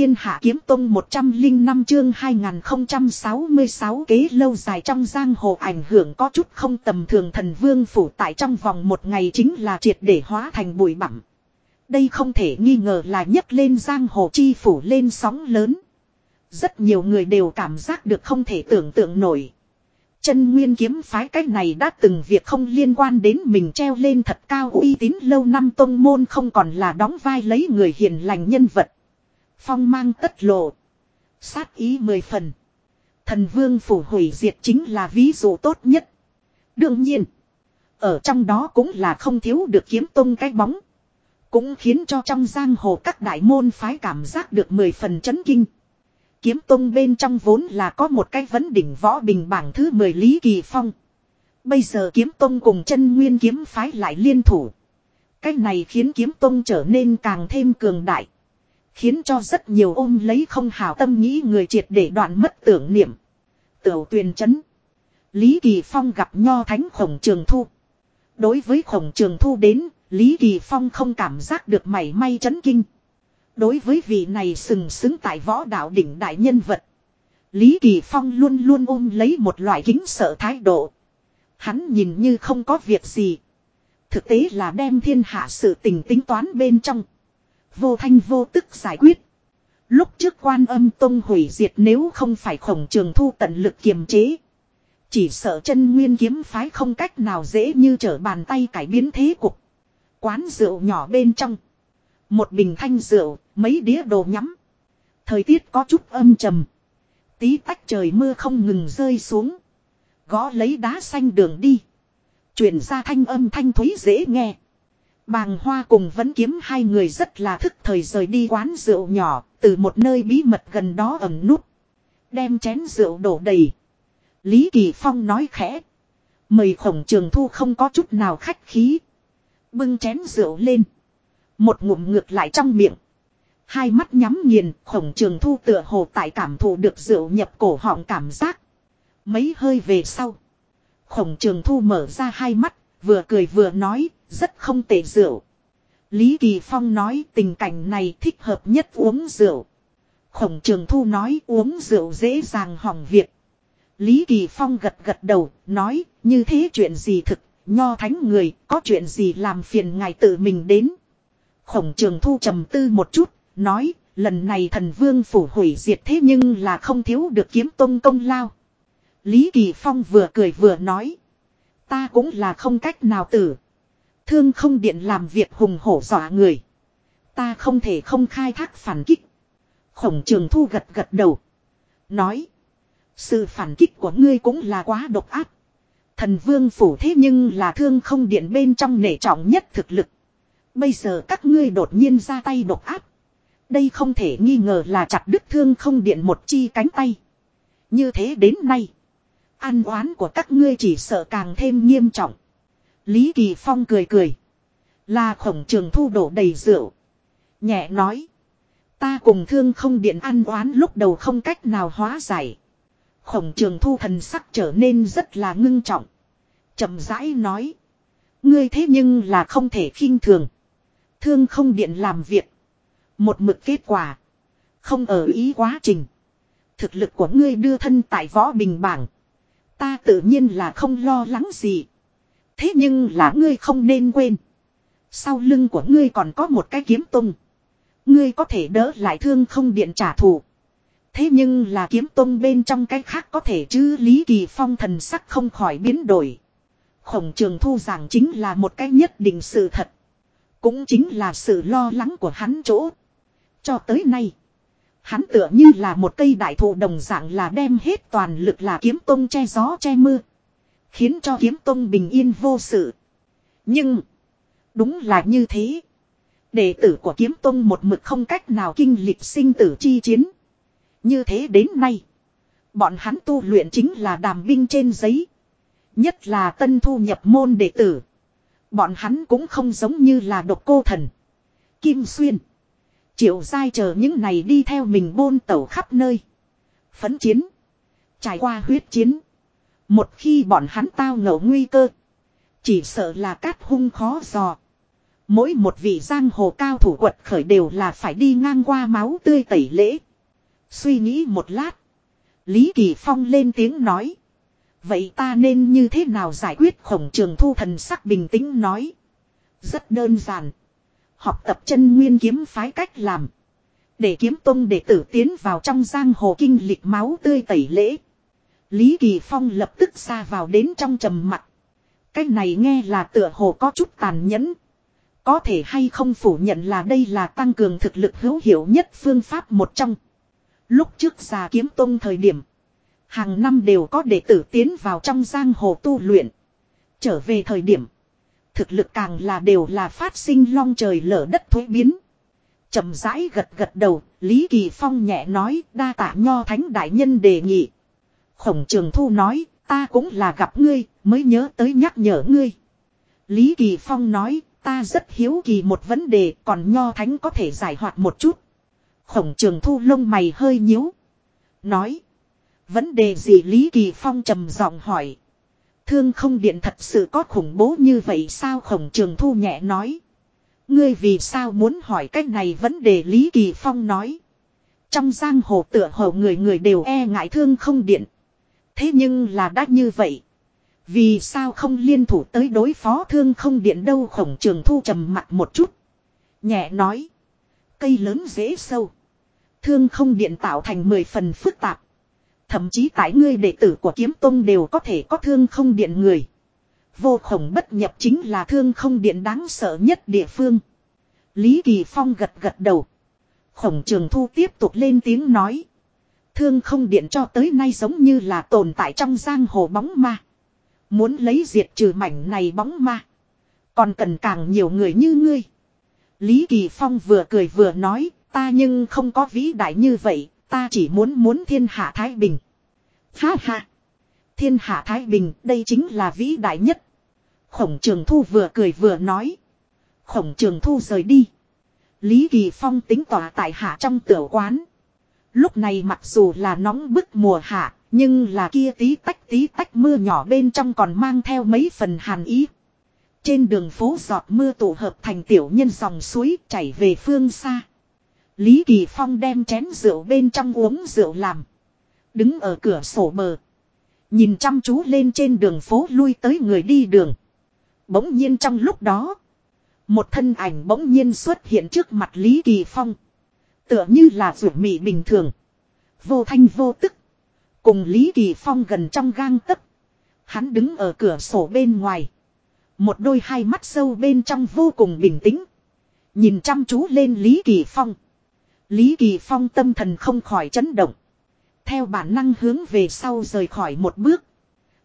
thiên hạ kiếm tông 105 chương 2066 kế lâu dài trong giang hồ ảnh hưởng có chút không tầm thường thần vương phủ tại trong vòng một ngày chính là triệt để hóa thành bụi bặm. Đây không thể nghi ngờ là nhấc lên giang hồ chi phủ lên sóng lớn. Rất nhiều người đều cảm giác được không thể tưởng tượng nổi. Chân nguyên kiếm phái cách này đã từng việc không liên quan đến mình treo lên thật cao uy tín lâu năm tông môn không còn là đóng vai lấy người hiền lành nhân vật. Phong mang tất lộ. Sát ý mười phần. Thần vương phủ hủy diệt chính là ví dụ tốt nhất. Đương nhiên. Ở trong đó cũng là không thiếu được kiếm tung cái bóng. Cũng khiến cho trong giang hồ các đại môn phái cảm giác được mười phần chấn kinh. Kiếm tung bên trong vốn là có một cái vấn đỉnh võ bình bảng thứ 10 Lý Kỳ Phong. Bây giờ Kiếm Tông cùng chân nguyên kiếm phái lại liên thủ. cách này khiến Kiếm Tông trở nên càng thêm cường đại. Khiến cho rất nhiều ôm lấy không hào tâm nghĩ người triệt để đoạn mất tưởng niệm. Tiểu tuyền chấn. Lý Kỳ Phong gặp Nho Thánh Khổng Trường Thu. Đối với Khổng Trường Thu đến, Lý Kỳ Phong không cảm giác được mảy may chấn kinh. Đối với vị này sừng sững tại võ đạo đỉnh đại nhân vật. Lý Kỳ Phong luôn luôn ôm lấy một loại kính sợ thái độ. Hắn nhìn như không có việc gì. Thực tế là đem thiên hạ sự tình tính toán bên trong. Vô thanh vô tức giải quyết. Lúc trước quan âm tông hủy diệt nếu không phải khổng trường thu tận lực kiềm chế. Chỉ sợ chân nguyên kiếm phái không cách nào dễ như trở bàn tay cải biến thế cục. Quán rượu nhỏ bên trong. Một bình thanh rượu, mấy đĩa đồ nhắm. Thời tiết có chút âm trầm. Tí tách trời mưa không ngừng rơi xuống. Gõ lấy đá xanh đường đi. Chuyển ra thanh âm thanh thúy dễ nghe. Bàng hoa cùng vẫn kiếm hai người rất là thức thời rời đi quán rượu nhỏ, từ một nơi bí mật gần đó ẩn nút. Đem chén rượu đổ đầy. Lý Kỳ Phong nói khẽ. Mời khổng trường thu không có chút nào khách khí. Bưng chén rượu lên. Một ngụm ngược lại trong miệng. Hai mắt nhắm nghiền, khổng trường thu tựa hồ tại cảm thụ được rượu nhập cổ họng cảm giác. Mấy hơi về sau. Khổng trường thu mở ra hai mắt, vừa cười vừa nói, rất không tệ rượu. Lý Kỳ Phong nói tình cảnh này thích hợp nhất uống rượu. Khổng trường thu nói uống rượu dễ dàng hỏng việc. Lý Kỳ Phong gật gật đầu, nói, như thế chuyện gì thực, nho thánh người, có chuyện gì làm phiền ngài tự mình đến. Khổng trường thu trầm tư một chút, nói, lần này thần vương phủ hủy diệt thế nhưng là không thiếu được kiếm tông công lao. Lý Kỳ Phong vừa cười vừa nói, ta cũng là không cách nào tử. Thương không điện làm việc hùng hổ dọa người. Ta không thể không khai thác phản kích. Khổng trường thu gật gật đầu. Nói. Sự phản kích của ngươi cũng là quá độc ác. Thần vương phủ thế nhưng là thương không điện bên trong nể trọng nhất thực lực. Bây giờ các ngươi đột nhiên ra tay độc áp. Đây không thể nghi ngờ là chặt đứt thương không điện một chi cánh tay. Như thế đến nay. An oán của các ngươi chỉ sợ càng thêm nghiêm trọng. Lý Kỳ Phong cười cười. Là khổng trường thu đổ đầy rượu. Nhẹ nói. Ta cùng thương không điện ăn oán lúc đầu không cách nào hóa giải. Khổng trường thu thần sắc trở nên rất là ngưng trọng. chậm rãi nói. Ngươi thế nhưng là không thể khinh thường. Thương không điện làm việc. Một mực kết quả. Không ở ý quá trình. Thực lực của ngươi đưa thân tại võ bình bảng. Ta tự nhiên là không lo lắng gì. Thế nhưng là ngươi không nên quên. Sau lưng của ngươi còn có một cái kiếm tung. Ngươi có thể đỡ lại thương không điện trả thù. Thế nhưng là kiếm tung bên trong cái khác có thể chứ Lý Kỳ Phong thần sắc không khỏi biến đổi. Khổng trường thu giảng chính là một cái nhất định sự thật. Cũng chính là sự lo lắng của hắn chỗ. Cho tới nay. Hắn tựa như là một cây đại thụ đồng dạng là đem hết toàn lực là kiếm tông che gió che mưa. Khiến cho kiếm tông bình yên vô sự. Nhưng. Đúng là như thế. Đệ tử của kiếm tông một mực không cách nào kinh lịch sinh tử chi chiến. Như thế đến nay. Bọn hắn tu luyện chính là đàm binh trên giấy. Nhất là tân thu nhập môn đệ tử. Bọn hắn cũng không giống như là độc cô thần. Kim Xuyên. Triệu dai chờ những này đi theo mình bôn tẩu khắp nơi. Phấn chiến. Trải qua huyết chiến. Một khi bọn hắn tao ngẫu nguy cơ. Chỉ sợ là cát hung khó dò. Mỗi một vị giang hồ cao thủ quật khởi đều là phải đi ngang qua máu tươi tẩy lễ. Suy nghĩ một lát. Lý Kỳ Phong lên tiếng nói. Vậy ta nên như thế nào giải quyết khổng trường thu thần sắc bình tĩnh nói. Rất đơn giản. Học tập chân nguyên kiếm phái cách làm. Để kiếm tông đệ tử tiến vào trong giang hồ kinh lịch máu tươi tẩy lễ. Lý Kỳ Phong lập tức xa vào đến trong trầm mặt. Cái này nghe là tựa hồ có chút tàn nhẫn. Có thể hay không phủ nhận là đây là tăng cường thực lực hữu hiệu nhất phương pháp một trong. Lúc trước già kiếm tông thời điểm. Hàng năm đều có đệ tử tiến vào trong giang hồ tu luyện. Trở về thời điểm. Thực lực càng là đều là phát sinh long trời lở đất thối biến. chậm rãi gật gật đầu, Lý Kỳ Phong nhẹ nói đa tạ nho thánh đại nhân đề nghị. Khổng trường thu nói, ta cũng là gặp ngươi, mới nhớ tới nhắc nhở ngươi. Lý Kỳ Phong nói, ta rất hiếu kỳ một vấn đề, còn nho thánh có thể giải hoạt một chút. Khổng trường thu lông mày hơi nhíu. Nói, vấn đề gì Lý Kỳ Phong trầm giọng hỏi. Thương không điện thật sự có khủng bố như vậy sao khổng trường thu nhẹ nói. Ngươi vì sao muốn hỏi cách này vấn đề Lý Kỳ Phong nói. Trong giang hồ tựa hồ người người đều e ngại thương không điện. Thế nhưng là đã như vậy. Vì sao không liên thủ tới đối phó thương không điện đâu khổng trường thu trầm mặt một chút. Nhẹ nói. Cây lớn dễ sâu. Thương không điện tạo thành mười phần phức tạp. Thậm chí tại ngươi đệ tử của kiếm tông đều có thể có thương không điện người. Vô khổng bất nhập chính là thương không điện đáng sợ nhất địa phương. Lý Kỳ Phong gật gật đầu. Khổng trường thu tiếp tục lên tiếng nói. Thương không điện cho tới nay giống như là tồn tại trong giang hồ bóng ma. Muốn lấy diệt trừ mảnh này bóng ma. Còn cần càng nhiều người như ngươi. Lý Kỳ Phong vừa cười vừa nói, ta nhưng không có vĩ đại như vậy, ta chỉ muốn muốn thiên hạ Thái Bình. Ha ha! Thiên hạ Thái Bình, đây chính là vĩ đại nhất. Khổng Trường Thu vừa cười vừa nói. Khổng Trường Thu rời đi. Lý Kỳ Phong tính tỏa tại hạ trong tiểu quán. Lúc này mặc dù là nóng bức mùa hạ, nhưng là kia tí tách tí tách mưa nhỏ bên trong còn mang theo mấy phần hàn ý. Trên đường phố giọt mưa tụ hợp thành tiểu nhân dòng suối chảy về phương xa. Lý Kỳ Phong đem chén rượu bên trong uống rượu làm. Đứng ở cửa sổ bờ. Nhìn chăm chú lên trên đường phố lui tới người đi đường. Bỗng nhiên trong lúc đó. Một thân ảnh bỗng nhiên xuất hiện trước mặt Lý Kỳ Phong. Tựa như là ruột mị bình thường. Vô thanh vô tức. Cùng Lý Kỳ Phong gần trong gang tấc. Hắn đứng ở cửa sổ bên ngoài. Một đôi hai mắt sâu bên trong vô cùng bình tĩnh. Nhìn chăm chú lên Lý Kỳ Phong. Lý Kỳ Phong tâm thần không khỏi chấn động. Theo bản năng hướng về sau rời khỏi một bước.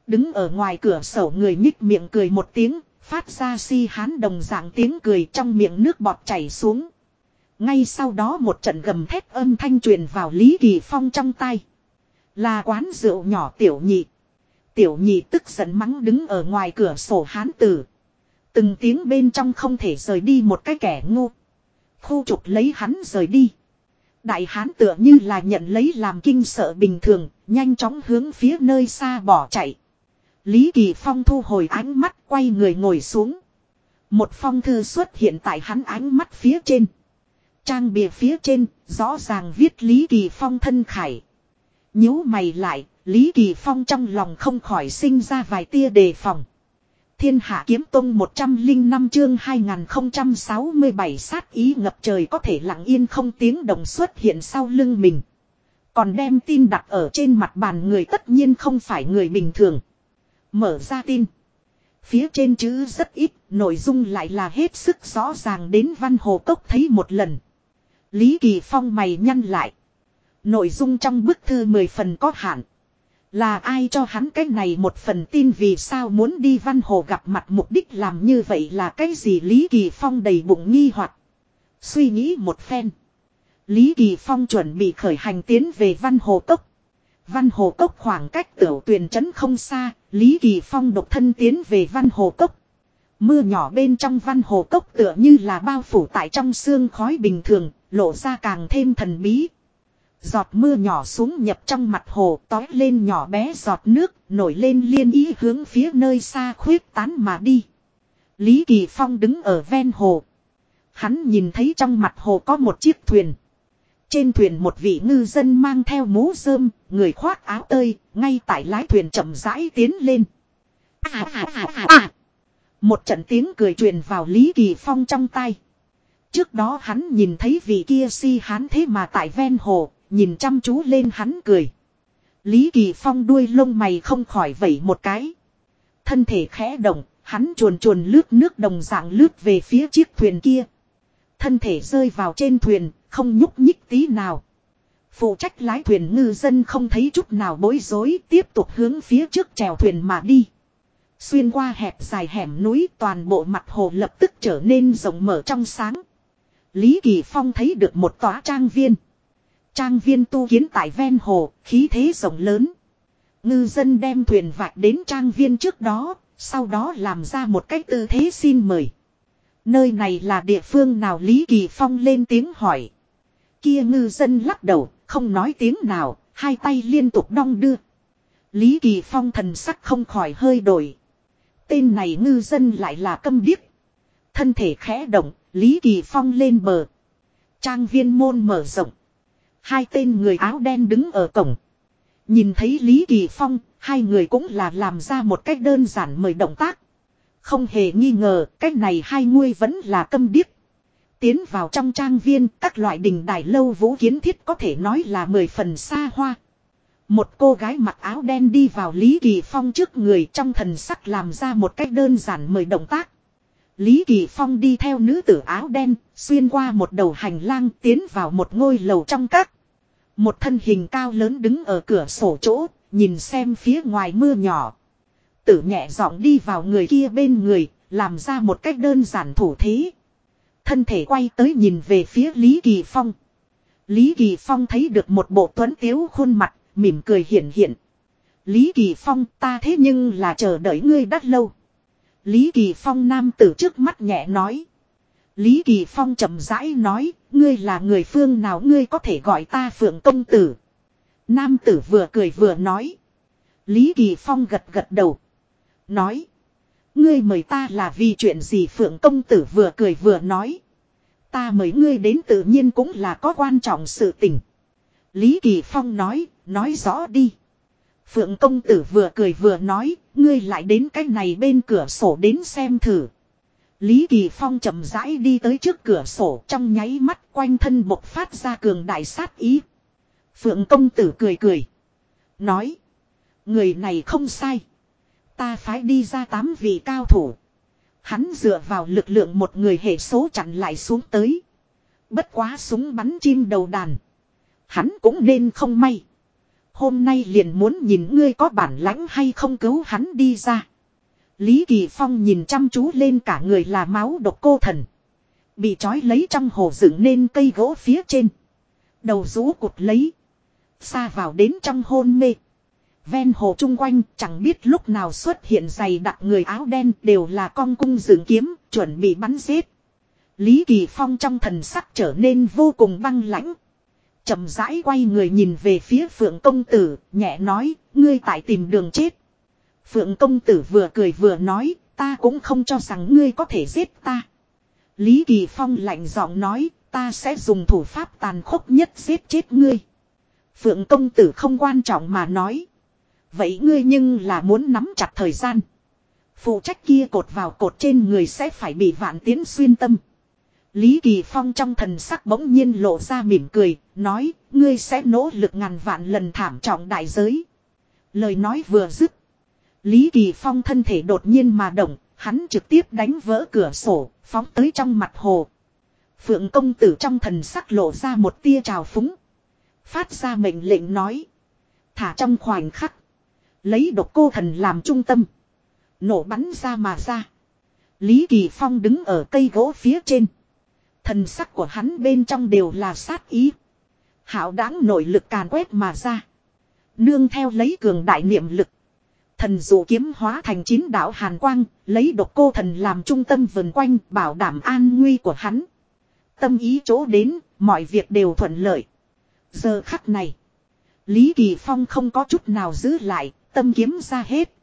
Đứng ở ngoài cửa sổ người nhích miệng cười một tiếng, phát ra si hán đồng dạng tiếng cười trong miệng nước bọt chảy xuống. Ngay sau đó một trận gầm thét âm thanh truyền vào Lý Kỳ Phong trong tay. Là quán rượu nhỏ tiểu nhị. Tiểu nhị tức giận mắng đứng ở ngoài cửa sổ hán tử. Từng tiếng bên trong không thể rời đi một cái kẻ ngu. Khu trục lấy hắn rời đi. Đại hán tựa như là nhận lấy làm kinh sợ bình thường, nhanh chóng hướng phía nơi xa bỏ chạy. Lý Kỳ Phong thu hồi ánh mắt quay người ngồi xuống. Một phong thư xuất hiện tại hắn ánh mắt phía trên. Trang bìa phía trên, rõ ràng viết Lý Kỳ Phong thân khải. nhíu mày lại, Lý Kỳ Phong trong lòng không khỏi sinh ra vài tia đề phòng. Thiên hạ kiếm tông 105 chương 2067 sát ý ngập trời có thể lặng yên không tiếng động xuất hiện sau lưng mình. Còn đem tin đặt ở trên mặt bàn người tất nhiên không phải người bình thường. Mở ra tin. Phía trên chữ rất ít, nội dung lại là hết sức rõ ràng đến văn hồ cốc thấy một lần. Lý Kỳ Phong mày nhăn lại. Nội dung trong bức thư mười phần có hạn. Là ai cho hắn cái này một phần tin vì sao muốn đi văn hồ gặp mặt mục đích làm như vậy là cái gì Lý Kỳ Phong đầy bụng nghi hoặc Suy nghĩ một phen. Lý Kỳ Phong chuẩn bị khởi hành tiến về văn hồ cốc. Văn hồ cốc khoảng cách tiểu tuyền trấn không xa, Lý Kỳ Phong độc thân tiến về văn hồ cốc. Mưa nhỏ bên trong văn hồ cốc tựa như là bao phủ tại trong xương khói bình thường, lộ ra càng thêm thần bí. Giọt mưa nhỏ xuống nhập trong mặt hồ tói lên nhỏ bé giọt nước nổi lên liên ý hướng phía nơi xa khuyết tán mà đi. Lý Kỳ Phong đứng ở ven hồ. hắn nhìn thấy trong mặt hồ có một chiếc thuyền. Trên thuyền một vị ngư dân mang theo mũ rơm, người khoác áo tơi, ngay tại lái thuyền chậm rãi tiến lên. À, à, à, à. à. Một trận tiếng cười truyền vào Lý Kỳ Phong trong tay. Trước đó hắn nhìn thấy vị kia si hắn thế mà tại ven hồ, nhìn chăm chú lên hắn cười. Lý Kỳ Phong đuôi lông mày không khỏi vẩy một cái. Thân thể khẽ động, hắn chuồn chuồn lướt nước đồng dạng lướt về phía chiếc thuyền kia. Thân thể rơi vào trên thuyền, không nhúc nhích tí nào. Phụ trách lái thuyền ngư dân không thấy chút nào bối rối tiếp tục hướng phía trước chèo thuyền mà đi. Xuyên qua hẹp dài hẻm núi toàn bộ mặt hồ lập tức trở nên rộng mở trong sáng. Lý Kỳ Phong thấy được một tòa trang viên. Trang viên tu kiến tại ven hồ, khí thế rộng lớn. Ngư dân đem thuyền vạch đến trang viên trước đó, sau đó làm ra một cách tư thế xin mời. Nơi này là địa phương nào Lý Kỳ Phong lên tiếng hỏi. Kia ngư dân lắc đầu, không nói tiếng nào, hai tay liên tục đong đưa. Lý Kỳ Phong thần sắc không khỏi hơi đổi. Tên này ngư dân lại là câm điếc. Thân thể khẽ động, Lý Kỳ Phong lên bờ. Trang viên môn mở rộng. Hai tên người áo đen đứng ở cổng. Nhìn thấy Lý Kỳ Phong, hai người cũng là làm ra một cách đơn giản mời động tác. Không hề nghi ngờ, cách này hai nguôi vẫn là câm điếc. Tiến vào trong trang viên, các loại đình đài lâu vũ kiến thiết có thể nói là mười phần xa hoa. Một cô gái mặc áo đen đi vào Lý Kỳ Phong trước người trong thần sắc làm ra một cách đơn giản mời động tác. Lý Kỳ Phong đi theo nữ tử áo đen, xuyên qua một đầu hành lang tiến vào một ngôi lầu trong các. Một thân hình cao lớn đứng ở cửa sổ chỗ, nhìn xem phía ngoài mưa nhỏ. Tử nhẹ giọng đi vào người kia bên người, làm ra một cách đơn giản thủ thế. Thân thể quay tới nhìn về phía Lý Kỳ Phong. Lý Kỳ Phong thấy được một bộ tuấn tiếu khuôn mặt, mỉm cười hiện hiện. Lý Kỳ Phong ta thế nhưng là chờ đợi ngươi đắt lâu. Lý Kỳ Phong nam tử trước mắt nhẹ nói. Lý Kỳ Phong chậm rãi nói, ngươi là người phương nào ngươi có thể gọi ta phượng công tử. Nam tử vừa cười vừa nói. Lý Kỳ Phong gật gật đầu. Nói. Ngươi mời ta là vì chuyện gì phượng công tử vừa cười vừa nói. Ta mời ngươi đến tự nhiên cũng là có quan trọng sự tình. Lý Kỳ Phong nói, nói rõ đi. Phượng công tử vừa cười vừa nói, ngươi lại đến cái này bên cửa sổ đến xem thử. Lý Kỳ Phong chậm rãi đi tới trước cửa sổ trong nháy mắt quanh thân bộc phát ra cường đại sát ý. Phượng công tử cười cười. Nói. Người này không sai. Ta phải đi ra tám vị cao thủ. Hắn dựa vào lực lượng một người hệ số chặn lại xuống tới. Bất quá súng bắn chim đầu đàn. Hắn cũng nên không may. Hôm nay liền muốn nhìn ngươi có bản lãnh hay không cứu hắn đi ra. Lý Kỳ Phong nhìn chăm chú lên cả người là máu độc cô thần. Bị trói lấy trong hồ dựng nên cây gỗ phía trên. Đầu rũ cụt lấy. Xa vào đến trong hôn mê. Ven hồ chung quanh chẳng biết lúc nào xuất hiện giày đặc người áo đen đều là con cung dựng kiếm, chuẩn bị bắn giết. Lý Kỳ Phong trong thần sắc trở nên vô cùng băng lãnh chậm rãi quay người nhìn về phía phượng công tử, nhẹ nói, ngươi tại tìm đường chết. Phượng công tử vừa cười vừa nói, ta cũng không cho rằng ngươi có thể giết ta. Lý Kỳ Phong lạnh giọng nói, ta sẽ dùng thủ pháp tàn khốc nhất giết chết ngươi. Phượng công tử không quan trọng mà nói. Vậy ngươi nhưng là muốn nắm chặt thời gian. Phụ trách kia cột vào cột trên người sẽ phải bị vạn tiến xuyên tâm. Lý Kỳ Phong trong thần sắc bỗng nhiên lộ ra mỉm cười, nói, ngươi sẽ nỗ lực ngàn vạn lần thảm trọng đại giới. Lời nói vừa dứt. Lý Kỳ Phong thân thể đột nhiên mà động, hắn trực tiếp đánh vỡ cửa sổ, phóng tới trong mặt hồ. Phượng công tử trong thần sắc lộ ra một tia trào phúng. Phát ra mệnh lệnh nói. Thả trong khoảnh khắc. Lấy độc cô thần làm trung tâm. Nổ bắn ra mà ra. Lý Kỳ Phong đứng ở cây gỗ phía trên. Thần sắc của hắn bên trong đều là sát ý. Hảo đáng nội lực càn quét mà ra. Nương theo lấy cường đại niệm lực. Thần dụ kiếm hóa thành chín đảo hàn quang, lấy độc cô thần làm trung tâm vần quanh bảo đảm an nguy của hắn. Tâm ý chỗ đến, mọi việc đều thuận lợi. Giờ khắc này, Lý Kỳ Phong không có chút nào giữ lại, tâm kiếm ra hết.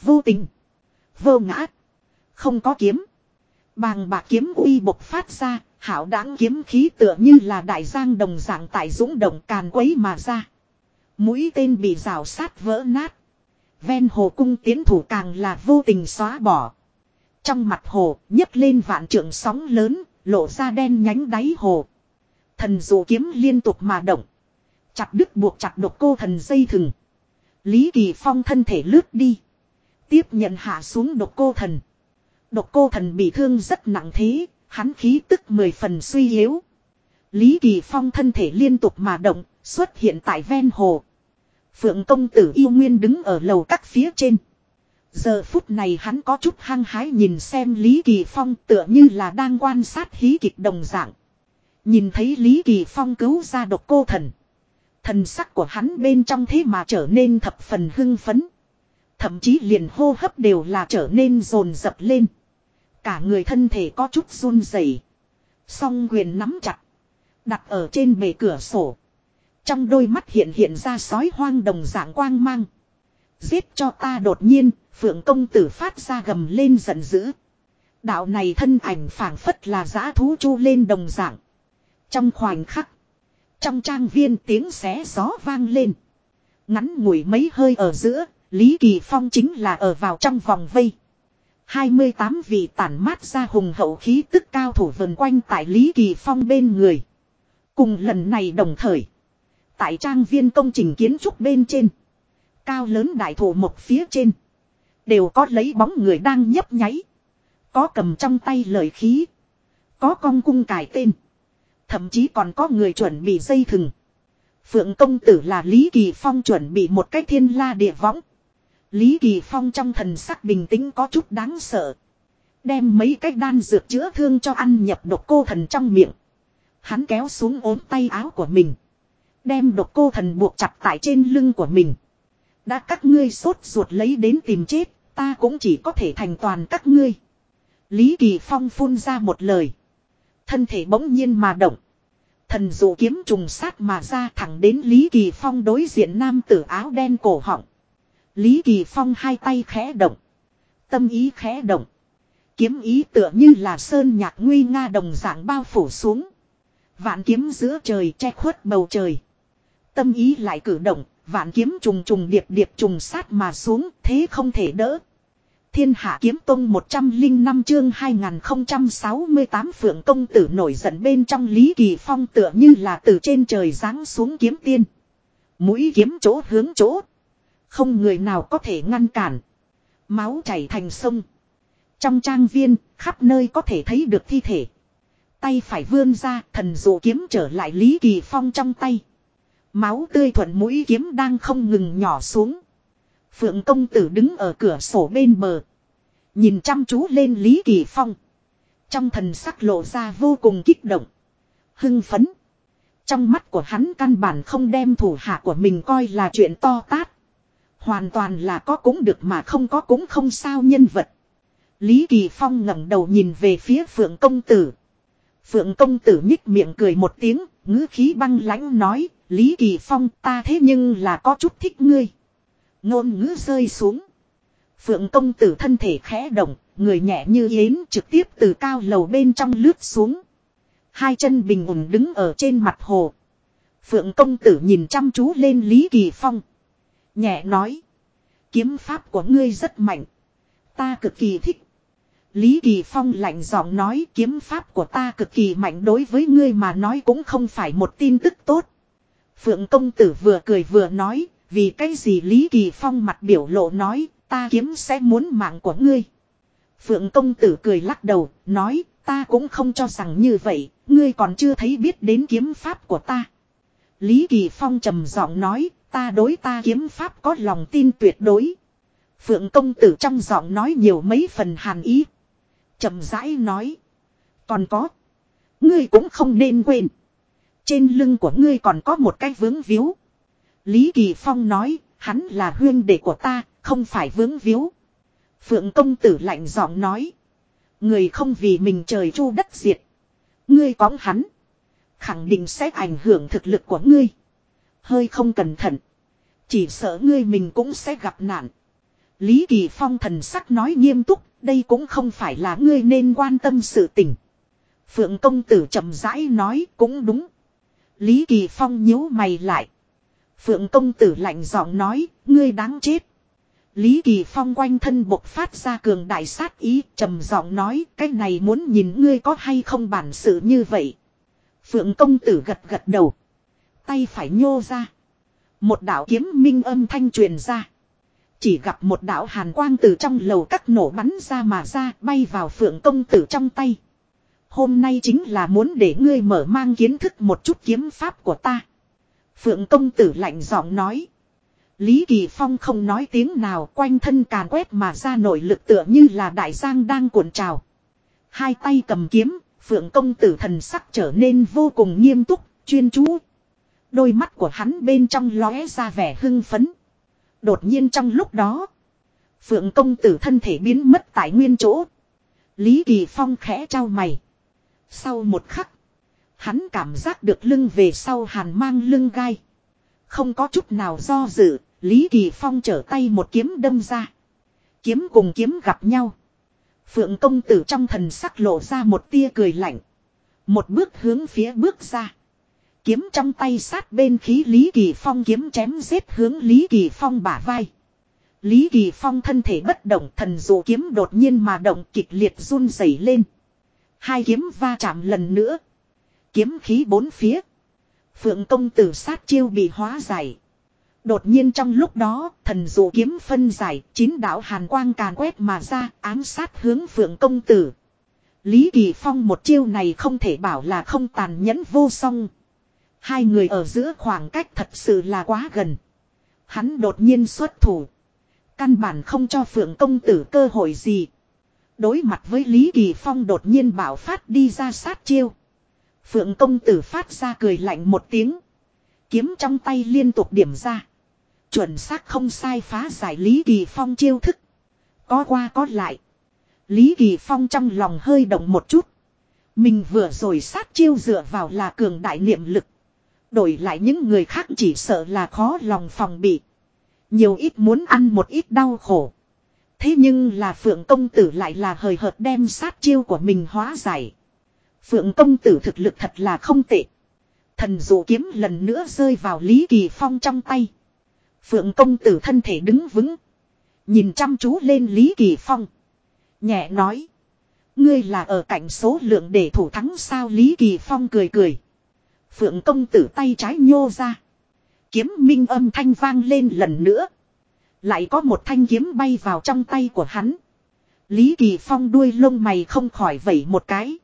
Vô tình, vô ngã, không có kiếm. Bàng bạc kiếm uy bộc phát ra, hảo đáng kiếm khí tựa như là đại giang đồng dạng tại dũng động càn quấy mà ra. Mũi tên bị rào sát vỡ nát. Ven hồ cung tiến thủ càng là vô tình xóa bỏ. Trong mặt hồ nhấc lên vạn trượng sóng lớn, lộ ra đen nhánh đáy hồ. Thần dụ kiếm liên tục mà động. Chặt đứt buộc chặt độc cô thần dây thừng. Lý Kỳ Phong thân thể lướt đi. Tiếp nhận hạ xuống độc cô thần. Độc cô thần bị thương rất nặng thế, hắn khí tức mười phần suy yếu. Lý Kỳ Phong thân thể liên tục mà động, xuất hiện tại ven hồ. Phượng công tử yêu nguyên đứng ở lầu các phía trên. Giờ phút này hắn có chút hăng hái nhìn xem Lý Kỳ Phong tựa như là đang quan sát hí kịch đồng dạng. Nhìn thấy Lý Kỳ Phong cứu ra độc cô thần. Thần sắc của hắn bên trong thế mà trở nên thập phần hưng phấn. Thậm chí liền hô hấp đều là trở nên rồn rập lên. Cả người thân thể có chút run rẩy, Song quyền nắm chặt. Đặt ở trên bề cửa sổ. Trong đôi mắt hiện hiện ra sói hoang đồng dạng quang mang. Giết cho ta đột nhiên, phượng công tử phát ra gầm lên giận dữ. Đạo này thân ảnh phảng phất là giã thú chu lên đồng dạng. Trong khoảnh khắc. Trong trang viên tiếng xé gió vang lên. Ngắn ngủi mấy hơi ở giữa, Lý Kỳ Phong chính là ở vào trong vòng vây. 28 vị tản mát ra hùng hậu khí tức cao thủ vần quanh tại Lý Kỳ Phong bên người. Cùng lần này đồng thời. Tại trang viên công trình kiến trúc bên trên. Cao lớn đại thủ một phía trên. Đều có lấy bóng người đang nhấp nháy. Có cầm trong tay lời khí. Có cong cung cài tên. Thậm chí còn có người chuẩn bị dây thừng. Phượng công tử là Lý Kỳ Phong chuẩn bị một cái thiên la địa võng. Lý Kỳ Phong trong thần sắc bình tĩnh có chút đáng sợ. Đem mấy cái đan dược chữa thương cho ăn nhập độc cô thần trong miệng. Hắn kéo xuống ốm tay áo của mình. Đem độc cô thần buộc chặt tại trên lưng của mình. Đã các ngươi sốt ruột lấy đến tìm chết, ta cũng chỉ có thể thành toàn các ngươi. Lý Kỳ Phong phun ra một lời. Thân thể bỗng nhiên mà động. Thần dụ kiếm trùng sát mà ra thẳng đến Lý Kỳ Phong đối diện nam tử áo đen cổ họng. Lý Kỳ Phong hai tay khẽ động. Tâm ý khẽ động. Kiếm ý tựa như là sơn nhạc nguy nga đồng dạng bao phủ xuống. Vạn kiếm giữa trời che khuất bầu trời. Tâm ý lại cử động, vạn kiếm trùng trùng điệp điệp trùng sát mà xuống, thế không thể đỡ. Thiên hạ kiếm tông 105 chương 2068 phượng công tử nổi giận bên trong Lý Kỳ Phong tựa như là từ trên trời giáng xuống kiếm tiên. Mũi kiếm chỗ hướng chỗ. Không người nào có thể ngăn cản. Máu chảy thành sông. Trong trang viên, khắp nơi có thể thấy được thi thể. Tay phải vươn ra, thần dụ kiếm trở lại Lý Kỳ Phong trong tay. Máu tươi thuận mũi kiếm đang không ngừng nhỏ xuống. Phượng công tử đứng ở cửa sổ bên bờ. Nhìn chăm chú lên Lý Kỳ Phong. Trong thần sắc lộ ra vô cùng kích động. Hưng phấn. Trong mắt của hắn căn bản không đem thủ hạ của mình coi là chuyện to tát. Hoàn toàn là có cũng được mà không có cũng không sao nhân vật. Lý Kỳ Phong ngẩng đầu nhìn về phía Phượng Công Tử. Phượng Công Tử nhích miệng cười một tiếng, ngữ khí băng lãnh nói, Lý Kỳ Phong ta thế nhưng là có chút thích ngươi. Ngôn ngữ rơi xuống. Phượng Công Tử thân thể khẽ động, người nhẹ như yến trực tiếp từ cao lầu bên trong lướt xuống. Hai chân bình ổn đứng ở trên mặt hồ. Phượng Công Tử nhìn chăm chú lên Lý Kỳ Phong. Nhẹ nói. Kiếm pháp của ngươi rất mạnh. Ta cực kỳ thích. Lý Kỳ Phong lạnh giọng nói kiếm pháp của ta cực kỳ mạnh đối với ngươi mà nói cũng không phải một tin tức tốt. Phượng công tử vừa cười vừa nói, vì cái gì Lý Kỳ Phong mặt biểu lộ nói, ta kiếm sẽ muốn mạng của ngươi. Phượng công tử cười lắc đầu, nói, ta cũng không cho rằng như vậy, ngươi còn chưa thấy biết đến kiếm pháp của ta. Lý Kỳ Phong trầm giọng nói, ta đối ta kiếm pháp có lòng tin tuyệt đối. Phượng công tử trong giọng nói nhiều mấy phần hàn ý. trầm rãi nói. Còn có. Ngươi cũng không nên quên. Trên lưng của ngươi còn có một cái vướng víu. Lý Kỳ Phong nói, hắn là huyên đệ của ta, không phải vướng víu. Phượng công tử lạnh giọng nói. Người không vì mình trời chu đất diệt. Ngươi cóng hắn. Khẳng định sẽ ảnh hưởng thực lực của ngươi. Hơi không cẩn thận. Chỉ sợ ngươi mình cũng sẽ gặp nạn. Lý Kỳ Phong thần sắc nói nghiêm túc, Đây cũng không phải là ngươi nên quan tâm sự tình. Phượng công tử chậm rãi nói cũng đúng. Lý Kỳ Phong nhíu mày lại. Phượng công tử lạnh giọng nói, ngươi đáng chết. Lý Kỳ Phong quanh thân bộc phát ra cường đại sát ý, trầm giọng nói, cái này muốn nhìn ngươi có hay không bản sự như vậy. Phượng công tử gật gật đầu. Tay phải nhô ra. Một đạo kiếm minh âm thanh truyền ra. Chỉ gặp một đạo hàn quang từ trong lầu cắt nổ bắn ra mà ra bay vào phượng công tử trong tay. Hôm nay chính là muốn để ngươi mở mang kiến thức một chút kiếm pháp của ta. Phượng công tử lạnh giọng nói. Lý Kỳ Phong không nói tiếng nào quanh thân càn quét mà ra nội lực tựa như là đại giang đang cuộn trào. Hai tay cầm kiếm, Phượng công tử thần sắc trở nên vô cùng nghiêm túc, chuyên chú. Đôi mắt của hắn bên trong lóe ra vẻ hưng phấn. Đột nhiên trong lúc đó, Phượng công tử thân thể biến mất tại nguyên chỗ. Lý Kỳ Phong khẽ trao mày. Sau một khắc, hắn cảm giác được lưng về sau hàn mang lưng gai. Không có chút nào do dự, Lý Kỳ Phong trở tay một kiếm đâm ra. Kiếm cùng kiếm gặp nhau. Phượng công tử trong thần sắc lộ ra một tia cười lạnh. Một bước hướng phía bước ra. Kiếm trong tay sát bên khí Lý Kỳ Phong kiếm chém giết hướng Lý Kỳ Phong bả vai. Lý Kỳ Phong thân thể bất động thần dụ kiếm đột nhiên mà động kịch liệt run rẩy lên. Hai kiếm va chạm lần nữa. Kiếm khí bốn phía. Phượng công tử sát chiêu bị hóa giải. Đột nhiên trong lúc đó, thần dụ kiếm phân giải, chín đạo hàn quang càn quét mà ra, ám sát hướng phượng công tử. Lý Kỳ Phong một chiêu này không thể bảo là không tàn nhẫn vô song. Hai người ở giữa khoảng cách thật sự là quá gần. Hắn đột nhiên xuất thủ. Căn bản không cho phượng công tử cơ hội gì. Đối mặt với Lý Kỳ Phong đột nhiên bảo phát đi ra sát chiêu. Phượng công tử phát ra cười lạnh một tiếng. Kiếm trong tay liên tục điểm ra. Chuẩn xác không sai phá giải Lý Kỳ Phong chiêu thức. Có qua có lại. Lý Kỳ Phong trong lòng hơi động một chút. Mình vừa rồi sát chiêu dựa vào là cường đại niệm lực. Đổi lại những người khác chỉ sợ là khó lòng phòng bị. Nhiều ít muốn ăn một ít đau khổ. Thế nhưng là Phượng Công Tử lại là hời hợt đem sát chiêu của mình hóa giải. Phượng Công Tử thực lực thật là không tệ. Thần dụ kiếm lần nữa rơi vào Lý Kỳ Phong trong tay. Phượng Công Tử thân thể đứng vững. Nhìn chăm chú lên Lý Kỳ Phong. Nhẹ nói. Ngươi là ở cạnh số lượng để thủ thắng sao Lý Kỳ Phong cười cười. Phượng công tử tay trái nhô ra. Kiếm minh âm thanh vang lên lần nữa. Lại có một thanh kiếm bay vào trong tay của hắn. Lý Kỳ Phong đuôi lông mày không khỏi vẩy một cái.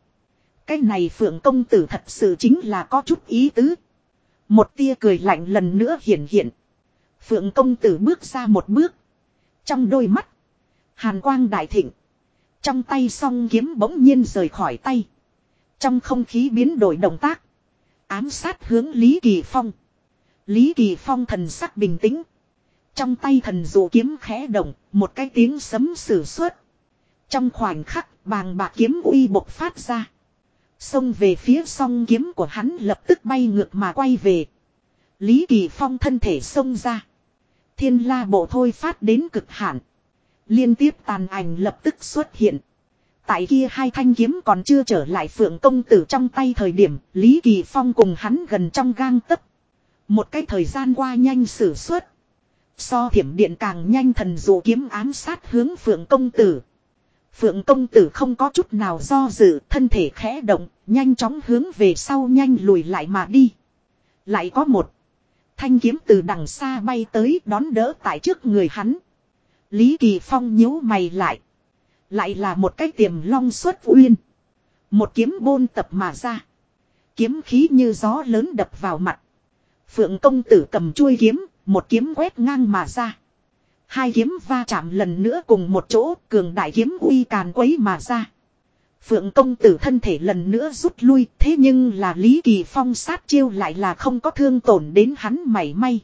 Cái này phượng công tử thật sự chính là có chút ý tứ. Một tia cười lạnh lần nữa hiển hiện. Phượng công tử bước ra một bước. Trong đôi mắt. Hàn quang đại thịnh. Trong tay song kiếm bỗng nhiên rời khỏi tay. Trong không khí biến đổi động tác. Ám sát hướng Lý Kỳ Phong. Lý Kỳ Phong thần sắc bình tĩnh. Trong tay thần dụ kiếm khẽ động, một cái tiếng sấm sử xuất. Trong khoảnh khắc, bàng bạc kiếm uy bộc phát ra. Xông về phía song kiếm của hắn lập tức bay ngược mà quay về. Lý Kỳ Phong thân thể xông ra. Thiên la bộ thôi phát đến cực hạn. Liên tiếp tàn ảnh lập tức xuất hiện. Tại kia hai thanh kiếm còn chưa trở lại phượng công tử trong tay thời điểm Lý Kỳ Phong cùng hắn gần trong gang tấc. Một cái thời gian qua nhanh sử xuất. So thiểm điện càng nhanh thần dụ kiếm ám sát hướng phượng công tử. Phượng công tử không có chút nào do dự, thân thể khẽ động, nhanh chóng hướng về sau nhanh lùi lại mà đi. Lại có một thanh kiếm từ đằng xa bay tới đón đỡ tại trước người hắn. Lý Kỳ Phong nhíu mày lại. Lại là một cái tiềm long xuất uyên. Một kiếm bôn tập mà ra. Kiếm khí như gió lớn đập vào mặt. Phượng công tử cầm chuôi kiếm, một kiếm quét ngang mà ra. Hai kiếm va chạm lần nữa cùng một chỗ, cường đại kiếm uy càn quấy mà ra. Phượng công tử thân thể lần nữa rút lui, thế nhưng là Lý Kỳ Phong sát chiêu lại là không có thương tổn đến hắn mảy may.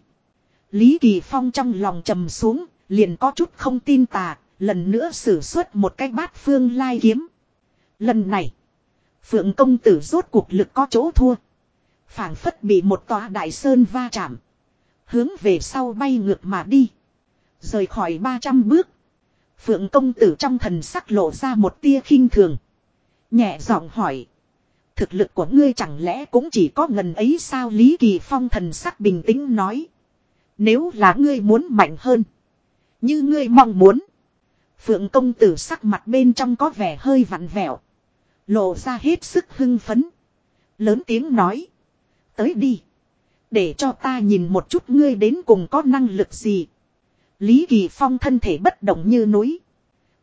Lý Kỳ Phong trong lòng trầm xuống, liền có chút không tin tà, lần nữa sử xuất một cái bát phương lai kiếm. Lần này, Phượng công tử rốt cuộc lực có chỗ thua. phảng phất bị một tòa đại sơn va chạm. Hướng về sau bay ngược mà đi. Rời khỏi 300 bước. Phượng công tử trong thần sắc lộ ra một tia khinh thường. Nhẹ giọng hỏi. Thực lực của ngươi chẳng lẽ cũng chỉ có ngần ấy sao Lý Kỳ Phong thần sắc bình tĩnh nói. Nếu là ngươi muốn mạnh hơn. Như ngươi mong muốn. Phượng công tử sắc mặt bên trong có vẻ hơi vặn vẹo. Lộ ra hết sức hưng phấn. Lớn tiếng nói. Tới đi. Để cho ta nhìn một chút ngươi đến cùng có năng lực gì. Lý Kỳ Phong thân thể bất động như núi.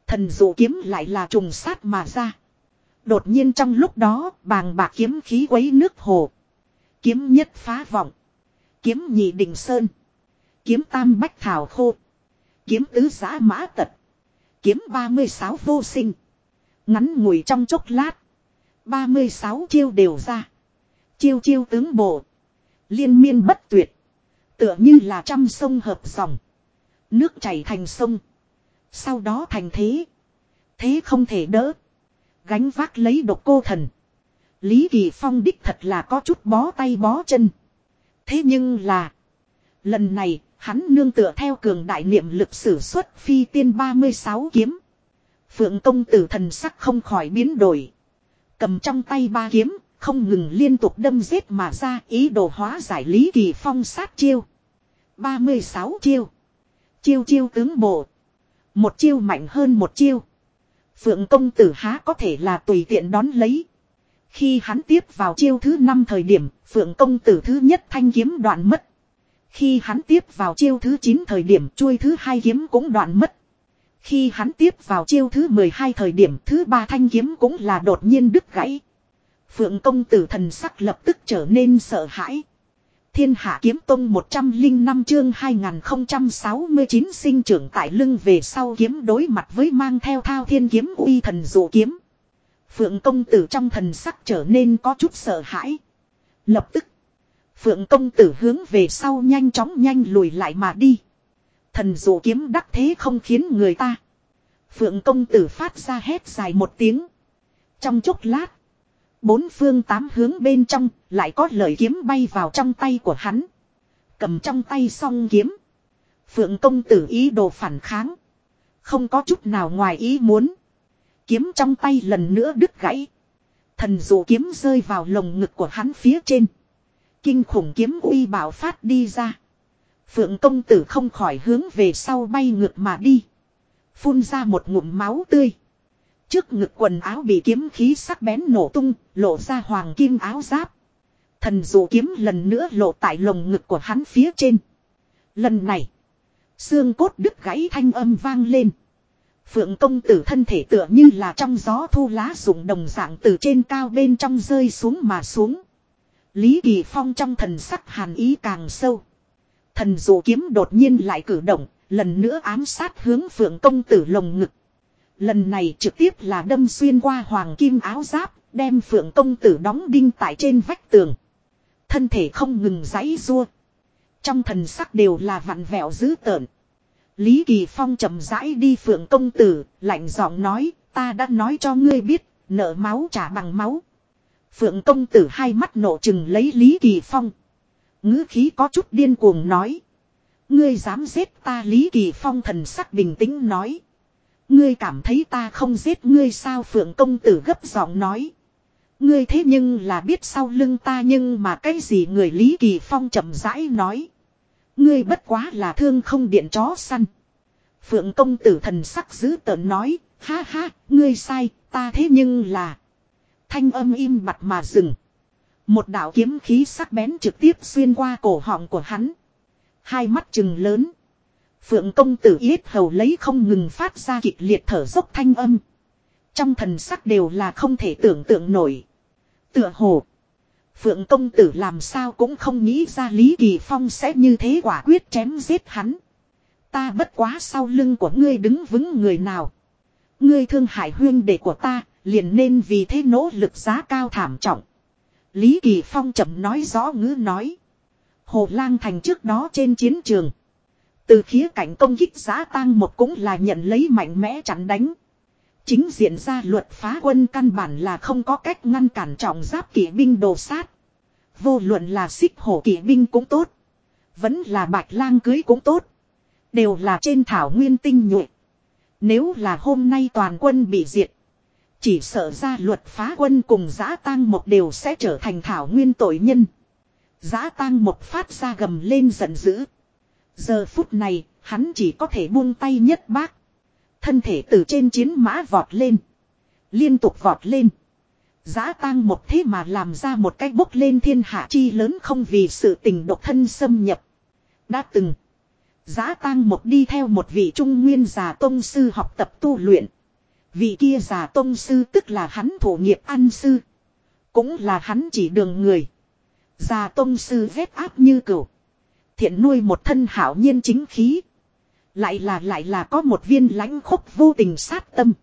Thần dụ kiếm lại là trùng sát mà ra. Đột nhiên trong lúc đó, bàng bạc kiếm khí quấy nước hồ. Kiếm nhất phá vọng. Kiếm nhị đình sơn. Kiếm tam bách thảo khô. Kiếm tứ giã mã tật. Kiếm 36 vô sinh. Ngắn ngủi trong chốc lát. 36 chiêu đều ra. Chiêu chiêu tướng bộ. Liên miên bất tuyệt. Tựa như là trăm sông hợp dòng. Nước chảy thành sông. Sau đó thành thế. Thế không thể đỡ. Gánh vác lấy độc cô thần. Lý Kỳ Phong đích thật là có chút bó tay bó chân. Thế nhưng là. Lần này hắn nương tựa theo cường đại niệm lực sử xuất phi tiên 36 kiếm. Phượng công tử thần sắc không khỏi biến đổi. Cầm trong tay ba kiếm, không ngừng liên tục đâm giết mà ra ý đồ hóa giải Lý Kỳ Phong sát chiêu. 36 chiêu. Chiêu chiêu tướng bộ. Một chiêu mạnh hơn một chiêu. Phượng công tử há có thể là tùy tiện đón lấy. Khi hắn tiếp vào chiêu thứ năm thời điểm, Phượng công tử thứ nhất thanh kiếm đoạn mất. Khi hắn tiếp vào chiêu thứ 9 thời điểm chuôi thứ hai kiếm cũng đoạn mất. Khi hắn tiếp vào chiêu thứ 12 thời điểm thứ ba thanh kiếm cũng là đột nhiên đứt gãy. Phượng công tử thần sắc lập tức trở nên sợ hãi. Thiên hạ kiếm tông 105 chương 2069 sinh trưởng tại lưng về sau kiếm đối mặt với mang theo thao thiên kiếm uy thần dụ kiếm. Phượng công tử trong thần sắc trở nên có chút sợ hãi. Lập tức. Phượng công tử hướng về sau nhanh chóng nhanh lùi lại mà đi. Thần dụ kiếm đắc thế không khiến người ta. Phượng công tử phát ra hét dài một tiếng. Trong chốc lát. Bốn phương tám hướng bên trong lại có lời kiếm bay vào trong tay của hắn. Cầm trong tay song kiếm. Phượng công tử ý đồ phản kháng. Không có chút nào ngoài ý muốn. Kiếm trong tay lần nữa đứt gãy. Thần dụ kiếm rơi vào lồng ngực của hắn phía trên. Kinh khủng kiếm uy bảo phát đi ra. Phượng công tử không khỏi hướng về sau bay ngược mà đi. Phun ra một ngụm máu tươi. Trước ngực quần áo bị kiếm khí sắc bén nổ tung, lộ ra hoàng kim áo giáp. Thần dụ kiếm lần nữa lộ tại lồng ngực của hắn phía trên. Lần này, xương cốt đứt gãy thanh âm vang lên. Phượng công tử thân thể tựa như là trong gió thu lá rụng đồng dạng từ trên cao bên trong rơi xuống mà xuống. Lý Kỳ Phong trong thần sắc hàn ý càng sâu. Thần dụ kiếm đột nhiên lại cử động, lần nữa ám sát hướng phượng công tử lồng ngực. Lần này trực tiếp là đâm xuyên qua hoàng kim áo giáp, đem phượng công tử đóng đinh tại trên vách tường. Thân thể không ngừng giãy rua. Trong thần sắc đều là vặn vẹo dữ tợn. Lý Kỳ Phong chậm rãi đi phượng công tử, lạnh giọng nói, ta đã nói cho ngươi biết, nợ máu trả bằng máu. Phượng công tử hai mắt nổ chừng lấy Lý Kỳ Phong. ngữ khí có chút điên cuồng nói. Ngươi dám giết ta Lý Kỳ Phong thần sắc bình tĩnh nói. Ngươi cảm thấy ta không giết ngươi sao Phượng công tử gấp giọng nói. Ngươi thế nhưng là biết sau lưng ta nhưng mà cái gì người Lý Kỳ Phong chậm rãi nói. Ngươi bất quá là thương không điện chó săn. Phượng công tử thần sắc giữ tợn nói, ha ha, ngươi sai, ta thế nhưng là. Thanh âm im bặt mà dừng. Một đạo kiếm khí sắc bén trực tiếp xuyên qua cổ họng của hắn. Hai mắt trừng lớn. Phượng công tử yết hầu lấy không ngừng phát ra kịch liệt thở dốc thanh âm. Trong thần sắc đều là không thể tưởng tượng nổi. Tựa hồ. Phượng công tử làm sao cũng không nghĩ ra Lý Kỳ Phong sẽ như thế quả quyết chém giết hắn. Ta bất quá sau lưng của ngươi đứng vững người nào. Ngươi thương hại huyên đệ của ta, liền nên vì thế nỗ lực giá cao thảm trọng. Lý Kỳ Phong chậm nói rõ ngữ nói. Hồ Lang Thành trước đó trên chiến trường. Từ khía cạnh công kích giá tăng một cũng là nhận lấy mạnh mẽ chặn đánh. Chính diện ra luật phá quân căn bản là không có cách ngăn cản trọng giáp kỵ binh đồ sát. Vô luận là xích hổ kỵ binh cũng tốt. Vẫn là bạch lang cưới cũng tốt. Đều là trên thảo nguyên tinh nhuệ. Nếu là hôm nay toàn quân bị diệt. Chỉ sợ ra luật phá quân cùng giã tang một đều sẽ trở thành thảo nguyên tội nhân. Giã tang một phát ra gầm lên giận dữ. Giờ phút này, hắn chỉ có thể buông tay nhất bác. Thân thể từ trên chiến mã vọt lên. Liên tục vọt lên. Giá tang một thế mà làm ra một cái bốc lên thiên hạ chi lớn không vì sự tình độc thân xâm nhập. Đã từng. Giá tang một đi theo một vị trung nguyên già tông sư học tập tu luyện. Vị kia già tông sư tức là hắn thủ nghiệp ăn sư. Cũng là hắn chỉ đường người. Già tông sư vết áp như cửu. Thiện nuôi một thân hảo nhiên chính khí. Lại là lại là có một viên lãnh khúc vô tình sát tâm.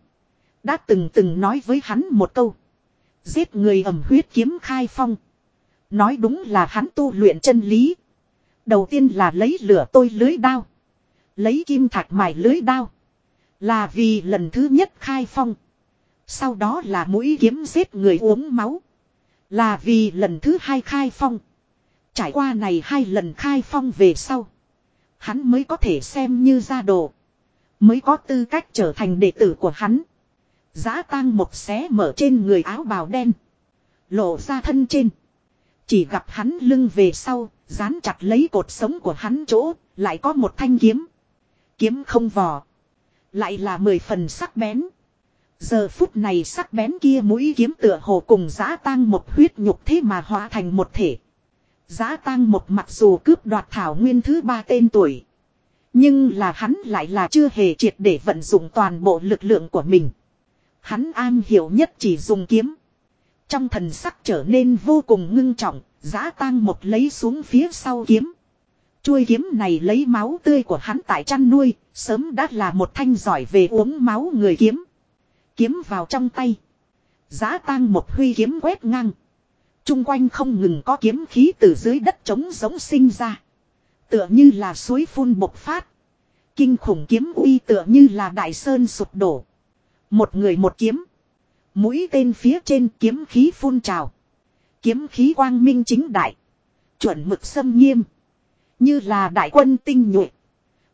Đã từng từng nói với hắn một câu. Giết người ẩm huyết kiếm khai phong. Nói đúng là hắn tu luyện chân lý. Đầu tiên là lấy lửa tôi lưới đao. Lấy kim thạch mài lưới đao. Là vì lần thứ nhất khai phong. Sau đó là mũi kiếm giết người uống máu. Là vì lần thứ hai khai phong. Trải qua này hai lần khai phong về sau. Hắn mới có thể xem như gia đồ. Mới có tư cách trở thành đệ tử của hắn. Giá tang một xé mở trên người áo bào đen. Lộ ra thân trên. Chỉ gặp hắn lưng về sau, dán chặt lấy cột sống của hắn chỗ, lại có một thanh kiếm. Kiếm không vỏ. Lại là mười phần sắc bén. Giờ phút này sắc bén kia mũi kiếm tựa hồ cùng giã tang một huyết nhục thế mà hóa thành một thể. Giá tang một mặc dù cướp đoạt thảo nguyên thứ ba tên tuổi. Nhưng là hắn lại là chưa hề triệt để vận dụng toàn bộ lực lượng của mình. Hắn an hiểu nhất chỉ dùng kiếm. Trong thần sắc trở nên vô cùng ngưng trọng, giã tang một lấy xuống phía sau kiếm. Chuôi kiếm này lấy máu tươi của hắn tại chăn nuôi, sớm đã là một thanh giỏi về uống máu người kiếm. Kiếm vào trong tay. Giá tang một huy kiếm quét ngang. Trung quanh không ngừng có kiếm khí từ dưới đất trống giống sinh ra. Tựa như là suối phun bộc phát. Kinh khủng kiếm uy tựa như là đại sơn sụp đổ. Một người một kiếm. Mũi tên phía trên kiếm khí phun trào. Kiếm khí quang minh chính đại. Chuẩn mực xâm nghiêm. Như là đại quân tinh nhuệ.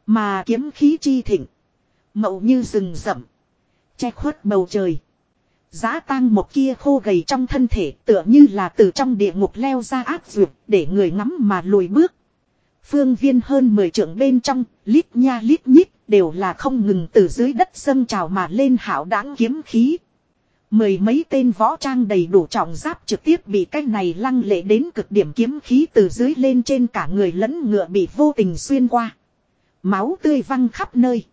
Mà kiếm khí chi thịnh. Mậu như rừng rậm. Che khuất bầu trời. Giá tang một kia khô gầy trong thân thể tựa như là từ trong địa ngục leo ra áp duyệt để người ngắm mà lùi bước. Phương viên hơn 10 trưởng bên trong, lít nha lít nhít, đều là không ngừng từ dưới đất dâng trào mà lên hảo đáng kiếm khí. Mười mấy tên võ trang đầy đủ trọng giáp trực tiếp bị cái này lăng lệ đến cực điểm kiếm khí từ dưới lên trên cả người lẫn ngựa bị vô tình xuyên qua. Máu tươi văng khắp nơi.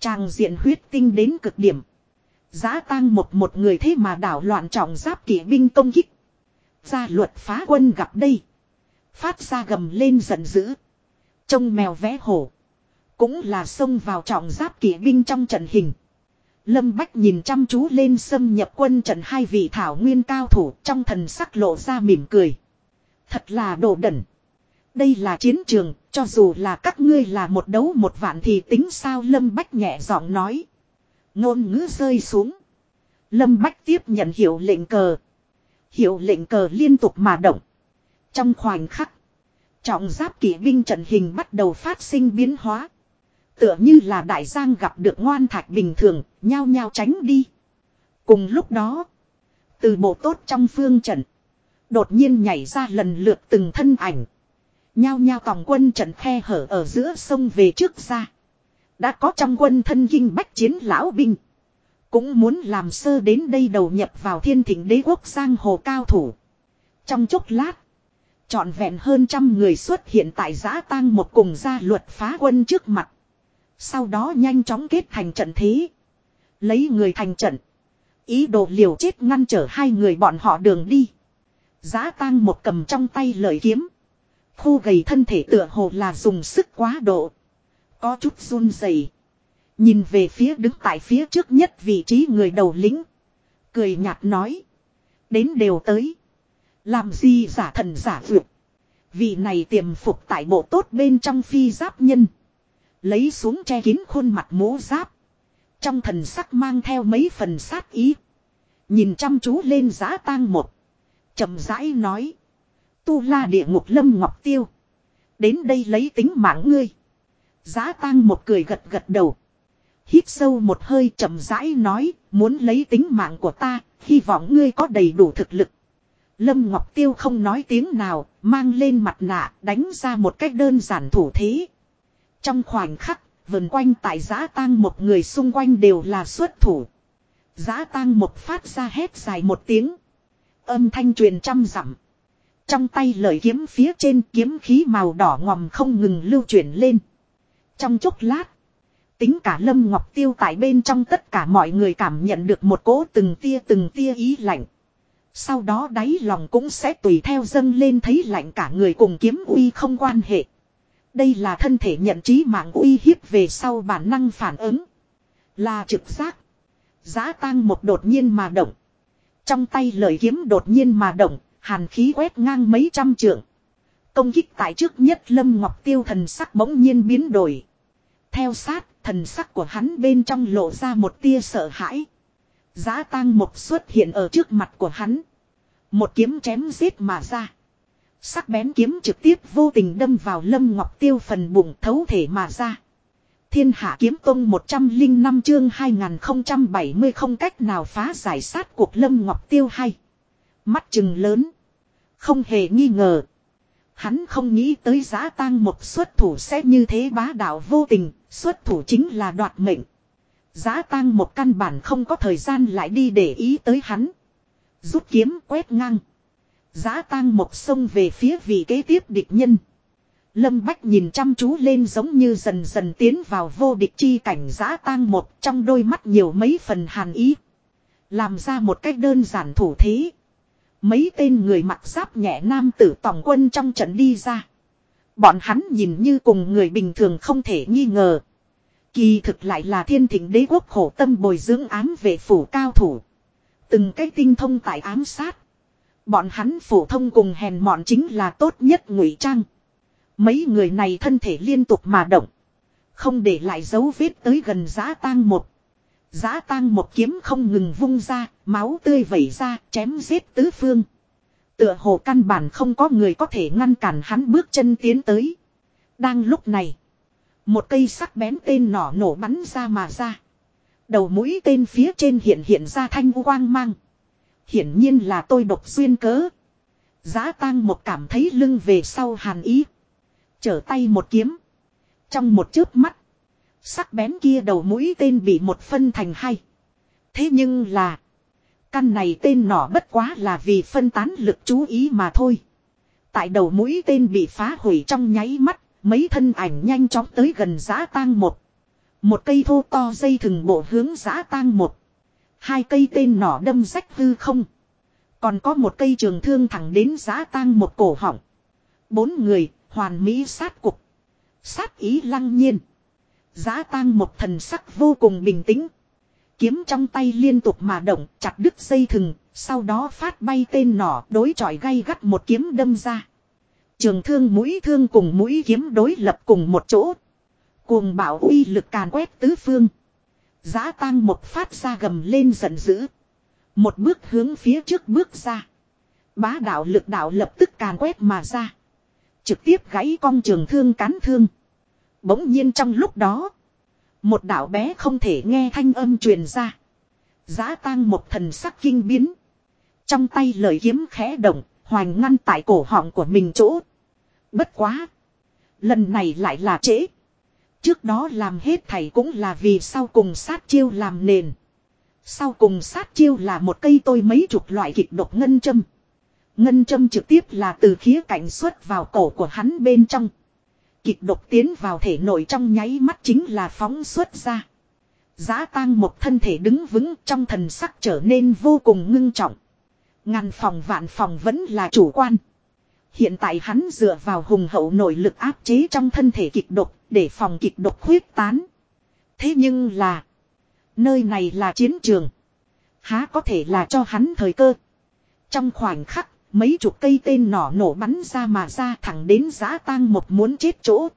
Tràng diện huyết tinh đến cực điểm. Giá tang một một người thế mà đảo loạn trọng giáp kỵ binh công kích. Gia luật phá quân gặp đây. Phát ra gầm lên giận dữ. Trông mèo vẽ hổ. Cũng là xông vào trọng giáp kỵ binh trong trận hình. Lâm Bách nhìn chăm chú lên xâm nhập quân trận hai vị thảo nguyên cao thủ trong thần sắc lộ ra mỉm cười. Thật là đồ đẩn. Đây là chiến trường, cho dù là các ngươi là một đấu một vạn thì tính sao Lâm Bách nhẹ giọng nói. Ngôn ngữ rơi xuống. Lâm Bách tiếp nhận hiệu lệnh cờ. Hiệu lệnh cờ liên tục mà động. Trong khoảnh khắc. Trọng giáp kỵ binh trận hình bắt đầu phát sinh biến hóa. Tựa như là đại giang gặp được ngoan thạch bình thường, nhao nhao tránh đi. Cùng lúc đó, từ bộ tốt trong phương trận, đột nhiên nhảy ra lần lượt từng thân ảnh. Nhao nhao tòng quân trận khe hở ở giữa sông về trước ra. Đã có trong quân thân kinh bách chiến lão binh. Cũng muốn làm sơ đến đây đầu nhập vào thiên thỉnh đế quốc giang hồ cao thủ. Trong chốc lát. Trọn vẹn hơn trăm người xuất hiện tại giã tang một cùng gia luật phá quân trước mặt. Sau đó nhanh chóng kết thành trận thế. Lấy người thành trận. Ý đồ liều chết ngăn trở hai người bọn họ đường đi. Giá tang một cầm trong tay lợi kiếm. Khô gầy thân thể tựa hồ là dùng sức quá độ. Có chút run rẩy. Nhìn về phía đứng tại phía trước nhất vị trí người đầu lĩnh. Cười nhạt nói. Đến đều tới. Làm gì giả thần giả vượt. Vị này tiềm phục tại bộ tốt bên trong phi giáp nhân. Lấy xuống che kín khuôn mặt mố giáp. Trong thần sắc mang theo mấy phần sát ý. Nhìn chăm chú lên giá tang một. chậm rãi nói. Tu la địa ngục lâm ngọc tiêu. Đến đây lấy tính mạng ngươi. Giá tang một cười gật gật đầu. Hít sâu một hơi chậm rãi nói, muốn lấy tính mạng của ta, hy vọng ngươi có đầy đủ thực lực. Lâm Ngọc Tiêu không nói tiếng nào, mang lên mặt nạ, đánh ra một cách đơn giản thủ thế. Trong khoảnh khắc, vần quanh tại giã tang một người xung quanh đều là xuất thủ. Giã tang một phát ra hét dài một tiếng. Âm thanh truyền trăm dặm. Trong tay lợi kiếm phía trên kiếm khí màu đỏ ngòm không ngừng lưu chuyển lên. Trong chốc lát. Tính cả Lâm Ngọc Tiêu tại bên trong tất cả mọi người cảm nhận được một cỗ từng tia từng tia ý lạnh. Sau đó đáy lòng cũng sẽ tùy theo dâng lên thấy lạnh cả người cùng kiếm uy không quan hệ. Đây là thân thể nhận trí mạng uy hiếp về sau bản năng phản ứng. Là trực giác. Giá tang một đột nhiên mà động. Trong tay lợi kiếm đột nhiên mà động, hàn khí quét ngang mấy trăm trượng. Công kích tại trước nhất Lâm Ngọc Tiêu thần sắc bỗng nhiên biến đổi. Theo sát, thần sắc của hắn bên trong lộ ra một tia sợ hãi. Giá tang một xuất hiện ở trước mặt của hắn. Một kiếm chém giết mà ra. Sắc bén kiếm trực tiếp vô tình đâm vào Lâm Ngọc Tiêu phần bụng thấu thể mà ra. Thiên hạ kiếm tông 105 chương 2070 không cách nào phá giải sát cuộc Lâm Ngọc Tiêu hay. Mắt chừng lớn. Không hề nghi ngờ. Hắn không nghĩ tới giá tang một xuất thủ sẽ như thế bá đạo vô tình, xuất thủ chính là đoạt mệnh. Giá tang một căn bản không có thời gian lại đi để ý tới hắn. Rút kiếm quét ngang. Giá tang một sông về phía vị kế tiếp địch nhân. Lâm Bách nhìn chăm chú lên giống như dần dần tiến vào vô địch chi cảnh giá tang một trong đôi mắt nhiều mấy phần hàn ý. Làm ra một cách đơn giản thủ thế. Mấy tên người mặc giáp nhẹ nam tử tòng quân trong trận đi ra. Bọn hắn nhìn như cùng người bình thường không thể nghi ngờ. Kỳ thực lại là thiên thịnh đế quốc khổ tâm bồi dưỡng ám về phủ cao thủ. Từng cái tinh thông tại ám sát. Bọn hắn phổ thông cùng hèn mọn chính là tốt nhất ngụy trang. Mấy người này thân thể liên tục mà động. Không để lại dấu vết tới gần giã tang một. Giã tang một kiếm không ngừng vung ra, máu tươi vẩy ra, chém giết tứ phương. Tựa hồ căn bản không có người có thể ngăn cản hắn bước chân tiến tới. Đang lúc này, một cây sắc bén tên nỏ nổ bắn ra mà ra. Đầu mũi tên phía trên hiện hiện ra thanh quang mang. Hiển nhiên là tôi độc xuyên cớ. Giá tang một cảm thấy lưng về sau hàn ý. Trở tay một kiếm. Trong một chớp mắt. Sắc bén kia đầu mũi tên bị một phân thành hai. Thế nhưng là. Căn này tên nỏ bất quá là vì phân tán lực chú ý mà thôi. Tại đầu mũi tên bị phá hủy trong nháy mắt. Mấy thân ảnh nhanh chóng tới gần Giá tang một. Một cây thô to dây thừng bộ hướng Giá tang một. Hai cây tên nỏ đâm rách hư không. Còn có một cây trường thương thẳng đến giá tang một cổ họng. Bốn người, hoàn mỹ sát cục. Sát ý lăng nhiên. Giá tang một thần sắc vô cùng bình tĩnh. Kiếm trong tay liên tục mà động, chặt đứt dây thừng, sau đó phát bay tên nỏ đối chọi gay gắt một kiếm đâm ra. Trường thương mũi thương cùng mũi kiếm đối lập cùng một chỗ. Cuồng bảo uy lực càn quét tứ phương. Giá tang một phát ra gầm lên giận dữ. Một bước hướng phía trước bước ra. Bá đạo lực đạo lập tức càn quét mà ra. Trực tiếp gãy cong trường thương cán thương. Bỗng nhiên trong lúc đó. Một đạo bé không thể nghe thanh âm truyền ra. Giá tang một thần sắc kinh biến. Trong tay lời kiếm khẽ động, hoành ngăn tại cổ họng của mình chỗ. Bất quá. Lần này lại là trễ. Trước đó làm hết thầy cũng là vì sau cùng sát chiêu làm nền. Sau cùng sát chiêu là một cây tôi mấy chục loại kịch độc ngân châm. Ngân châm trực tiếp là từ khía cạnh xuất vào cổ của hắn bên trong. Kịch độc tiến vào thể nội trong nháy mắt chính là phóng xuất ra. Giá tang một thân thể đứng vững trong thần sắc trở nên vô cùng ngưng trọng. Ngàn phòng vạn phòng vẫn là chủ quan. Hiện tại hắn dựa vào hùng hậu nội lực áp chế trong thân thể kịch độc để phòng kịch độc khuyết tán. Thế nhưng là. Nơi này là chiến trường. Há có thể là cho hắn thời cơ. Trong khoảnh khắc, Mấy chục cây tên nỏ nổ bắn ra mà ra thẳng đến giã tang một muốn chết chỗ.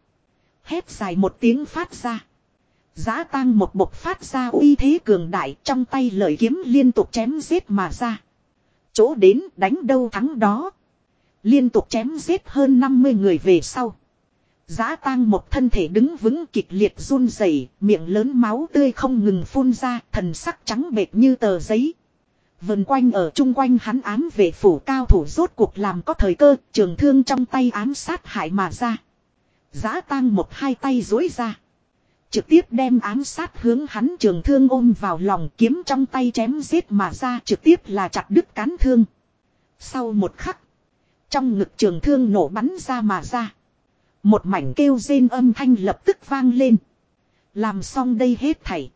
Hét dài một tiếng phát ra. Giã tang một bộc phát ra uy thế cường đại trong tay lợi kiếm liên tục chém giết mà ra. Chỗ đến đánh đâu thắng đó. Liên tục chém giết hơn 50 người về sau. Giá tang một thân thể đứng vững kịch liệt run rẩy, miệng lớn máu tươi không ngừng phun ra, thần sắc trắng bệch như tờ giấy. Vần quanh ở chung quanh hắn ám vệ phủ cao thủ rốt cuộc làm có thời cơ, trường thương trong tay ám sát hại mà ra. Giá tang một hai tay dối ra. Trực tiếp đem ám sát hướng hắn trường thương ôm vào lòng kiếm trong tay chém giết mà ra trực tiếp là chặt đứt cán thương. Sau một khắc. Trong ngực trường thương nổ bắn ra mà ra. Một mảnh kêu rên âm thanh lập tức vang lên. Làm xong đây hết thảy.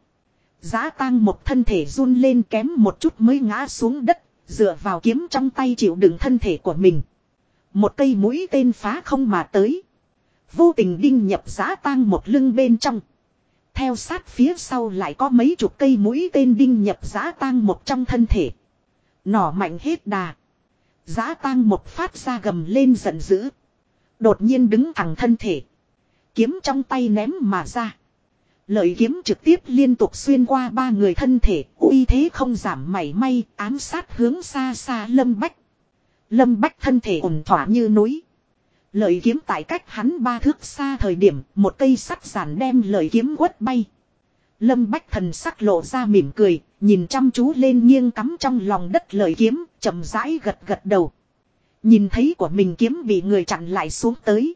Giá tang một thân thể run lên kém một chút mới ngã xuống đất, dựa vào kiếm trong tay chịu đựng thân thể của mình. Một cây mũi tên phá không mà tới. Vô tình đinh nhập giá tang một lưng bên trong. Theo sát phía sau lại có mấy chục cây mũi tên đinh nhập giá tang một trong thân thể. Nỏ mạnh hết đà. Giá tang một phát ra gầm lên giận dữ. Đột nhiên đứng thẳng thân thể. Kiếm trong tay ném mà ra. Lợi kiếm trực tiếp liên tục xuyên qua ba người thân thể, uy thế không giảm mảy may, ám sát hướng xa xa Lâm Bách. Lâm Bách thân thể ổn thỏa như núi. Lợi kiếm tại cách hắn ba thước xa thời điểm, một cây sắt giản đem lợi kiếm quất bay. Lâm Bách thần sắc lộ ra mỉm cười, nhìn chăm chú lên nghiêng cắm trong lòng đất lời kiếm, chậm rãi gật gật đầu. Nhìn thấy của mình kiếm bị người chặn lại xuống tới.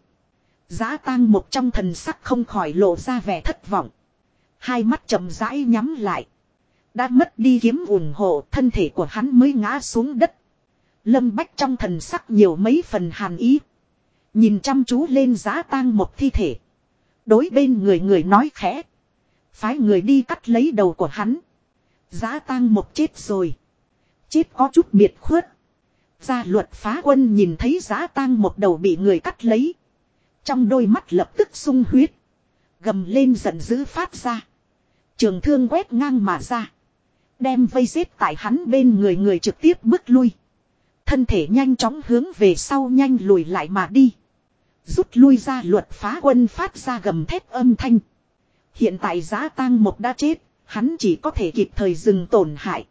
Giá tang một trong thần sắc không khỏi lộ ra vẻ thất vọng. Hai mắt chậm rãi nhắm lại. Đã mất đi kiếm ủng hộ thân thể của hắn mới ngã xuống đất. Lâm Bách trong thần sắc nhiều mấy phần hàn ý. Nhìn chăm chú lên giá tang một thi thể. Đối bên người người nói khẽ. Phái người đi cắt lấy đầu của hắn. Giá tang một chết rồi. Chết có chút biệt khuất. Gia luật phá quân nhìn thấy giá tang một đầu bị người cắt lấy. Trong đôi mắt lập tức sung huyết. Gầm lên giận dữ phát ra. Trường thương quét ngang mà ra. Đem vây giết tại hắn bên người người trực tiếp bước lui. Thân thể nhanh chóng hướng về sau nhanh lùi lại mà đi. Rút lui ra luật phá quân phát ra gầm thép âm thanh. Hiện tại giá tang một đã chết, hắn chỉ có thể kịp thời dừng tổn hại.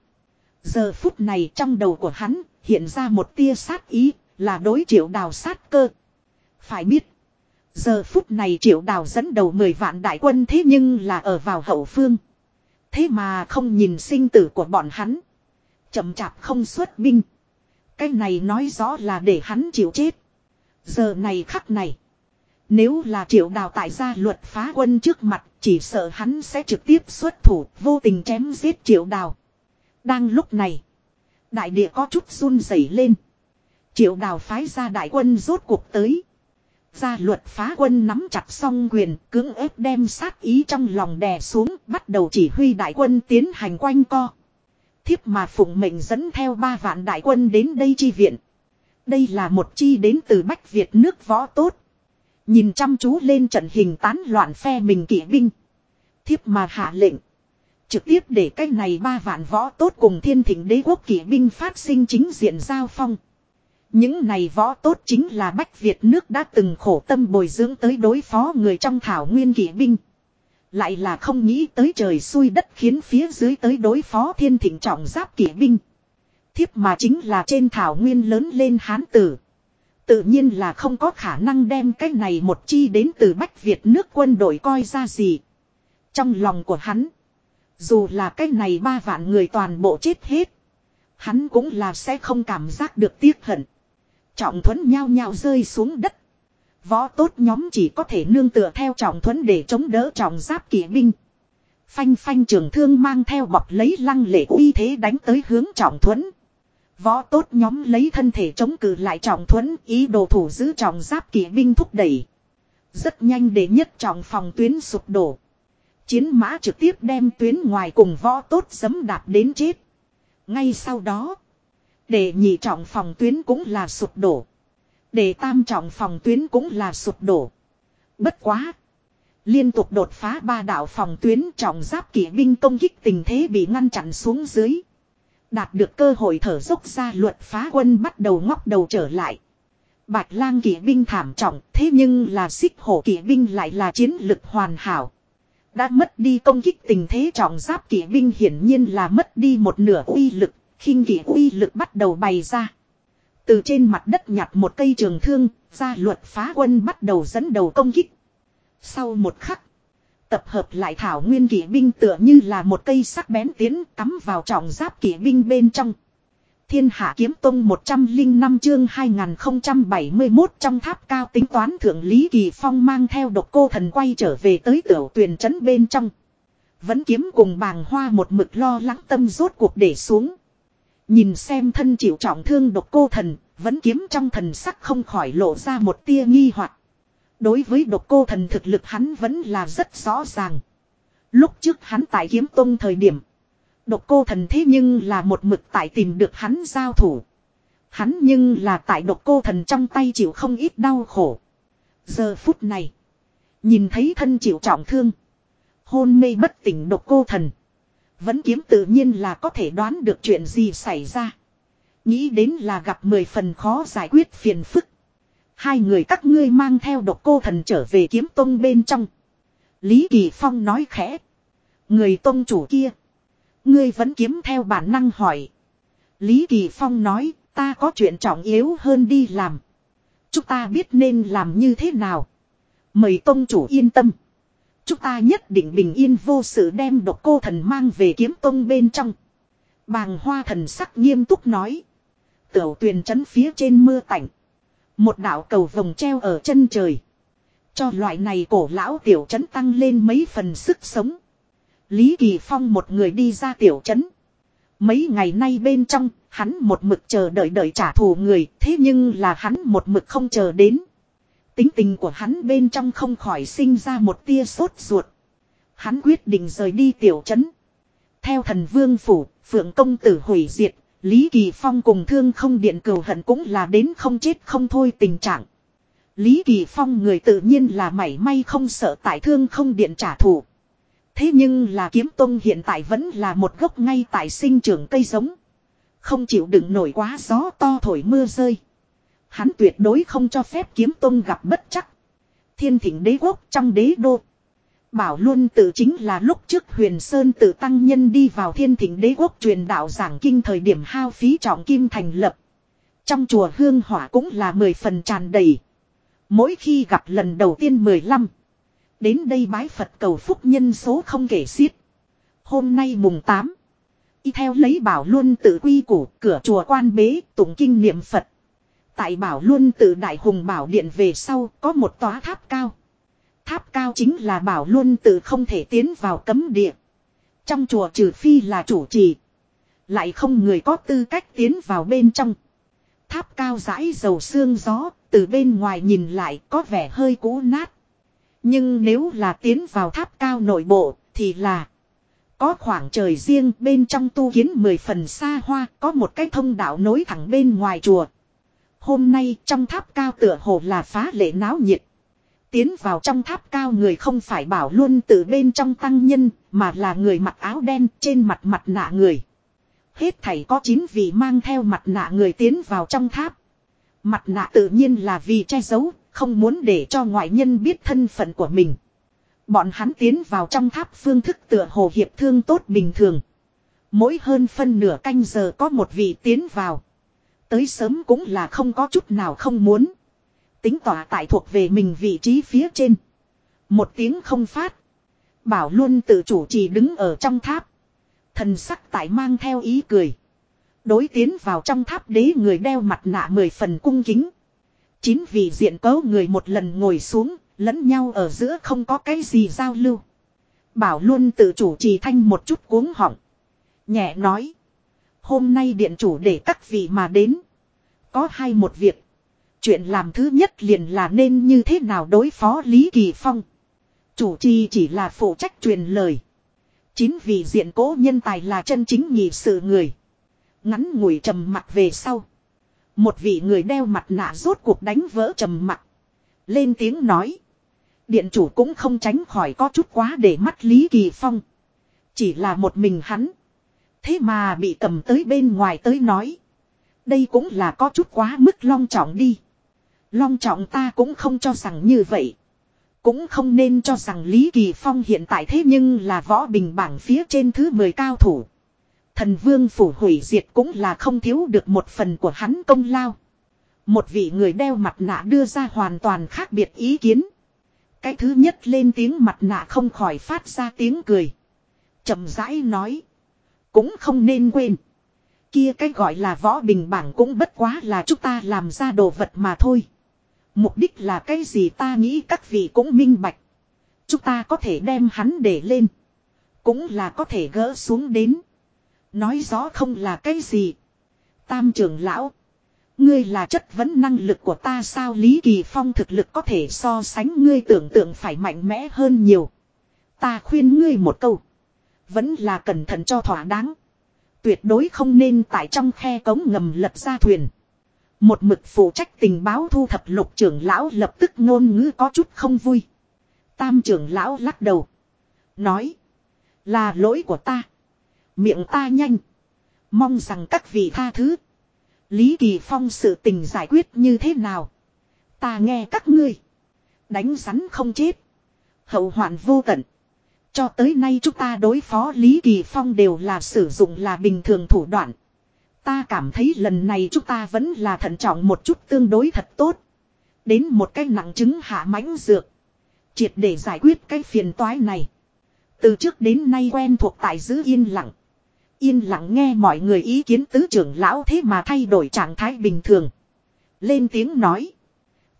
Giờ phút này trong đầu của hắn hiện ra một tia sát ý, là đối triệu đào sát cơ. Phải biết, giờ phút này triệu đào dẫn đầu 10 vạn đại quân thế nhưng là ở vào hậu phương. Thế mà không nhìn sinh tử của bọn hắn. Chậm chạp không xuất binh. Cái này nói rõ là để hắn chịu chết. Giờ này khắc này. Nếu là triệu đào tại gia luật phá quân trước mặt, chỉ sợ hắn sẽ trực tiếp xuất thủ, vô tình chém giết triệu đào. Đang lúc này, đại địa có chút run rẩy lên. Triệu đào phái ra đại quân rốt cuộc tới. Gia luật phá quân nắm chặt song quyền, cưỡng ép đem sát ý trong lòng đè xuống, bắt đầu chỉ huy đại quân tiến hành quanh co. Thiếp mà phụng mệnh dẫn theo ba vạn đại quân đến đây chi viện. Đây là một chi đến từ Bách Việt nước võ tốt. Nhìn chăm chú lên trận hình tán loạn phe mình kỵ binh. Thiếp mà hạ lệnh. Trực tiếp để cái này ba vạn võ tốt cùng thiên thỉnh đế quốc kỵ binh phát sinh chính diện giao phong. Những này võ tốt chính là Bách Việt nước đã từng khổ tâm bồi dưỡng tới đối phó người trong thảo nguyên kỵ binh. Lại là không nghĩ tới trời xui đất khiến phía dưới tới đối phó thiên thịnh trọng giáp kỵ binh. Thiếp mà chính là trên thảo nguyên lớn lên hán tử. Tự nhiên là không có khả năng đem cái này một chi đến từ Bách Việt nước quân đội coi ra gì. Trong lòng của hắn. Dù là cái này ba vạn người toàn bộ chết hết. Hắn cũng là sẽ không cảm giác được tiếc hận. Trọng thuẫn nhao nhao rơi xuống đất. Võ tốt nhóm chỉ có thể nương tựa theo trọng thuẫn để chống đỡ trọng giáp kỵ binh. Phanh phanh trường thương mang theo bọc lấy lăng lệ uy thế đánh tới hướng trọng thuẫn. Võ tốt nhóm lấy thân thể chống cự lại trọng thuẫn, ý đồ thủ giữ trọng giáp kỵ binh thúc đẩy. Rất nhanh để nhất trọng phòng tuyến sụp đổ. Chiến mã trực tiếp đem tuyến ngoài cùng võ tốt dấm đạp đến chết. Ngay sau đó. Để nhị trọng phòng tuyến cũng là sụp đổ. Để tam trọng phòng tuyến cũng là sụp đổ. Bất quá. Liên tục đột phá ba đạo phòng tuyến trọng giáp kỵ binh công kích tình thế bị ngăn chặn xuống dưới. Đạt được cơ hội thở dốc ra luật phá quân bắt đầu ngóc đầu trở lại. Bạch lang kỵ binh thảm trọng thế nhưng là xích hổ kỵ binh lại là chiến lực hoàn hảo. Đã mất đi công kích tình thế trọng giáp kỵ binh hiển nhiên là mất đi một nửa uy lực khinh kỵ uy lực bắt đầu bày ra. Từ trên mặt đất nhặt một cây trường thương, ra luật phá quân bắt đầu dẫn đầu công kích. Sau một khắc. Tập hợp lại thảo nguyên kỵ binh tựa như là một cây sắc bén tiến cắm vào trọng giáp kỵ binh bên trong. Thiên hạ kiếm tông 105 chương 2071 trong tháp cao tính toán thượng Lý Kỳ Phong mang theo độc cô thần quay trở về tới tiểu tuyển trấn bên trong. Vẫn kiếm cùng bàng hoa một mực lo lắng tâm rốt cuộc để xuống. Nhìn xem thân chịu trọng thương độc cô thần, vẫn kiếm trong thần sắc không khỏi lộ ra một tia nghi hoặc. Đối với độc cô thần thực lực hắn vẫn là rất rõ ràng. Lúc trước hắn tại kiếm tông thời điểm. Độc cô thần thế nhưng là một mực tại tìm được hắn giao thủ. Hắn nhưng là tại độc cô thần trong tay chịu không ít đau khổ. Giờ phút này. Nhìn thấy thân chịu trọng thương. Hôn mê bất tỉnh độc cô thần. Vẫn kiếm tự nhiên là có thể đoán được chuyện gì xảy ra. Nghĩ đến là gặp mười phần khó giải quyết phiền phức. Hai người các ngươi mang theo độc cô thần trở về kiếm tông bên trong. Lý Kỳ Phong nói khẽ. Người tông chủ kia. Ngươi vẫn kiếm theo bản năng hỏi. Lý Kỳ Phong nói, ta có chuyện trọng yếu hơn đi làm. Chúng ta biết nên làm như thế nào. Mời tông chủ yên tâm. Chúng ta nhất định bình yên vô sự đem độc cô thần mang về kiếm tông bên trong. Bàng hoa thần sắc nghiêm túc nói. Tiểu tuyền chấn phía trên mưa tạnh. Một đạo cầu vồng treo ở chân trời. Cho loại này cổ lão tiểu trấn tăng lên mấy phần sức sống. Lý Kỳ Phong một người đi ra tiểu trấn. Mấy ngày nay bên trong, hắn một mực chờ đợi đợi trả thù người, thế nhưng là hắn một mực không chờ đến. Tính tình của hắn bên trong không khỏi sinh ra một tia sốt ruột. Hắn quyết định rời đi tiểu trấn. Theo thần vương phủ, phượng công tử hủy diệt, Lý Kỳ Phong cùng thương không điện cầu hận cũng là đến không chết không thôi tình trạng. Lý Kỳ Phong người tự nhiên là mảy may không sợ tại thương không điện trả thù. Thế nhưng là kiếm tông hiện tại vẫn là một gốc ngay tại sinh trưởng cây giống. Không chịu đựng nổi quá gió to thổi mưa rơi. Hắn tuyệt đối không cho phép kiếm tông gặp bất chắc. Thiên thỉnh đế quốc trong đế đô. Bảo luôn tự chính là lúc trước huyền sơn tự tăng nhân đi vào thiên thỉnh đế quốc truyền đạo giảng kinh thời điểm hao phí trọng kim thành lập. Trong chùa hương hỏa cũng là mười phần tràn đầy. Mỗi khi gặp lần đầu tiên mười lăm, Đến đây bái Phật cầu phúc nhân số không kể xiết. Hôm nay mùng 8. Y theo lấy bảo luôn tự quy củ cửa chùa quan bế tụng kinh niệm Phật. Tại bảo luôn tự đại hùng bảo điện về sau có một tòa tháp cao. Tháp cao chính là bảo luôn tự không thể tiến vào cấm địa. Trong chùa trừ phi là chủ trì. Lại không người có tư cách tiến vào bên trong. Tháp cao rãi dầu xương gió, từ bên ngoài nhìn lại có vẻ hơi cũ nát. Nhưng nếu là tiến vào tháp cao nội bộ, thì là có khoảng trời riêng bên trong tu kiến mười phần xa hoa, có một cái thông đạo nối thẳng bên ngoài chùa. Hôm nay trong tháp cao tựa hồ là phá lệ náo nhiệt. Tiến vào trong tháp cao người không phải bảo luôn từ bên trong tăng nhân, mà là người mặc áo đen trên mặt mặt nạ người. Hết thảy có 9 vị mang theo mặt nạ người tiến vào trong tháp. Mặt nạ tự nhiên là vì che giấu, không muốn để cho ngoại nhân biết thân phận của mình. Bọn hắn tiến vào trong tháp phương thức tựa hồ hiệp thương tốt bình thường. Mỗi hơn phân nửa canh giờ có một vị tiến vào. Tới sớm cũng là không có chút nào không muốn. Tính tỏa tại thuộc về mình vị trí phía trên. Một tiếng không phát. Bảo luôn tự chủ trì đứng ở trong tháp. Thần sắc tại mang theo ý cười. Đối tiến vào trong tháp đế người đeo mặt nạ mười phần cung kính. Chín vị diện cấu người một lần ngồi xuống, lẫn nhau ở giữa không có cái gì giao lưu. Bảo luôn tự chủ trì thanh một chút cuống họng. Nhẹ nói. Hôm nay điện chủ để các vị mà đến. Có hai một việc. Chuyện làm thứ nhất liền là nên như thế nào đối phó Lý Kỳ Phong. Chủ trì chỉ là phụ trách truyền lời. chính vì diện cố nhân tài là chân chính nhị sự người. Ngắn ngủi trầm mặt về sau. Một vị người đeo mặt nạ rốt cuộc đánh vỡ trầm mặt. Lên tiếng nói. Điện chủ cũng không tránh khỏi có chút quá để mắt Lý Kỳ Phong. Chỉ là một mình hắn. Thế mà bị cầm tới bên ngoài tới nói. Đây cũng là có chút quá mức long trọng đi. Long trọng ta cũng không cho rằng như vậy. Cũng không nên cho rằng Lý Kỳ Phong hiện tại thế nhưng là võ bình bảng phía trên thứ 10 cao thủ. Thần vương phủ hủy diệt cũng là không thiếu được một phần của hắn công lao. Một vị người đeo mặt nạ đưa ra hoàn toàn khác biệt ý kiến. Cái thứ nhất lên tiếng mặt nạ không khỏi phát ra tiếng cười. chậm rãi nói. Cũng không nên quên. Kia cái gọi là võ bình bảng cũng bất quá là chúng ta làm ra đồ vật mà thôi. Mục đích là cái gì ta nghĩ các vị cũng minh bạch. Chúng ta có thể đem hắn để lên. Cũng là có thể gỡ xuống đến. Nói rõ không là cái gì. Tam trưởng lão. Ngươi là chất vấn năng lực của ta sao Lý Kỳ Phong thực lực có thể so sánh ngươi tưởng tượng phải mạnh mẽ hơn nhiều. Ta khuyên ngươi một câu. Vẫn là cẩn thận cho thỏa đáng. Tuyệt đối không nên tại trong khe cống ngầm lật ra thuyền. Một mực phụ trách tình báo thu thập lục trưởng lão lập tức ngôn ngữ có chút không vui. Tam trưởng lão lắc đầu. Nói. Là lỗi của ta. Miệng ta nhanh. Mong rằng các vị tha thứ. Lý Kỳ Phong sự tình giải quyết như thế nào? Ta nghe các ngươi. Đánh rắn không chết. Hậu hoạn vô tận. Cho tới nay chúng ta đối phó Lý Kỳ Phong đều là sử dụng là bình thường thủ đoạn. Ta cảm thấy lần này chúng ta vẫn là thận trọng một chút tương đối thật tốt. Đến một cái nặng chứng hạ mãnh dược. Triệt để giải quyết cái phiền toái này. Từ trước đến nay quen thuộc tại giữ yên lặng. Yên lặng nghe mọi người ý kiến tứ trưởng lão thế mà thay đổi trạng thái bình thường. Lên tiếng nói.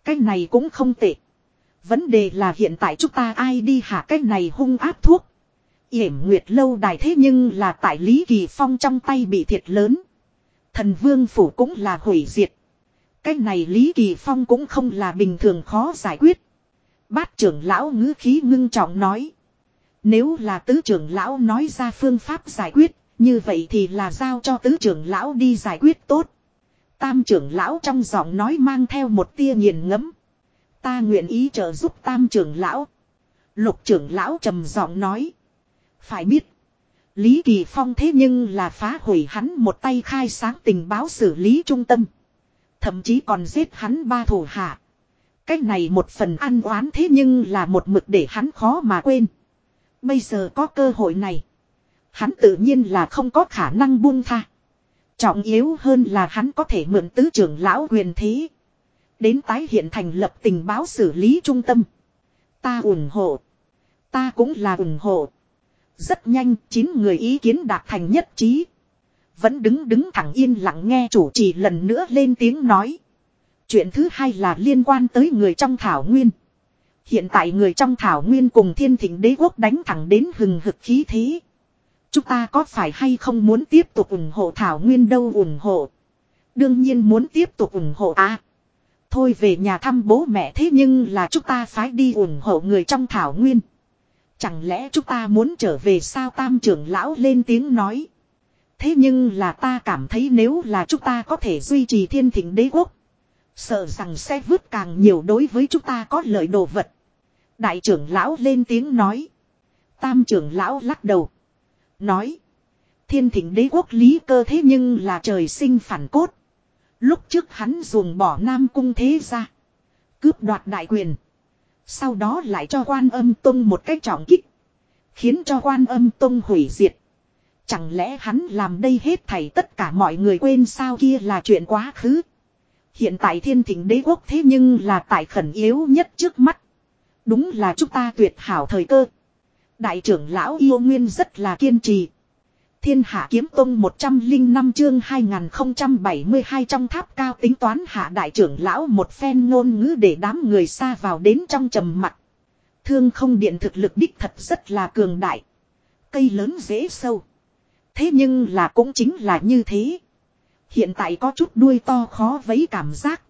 Cái này cũng không tệ. Vấn đề là hiện tại chúng ta ai đi hạ cái này hung áp thuốc. Yểm nguyệt lâu đài thế nhưng là tại Lý Kỳ Phong trong tay bị thiệt lớn. Thần vương phủ cũng là hủy diệt. Cái này Lý Kỳ Phong cũng không là bình thường khó giải quyết. Bát trưởng lão ngữ khí ngưng trọng nói. Nếu là tứ trưởng lão nói ra phương pháp giải quyết, như vậy thì là giao cho tứ trưởng lão đi giải quyết tốt. Tam trưởng lão trong giọng nói mang theo một tia nghiền ngẫm. Ta nguyện ý trợ giúp tam trưởng lão. Lục trưởng lão trầm giọng nói. Phải biết. Lý Kỳ Phong thế nhưng là phá hủy hắn một tay khai sáng tình báo xử lý trung tâm. Thậm chí còn giết hắn ba thủ hạ. Cách này một phần ăn oán thế nhưng là một mực để hắn khó mà quên. Bây giờ có cơ hội này. Hắn tự nhiên là không có khả năng buông tha. Trọng yếu hơn là hắn có thể mượn tứ trưởng lão quyền thế. Đến tái hiện thành lập tình báo xử lý trung tâm. Ta ủng hộ. Ta cũng là ủng hộ. Rất nhanh, chín người ý kiến đạt thành nhất trí. Vẫn đứng đứng thẳng yên lặng nghe chủ trì lần nữa lên tiếng nói. Chuyện thứ hai là liên quan tới người trong thảo nguyên. Hiện tại người trong thảo nguyên cùng thiên thịnh đế quốc đánh thẳng đến hừng hực khí thế. Chúng ta có phải hay không muốn tiếp tục ủng hộ thảo nguyên đâu ủng hộ. Đương nhiên muốn tiếp tục ủng hộ à. Thôi về nhà thăm bố mẹ thế nhưng là chúng ta phải đi ủng hộ người trong thảo nguyên. Chẳng lẽ chúng ta muốn trở về sao tam trưởng lão lên tiếng nói. Thế nhưng là ta cảm thấy nếu là chúng ta có thể duy trì thiên thịnh đế quốc. Sợ rằng sẽ vứt càng nhiều đối với chúng ta có lợi đồ vật. Đại trưởng lão lên tiếng nói. Tam trưởng lão lắc đầu. Nói. Thiên thịnh đế quốc lý cơ thế nhưng là trời sinh phản cốt. Lúc trước hắn ruồng bỏ Nam Cung thế ra. Cướp đoạt đại quyền. Sau đó lại cho quan âm tông một cách trọng kích. Khiến cho quan âm tông hủy diệt. Chẳng lẽ hắn làm đây hết thảy tất cả mọi người quên sao kia là chuyện quá khứ. Hiện tại thiên thỉnh đế quốc thế nhưng là tại khẩn yếu nhất trước mắt. Đúng là chúng ta tuyệt hảo thời cơ. Đại trưởng lão yêu nguyên rất là kiên trì. Thiên hạ kiếm tông 105 chương 2072 trong tháp cao tính toán hạ đại trưởng lão một phen ngôn ngữ để đám người xa vào đến trong trầm mặt. Thương không điện thực lực đích thật rất là cường đại. Cây lớn dễ sâu. Thế nhưng là cũng chính là như thế. Hiện tại có chút đuôi to khó vấy cảm giác.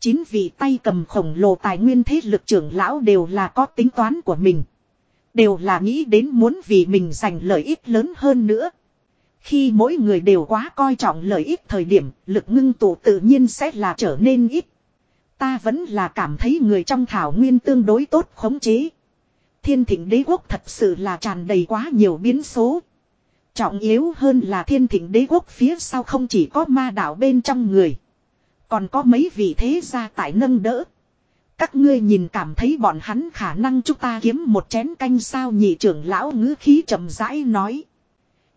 Chín vị tay cầm khổng lồ tài nguyên thế lực trưởng lão đều là có tính toán của mình. Đều là nghĩ đến muốn vì mình giành lợi ích lớn hơn nữa. Khi mỗi người đều quá coi trọng lợi ích thời điểm, lực ngưng tụ tự nhiên sẽ là trở nên ít. Ta vẫn là cảm thấy người trong thảo nguyên tương đối tốt khống chế. Thiên thịnh đế quốc thật sự là tràn đầy quá nhiều biến số. Trọng yếu hơn là thiên thịnh đế quốc phía sau không chỉ có ma đạo bên trong người. Còn có mấy vị thế gia tại nâng đỡ. Các ngươi nhìn cảm thấy bọn hắn khả năng chúng ta kiếm một chén canh sao nhị trưởng lão ngữ khí chậm rãi nói.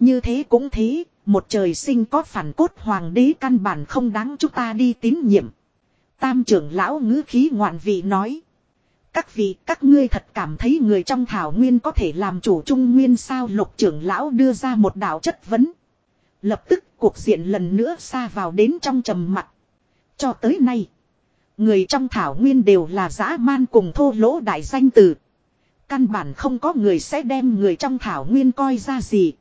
Như thế cũng thế, một trời sinh có phản cốt hoàng đế căn bản không đáng chúng ta đi tín nhiệm. Tam trưởng lão ngữ khí ngoạn vị nói. Các vị, các ngươi thật cảm thấy người trong thảo nguyên có thể làm chủ trung nguyên sao lục trưởng lão đưa ra một đạo chất vấn. Lập tức cuộc diện lần nữa xa vào đến trong trầm mặt. Cho tới nay, người trong thảo nguyên đều là dã man cùng thô lỗ đại danh từ. Căn bản không có người sẽ đem người trong thảo nguyên coi ra gì.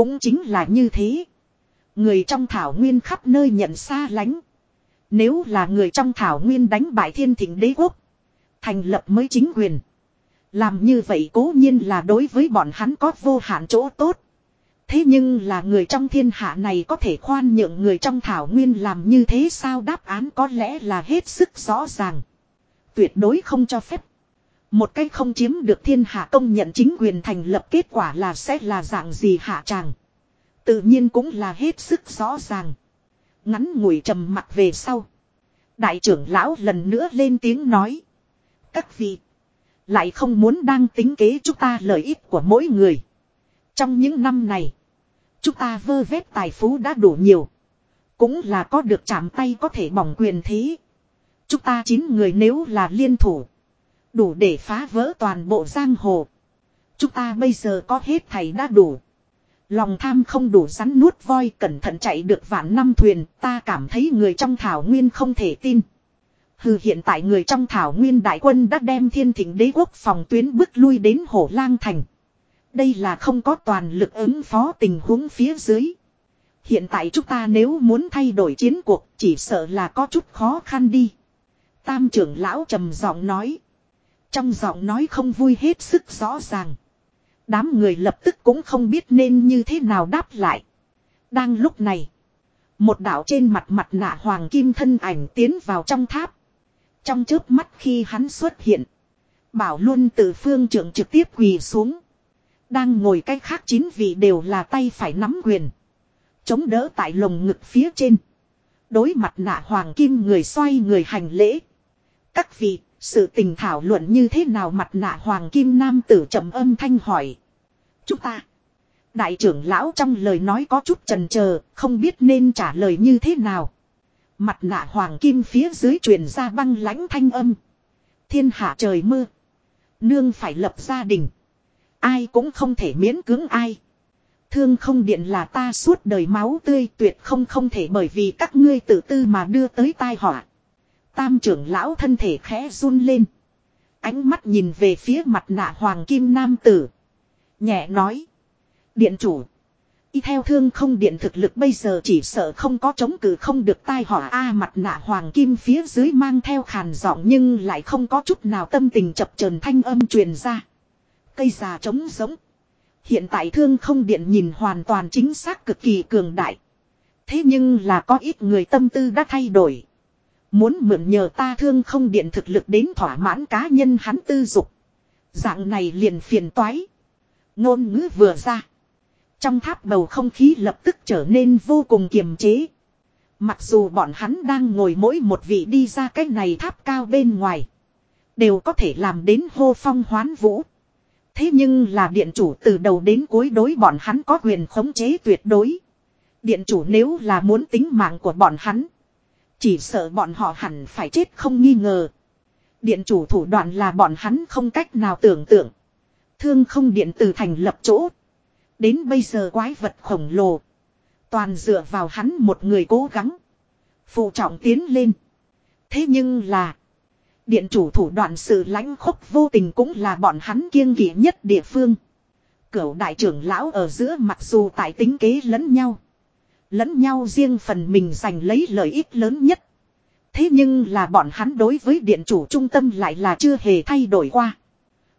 Cũng chính là như thế. Người trong thảo nguyên khắp nơi nhận xa lánh. Nếu là người trong thảo nguyên đánh bại thiên thịnh đế quốc. Thành lập mới chính quyền. Làm như vậy cố nhiên là đối với bọn hắn có vô hạn chỗ tốt. Thế nhưng là người trong thiên hạ này có thể khoan nhượng người trong thảo nguyên làm như thế sao đáp án có lẽ là hết sức rõ ràng. Tuyệt đối không cho phép. Một cách không chiếm được thiên hạ công nhận chính quyền thành lập kết quả là sẽ là dạng gì hạ tràng. Tự nhiên cũng là hết sức rõ ràng. Ngắn ngủi trầm mặt về sau. Đại trưởng lão lần nữa lên tiếng nói. Các vị. Lại không muốn đang tính kế chúng ta lợi ích của mỗi người. Trong những năm này. Chúng ta vơ vét tài phú đã đủ nhiều. Cũng là có được chạm tay có thể bỏng quyền thế. Chúng ta chín người nếu là liên thủ. Đủ để phá vỡ toàn bộ giang hồ. Chúng ta bây giờ có hết thầy đã đủ. Lòng tham không đủ rắn nuốt voi cẩn thận chạy được vạn năm thuyền. Ta cảm thấy người trong thảo nguyên không thể tin. Hừ, hiện tại người trong thảo nguyên đại quân đã đem thiên thịnh đế quốc phòng tuyến bước lui đến hổ lang thành. Đây là không có toàn lực ứng phó tình huống phía dưới. Hiện tại chúng ta nếu muốn thay đổi chiến cuộc, chỉ sợ là có chút khó khăn đi. Tam trưởng lão trầm giọng nói. Trong giọng nói không vui hết sức rõ ràng. Đám người lập tức cũng không biết nên như thế nào đáp lại. Đang lúc này. Một đạo trên mặt mặt nạ hoàng kim thân ảnh tiến vào trong tháp. Trong chớp mắt khi hắn xuất hiện. Bảo luôn từ phương trưởng trực tiếp quỳ xuống. Đang ngồi cách khác chín vị đều là tay phải nắm quyền. Chống đỡ tại lồng ngực phía trên. Đối mặt nạ hoàng kim người xoay người hành lễ. Các vị, sự tình thảo luận như thế nào mặt nạ hoàng kim nam tử trầm âm thanh hỏi. Chúng ta. Đại trưởng lão trong lời nói có chút trần chờ không biết nên trả lời như thế nào. Mặt nạ hoàng kim phía dưới truyền ra băng lãnh thanh âm. Thiên hạ trời mưa. Nương phải lập gia đình. Ai cũng không thể miễn cưỡng ai. Thương không điện là ta suốt đời máu tươi tuyệt không không thể bởi vì các ngươi tự tư mà đưa tới tai họa. Tam trưởng lão thân thể khẽ run lên. Ánh mắt nhìn về phía mặt nạ hoàng kim nam tử. Nhẹ nói. Điện chủ. Y theo thương không điện thực lực bây giờ chỉ sợ không có chống cự không được tai họa A mặt nạ hoàng kim phía dưới mang theo khàn giọng nhưng lại không có chút nào tâm tình chập chờn thanh âm truyền ra. Cây già trống giống. Hiện tại thương không điện nhìn hoàn toàn chính xác cực kỳ cường đại. Thế nhưng là có ít người tâm tư đã thay đổi. Muốn mượn nhờ ta thương không điện thực lực đến thỏa mãn cá nhân hắn tư dục. Dạng này liền phiền toái. Ngôn ngữ vừa ra. Trong tháp bầu không khí lập tức trở nên vô cùng kiềm chế. Mặc dù bọn hắn đang ngồi mỗi một vị đi ra cái này tháp cao bên ngoài. Đều có thể làm đến hô phong hoán vũ. Thế nhưng là điện chủ từ đầu đến cuối đối bọn hắn có quyền khống chế tuyệt đối. Điện chủ nếu là muốn tính mạng của bọn hắn. Chỉ sợ bọn họ hẳn phải chết không nghi ngờ. Điện chủ thủ đoạn là bọn hắn không cách nào tưởng tượng. Thương không điện từ thành lập chỗ. Đến bây giờ quái vật khổng lồ. Toàn dựa vào hắn một người cố gắng. Phụ trọng tiến lên. Thế nhưng là. Điện chủ thủ đoạn sự lãnh khốc vô tình cũng là bọn hắn kiêng kỵ nhất địa phương. Cửu đại trưởng lão ở giữa mặc dù tại tính kế lẫn nhau. Lẫn nhau riêng phần mình giành lấy lợi ích lớn nhất. Thế nhưng là bọn hắn đối với điện chủ trung tâm lại là chưa hề thay đổi qua.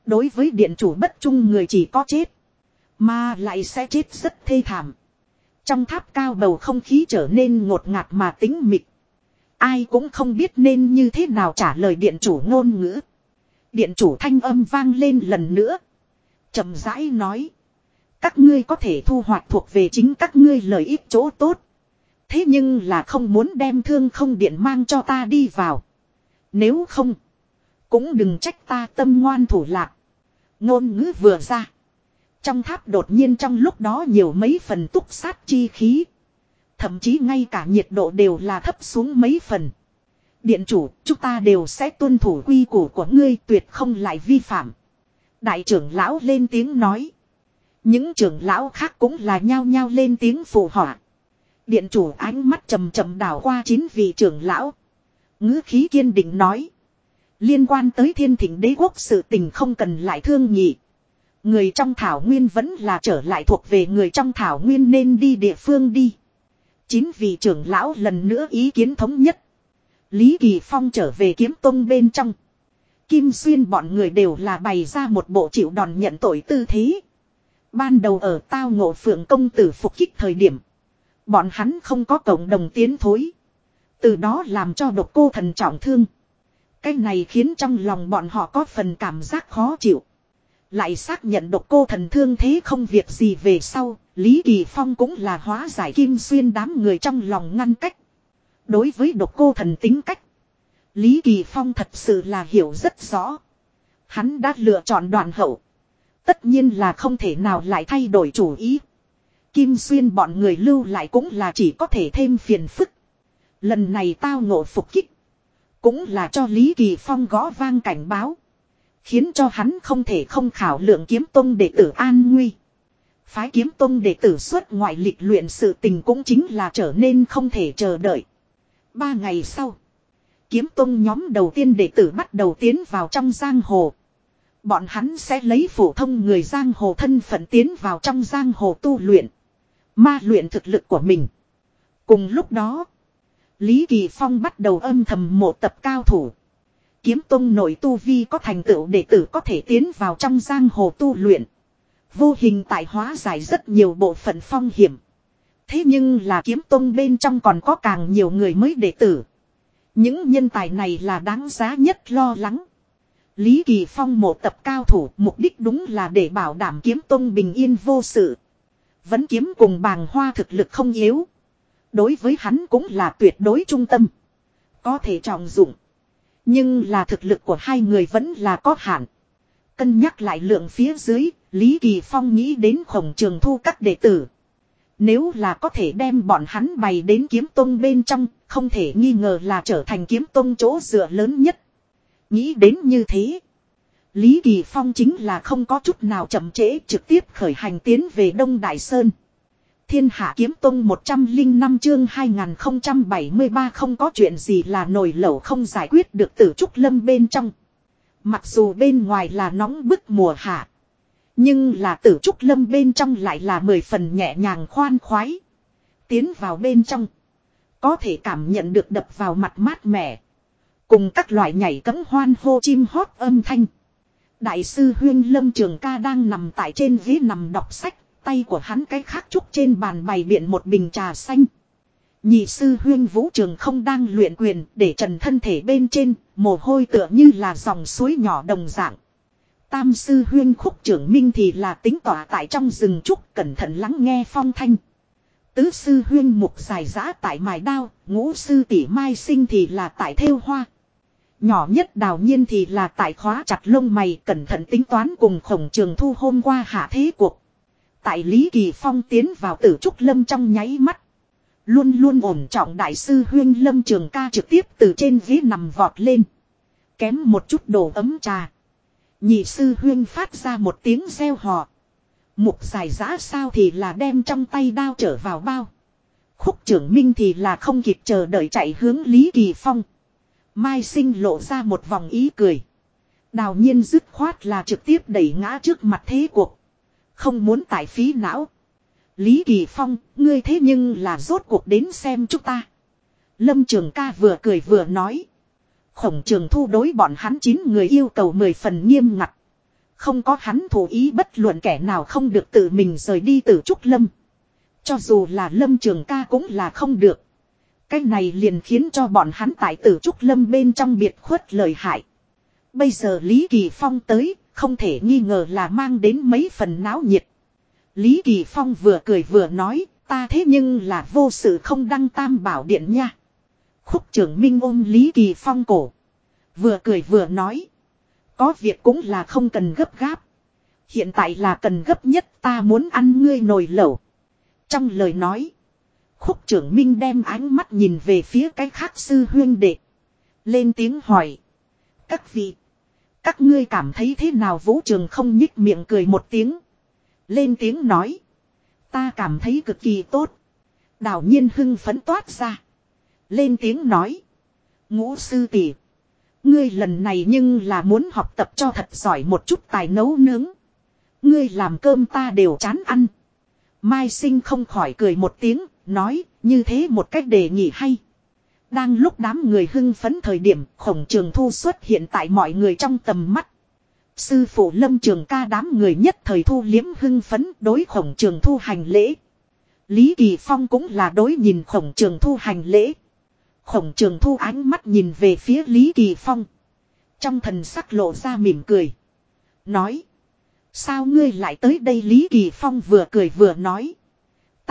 Đối với điện chủ bất trung người chỉ có chết. Mà lại sẽ chết rất thê thảm. Trong tháp cao bầu không khí trở nên ngột ngạt mà tính mịt. Ai cũng không biết nên như thế nào trả lời điện chủ ngôn ngữ. Điện chủ thanh âm vang lên lần nữa. chậm rãi nói. Các ngươi có thể thu hoạch thuộc về chính các ngươi lợi ích chỗ tốt. Thế nhưng là không muốn đem thương không điện mang cho ta đi vào. Nếu không. Cũng đừng trách ta tâm ngoan thủ lạc. Ngôn ngữ vừa ra. Trong tháp đột nhiên trong lúc đó nhiều mấy phần túc sát chi khí. Thậm chí ngay cả nhiệt độ đều là thấp xuống mấy phần. Điện chủ, chúng ta đều sẽ tuân thủ quy củ của ngươi tuyệt không lại vi phạm. Đại trưởng lão lên tiếng nói. Những trưởng lão khác cũng là nhao nhao lên tiếng phụ họa. Điện chủ ánh mắt trầm trầm đảo qua chín vị trưởng lão. ngữ khí kiên định nói. Liên quan tới thiên thỉnh đế quốc sự tình không cần lại thương nhị. Người trong thảo nguyên vẫn là trở lại thuộc về người trong thảo nguyên nên đi địa phương đi. Chín vị trưởng lão lần nữa ý kiến thống nhất. Lý Kỳ Phong trở về kiếm tông bên trong. Kim Xuyên bọn người đều là bày ra một bộ chịu đòn nhận tội tư thế. Ban đầu ở tao ngộ phượng công tử phục kích thời điểm. Bọn hắn không có cộng đồng tiến thối. Từ đó làm cho độc cô thần trọng thương. Cái này khiến trong lòng bọn họ có phần cảm giác khó chịu. Lại xác nhận độc cô thần thương thế không việc gì về sau, Lý Kỳ Phong cũng là hóa giải kim xuyên đám người trong lòng ngăn cách. Đối với độc cô thần tính cách, Lý Kỳ Phong thật sự là hiểu rất rõ. Hắn đã lựa chọn đoàn hậu. Tất nhiên là không thể nào lại thay đổi chủ ý. Kim xuyên bọn người lưu lại cũng là chỉ có thể thêm phiền phức. Lần này tao ngộ phục kích. Cũng là cho Lý Kỳ Phong gõ vang cảnh báo. Khiến cho hắn không thể không khảo lượng kiếm tông đệ tử an nguy. Phái kiếm tông đệ tử xuất ngoại lịch luyện sự tình cũng chính là trở nên không thể chờ đợi. Ba ngày sau. Kiếm tông nhóm đầu tiên đệ tử bắt đầu tiến vào trong giang hồ. Bọn hắn sẽ lấy phổ thông người giang hồ thân phận tiến vào trong giang hồ tu luyện. Ma luyện thực lực của mình. Cùng lúc đó. Lý Kỳ Phong bắt đầu âm thầm mộ tập cao thủ. Kiếm tông nội tu vi có thành tựu đệ tử có thể tiến vào trong giang hồ tu luyện. Vô hình tại hóa giải rất nhiều bộ phận phong hiểm. Thế nhưng là kiếm tông bên trong còn có càng nhiều người mới đệ tử. Những nhân tài này là đáng giá nhất lo lắng. Lý Kỳ Phong một tập cao thủ mục đích đúng là để bảo đảm kiếm tông bình yên vô sự. Vẫn kiếm cùng bàng hoa thực lực không yếu. Đối với hắn cũng là tuyệt đối trung tâm. Có thể trọng dụng. Nhưng là thực lực của hai người vẫn là có hạn. Cân nhắc lại lượng phía dưới, Lý Kỳ Phong nghĩ đến khổng trường thu các đệ tử. Nếu là có thể đem bọn hắn bày đến kiếm tông bên trong, không thể nghi ngờ là trở thành kiếm tông chỗ dựa lớn nhất. Nghĩ đến như thế. Lý Kỳ Phong chính là không có chút nào chậm trễ trực tiếp khởi hành tiến về Đông Đại Sơn. Thiên Hạ Kiếm Tông 105 chương 2073 không có chuyện gì là nổi lẩu không giải quyết được tử trúc lâm bên trong. Mặc dù bên ngoài là nóng bức mùa hạ. Nhưng là tử trúc lâm bên trong lại là mười phần nhẹ nhàng khoan khoái. Tiến vào bên trong. Có thể cảm nhận được đập vào mặt mát mẻ. Cùng các loại nhảy cấm hoan hô chim hót âm thanh. Đại sư Huyên Lâm Trường ca đang nằm tại trên ghế nằm đọc sách. Tay của hắn cái khác trúc trên bàn bày biện một bình trà xanh. Nhị sư huyên vũ trường không đang luyện quyền để trần thân thể bên trên, mồ hôi tựa như là dòng suối nhỏ đồng dạng. Tam sư huyên khúc trưởng minh thì là tính tỏa tại trong rừng trúc cẩn thận lắng nghe phong thanh. Tứ sư huyên mục dài giã tại mài đao, ngũ sư tỷ mai sinh thì là tại theo hoa. Nhỏ nhất đào nhiên thì là tại khóa chặt lông mày cẩn thận tính toán cùng khổng trường thu hôm qua hạ thế cuộc. Tại Lý Kỳ Phong tiến vào tử trúc lâm trong nháy mắt. Luôn luôn ổn trọng đại sư huyên lâm trường ca trực tiếp từ trên ghế nằm vọt lên. Kém một chút đổ ấm trà. Nhị sư huyên phát ra một tiếng reo hò. Mục dài giã sao thì là đem trong tay đao trở vào bao. Khúc trưởng minh thì là không kịp chờ đợi chạy hướng Lý Kỳ Phong. Mai sinh lộ ra một vòng ý cười. Đào nhiên dứt khoát là trực tiếp đẩy ngã trước mặt thế cuộc. Không muốn tải phí não. Lý Kỳ Phong, ngươi thế nhưng là rốt cuộc đến xem chúng ta. Lâm Trường ca vừa cười vừa nói. Khổng trường thu đối bọn hắn chín người yêu cầu mười phần nghiêm ngặt. Không có hắn thủ ý bất luận kẻ nào không được tự mình rời đi từ Trúc Lâm. Cho dù là Lâm Trường ca cũng là không được. Cái này liền khiến cho bọn hắn tại tử Trúc Lâm bên trong biệt khuất lời hại. Bây giờ Lý Kỳ Phong tới, không thể nghi ngờ là mang đến mấy phần náo nhiệt. Lý Kỳ Phong vừa cười vừa nói, ta thế nhưng là vô sự không đăng tam bảo điện nha. Khúc trưởng Minh ôm Lý Kỳ Phong cổ. Vừa cười vừa nói. Có việc cũng là không cần gấp gáp. Hiện tại là cần gấp nhất ta muốn ăn ngươi nồi lẩu. Trong lời nói. Khúc trưởng Minh đem ánh mắt nhìn về phía cái khác sư huyên đệ. Lên tiếng hỏi. Các vị. Các ngươi cảm thấy thế nào vũ trường không nhích miệng cười một tiếng. Lên tiếng nói. Ta cảm thấy cực kỳ tốt. Đào nhiên hưng phấn toát ra. Lên tiếng nói. Ngũ sư tỷ, Ngươi lần này nhưng là muốn học tập cho thật giỏi một chút tài nấu nướng. Ngươi làm cơm ta đều chán ăn. Mai sinh không khỏi cười một tiếng, nói, như thế một cách đề nghị hay. Đang lúc đám người hưng phấn thời điểm, khổng trường thu xuất hiện tại mọi người trong tầm mắt. Sư phụ lâm trường ca đám người nhất thời thu liếm hưng phấn đối khổng trường thu hành lễ. Lý Kỳ Phong cũng là đối nhìn khổng trường thu hành lễ. Khổng trường thu ánh mắt nhìn về phía Lý Kỳ Phong. Trong thần sắc lộ ra mỉm cười. Nói. Sao ngươi lại tới đây Lý Kỳ Phong vừa cười vừa nói.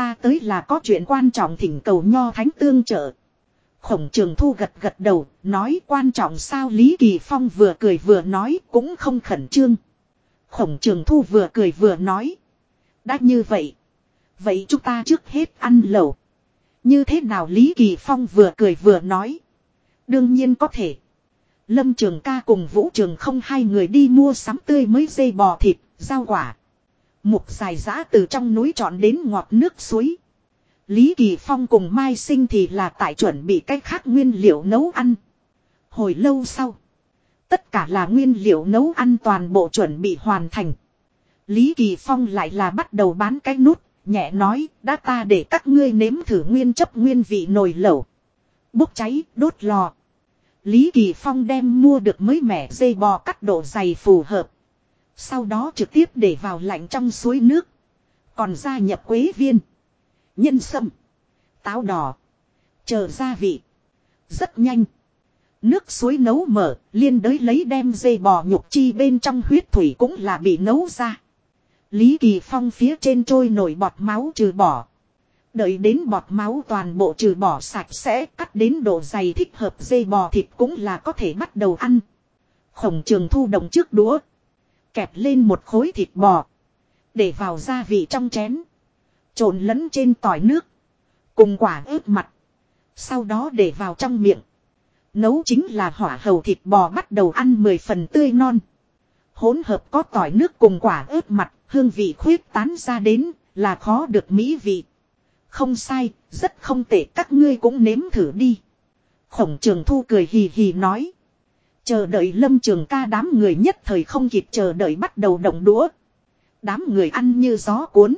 Ta tới là có chuyện quan trọng thỉnh cầu nho thánh tương trợ. Khổng trường thu gật gật đầu, nói quan trọng sao Lý Kỳ Phong vừa cười vừa nói cũng không khẩn trương. Khổng trường thu vừa cười vừa nói. Đã như vậy. Vậy chúng ta trước hết ăn lẩu. Như thế nào Lý Kỳ Phong vừa cười vừa nói. Đương nhiên có thể. Lâm Trường ca cùng Vũ Trường không hai người đi mua sắm tươi mới dây bò thịt, rau quả. Mục dài giã từ trong núi trọn đến ngọt nước suối. Lý Kỳ Phong cùng Mai Sinh thì là tại chuẩn bị cách khác nguyên liệu nấu ăn. Hồi lâu sau. Tất cả là nguyên liệu nấu ăn toàn bộ chuẩn bị hoàn thành. Lý Kỳ Phong lại là bắt đầu bán cái nút, nhẹ nói, đã ta để các ngươi nếm thử nguyên chấp nguyên vị nồi lẩu. Bốc cháy, đốt lò. Lý Kỳ Phong đem mua được mới mẻ dây bò cắt độ dày phù hợp. Sau đó trực tiếp để vào lạnh trong suối nước. Còn gia nhập quế viên. Nhân sâm. Táo đỏ. Chờ gia vị. Rất nhanh. Nước suối nấu mở, liên đới lấy đem dây bò nhục chi bên trong huyết thủy cũng là bị nấu ra. Lý Kỳ Phong phía trên trôi nổi bọt máu trừ bỏ. Đợi đến bọt máu toàn bộ trừ bỏ sạch sẽ cắt đến độ dày thích hợp dây bò thịt cũng là có thể bắt đầu ăn. Khổng trường thu động trước đũa. Kẹp lên một khối thịt bò. Để vào gia vị trong chén. Trộn lẫn trên tỏi nước. Cùng quả ướp mặt. Sau đó để vào trong miệng. Nấu chính là hỏa hầu thịt bò bắt đầu ăn 10 phần tươi non. Hỗn hợp có tỏi nước cùng quả ướp mặt, hương vị khuyết tán ra đến, là khó được mỹ vị. Không sai, rất không tệ các ngươi cũng nếm thử đi. Khổng trường thu cười hì hì nói. Chờ đợi lâm trường ca đám người nhất thời không kịp chờ đợi bắt đầu động đũa. Đám người ăn như gió cuốn.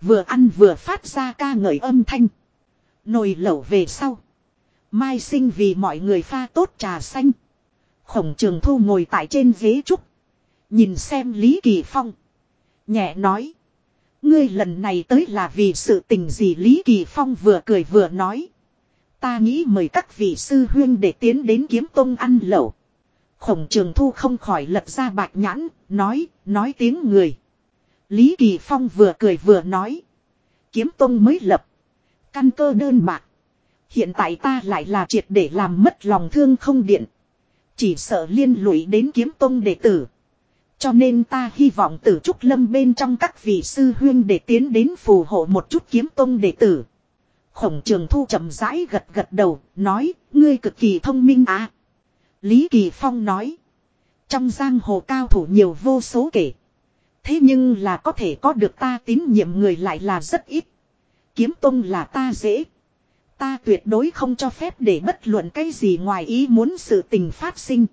Vừa ăn vừa phát ra ca ngợi âm thanh. Nồi lẩu về sau. Mai sinh vì mọi người pha tốt trà xanh. Khổng trường thu ngồi tại trên ghế trúc. Nhìn xem Lý Kỳ Phong. Nhẹ nói. Ngươi lần này tới là vì sự tình gì Lý Kỳ Phong vừa cười vừa nói. Ta nghĩ mời các vị sư huyên để tiến đến kiếm tông ăn lẩu. Khổng trường thu không khỏi lật ra bạch nhãn, nói, nói tiếng người. Lý Kỳ Phong vừa cười vừa nói. Kiếm tông mới lập. Căn cơ đơn bạc. Hiện tại ta lại là triệt để làm mất lòng thương không điện. Chỉ sợ liên lụy đến kiếm tông đệ tử. Cho nên ta hy vọng tử trúc lâm bên trong các vị sư huyên để tiến đến phù hộ một chút kiếm tông đệ tử. Khổng trường thu chậm rãi gật gật đầu, nói, ngươi cực kỳ thông minh à. Lý Kỳ Phong nói, trong giang hồ cao thủ nhiều vô số kể. Thế nhưng là có thể có được ta tín nhiệm người lại là rất ít. Kiếm tông là ta dễ. Ta tuyệt đối không cho phép để bất luận cái gì ngoài ý muốn sự tình phát sinh.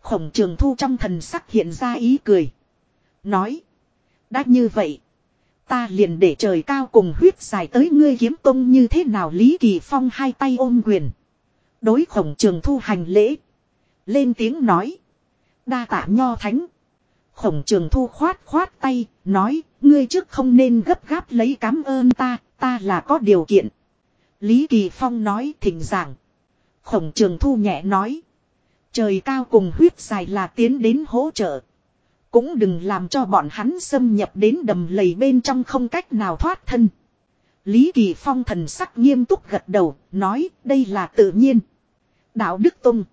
Khổng trường thu trong thần sắc hiện ra ý cười. Nói. Đã như vậy. Ta liền để trời cao cùng huyết dài tới ngươi kiếm tông như thế nào Lý Kỳ Phong hai tay ôm quyền. Đối khổng trường thu hành lễ. Lên tiếng nói. Đa tạ nho thánh. Khổng trường thu khoát khoát tay, nói, ngươi trước không nên gấp gáp lấy cám ơn ta, ta là có điều kiện. Lý Kỳ Phong nói thỉnh giảng. Khổng trường thu nhẹ nói. Trời cao cùng huyết dài là tiến đến hỗ trợ. Cũng đừng làm cho bọn hắn xâm nhập đến đầm lầy bên trong không cách nào thoát thân. Lý Kỳ Phong thần sắc nghiêm túc gật đầu, nói đây là tự nhiên. Đạo Đức Tông.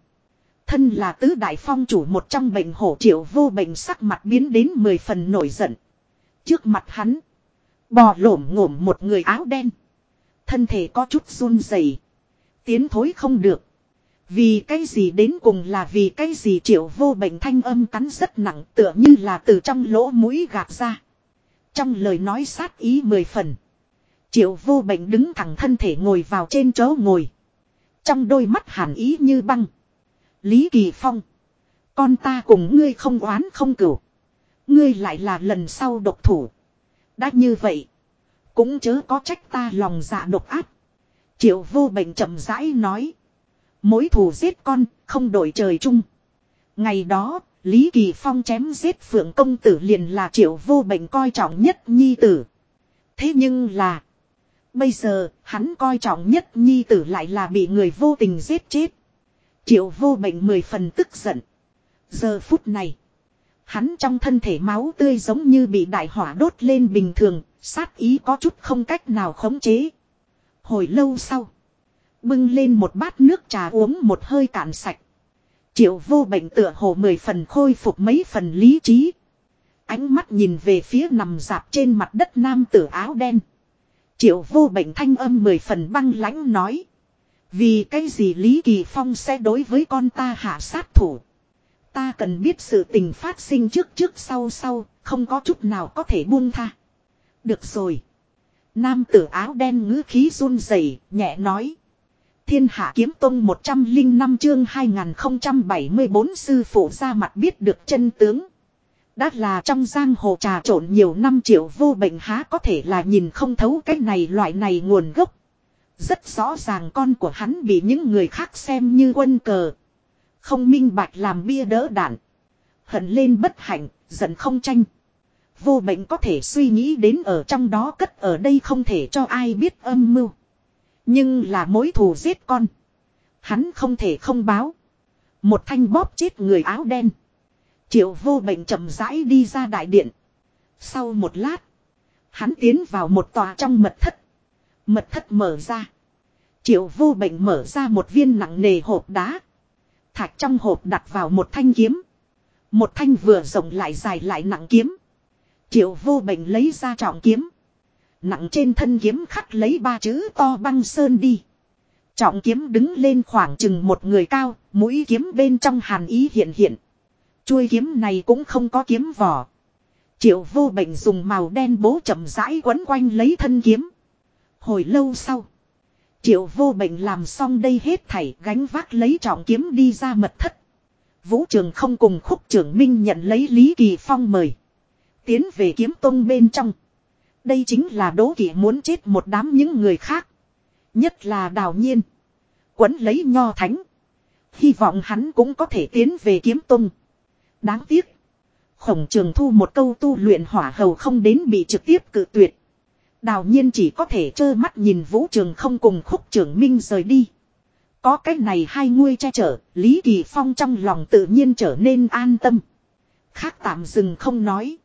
Thân là tứ đại phong chủ một trong bệnh hổ triệu vô bệnh sắc mặt biến đến mười phần nổi giận. Trước mặt hắn. Bò lổm ngổm một người áo đen. Thân thể có chút run rẩy, Tiến thối không được. Vì cái gì đến cùng là vì cái gì triệu vô bệnh thanh âm cắn rất nặng tựa như là từ trong lỗ mũi gạt ra. Trong lời nói sát ý mười phần. Triệu vô bệnh đứng thẳng thân thể ngồi vào trên chỗ ngồi. Trong đôi mắt hàn ý như băng. Lý Kỳ Phong. Con ta cùng ngươi không oán không cửu. Ngươi lại là lần sau độc thủ. Đã như vậy. Cũng chớ có trách ta lòng dạ độc ác. Triệu vô bệnh chậm rãi nói. Mỗi thù giết con, không đổi trời chung. Ngày đó, Lý Kỳ Phong chém giết phượng công tử liền là triệu vô bệnh coi trọng nhất nhi tử. Thế nhưng là... Bây giờ, hắn coi trọng nhất nhi tử lại là bị người vô tình giết chết. Triệu vô bệnh mười phần tức giận. Giờ phút này, hắn trong thân thể máu tươi giống như bị đại hỏa đốt lên bình thường, sát ý có chút không cách nào khống chế. Hồi lâu sau, bưng lên một bát nước trà uống một hơi cạn sạch. Triệu vô bệnh tựa hồ mười phần khôi phục mấy phần lý trí. Ánh mắt nhìn về phía nằm dạp trên mặt đất nam tử áo đen. Triệu vô bệnh thanh âm mười phần băng lãnh nói. Vì cái gì Lý Kỳ Phong sẽ đối với con ta hạ sát thủ. Ta cần biết sự tình phát sinh trước trước sau sau, không có chút nào có thể buông tha. Được rồi. Nam tử áo đen ngữ khí run rẩy nhẹ nói. Thiên hạ kiếm tông 105 chương 2074 sư phụ ra mặt biết được chân tướng. Đã là trong giang hồ trà trộn nhiều năm triệu vô bệnh há có thể là nhìn không thấu cái này loại này nguồn gốc. Rất rõ ràng con của hắn bị những người khác xem như quân cờ. Không minh bạch làm bia đỡ đạn. Hận lên bất hạnh, giận không tranh. Vô bệnh có thể suy nghĩ đến ở trong đó cất ở đây không thể cho ai biết âm mưu. Nhưng là mối thù giết con. Hắn không thể không báo. Một thanh bóp chết người áo đen. Triệu vô bệnh chậm rãi đi ra đại điện. Sau một lát. Hắn tiến vào một tòa trong mật thất. Mật thất mở ra. Triệu vô bệnh mở ra một viên nặng nề hộp đá. Thạch trong hộp đặt vào một thanh kiếm. Một thanh vừa rộng lại dài lại nặng kiếm. Triệu vô bệnh lấy ra trọng kiếm. Nặng trên thân kiếm khắc lấy ba chữ to băng sơn đi. Trọng kiếm đứng lên khoảng chừng một người cao, mũi kiếm bên trong hàn ý hiện hiện. Chuôi kiếm này cũng không có kiếm vỏ. Triệu vô bệnh dùng màu đen bố chậm rãi quấn quanh lấy thân kiếm. Hồi lâu sau. Triệu vô bệnh làm xong đây hết thảy gánh vác lấy trọng kiếm đi ra mật thất. Vũ trường không cùng khúc trưởng minh nhận lấy Lý Kỳ Phong mời. Tiến về kiếm tông bên trong. Đây chính là đố kỵ muốn chết một đám những người khác. Nhất là đào nhiên. Quấn lấy nho thánh. Hy vọng hắn cũng có thể tiến về kiếm tung. Đáng tiếc. Khổng trường thu một câu tu luyện hỏa hầu không đến bị trực tiếp cự tuyệt. Đào nhiên chỉ có thể trơ mắt nhìn vũ trường không cùng khúc trưởng minh rời đi. Có cái này hai nguôi che chở, Lý Kỳ Phong trong lòng tự nhiên trở nên an tâm. Khác tạm dừng không nói.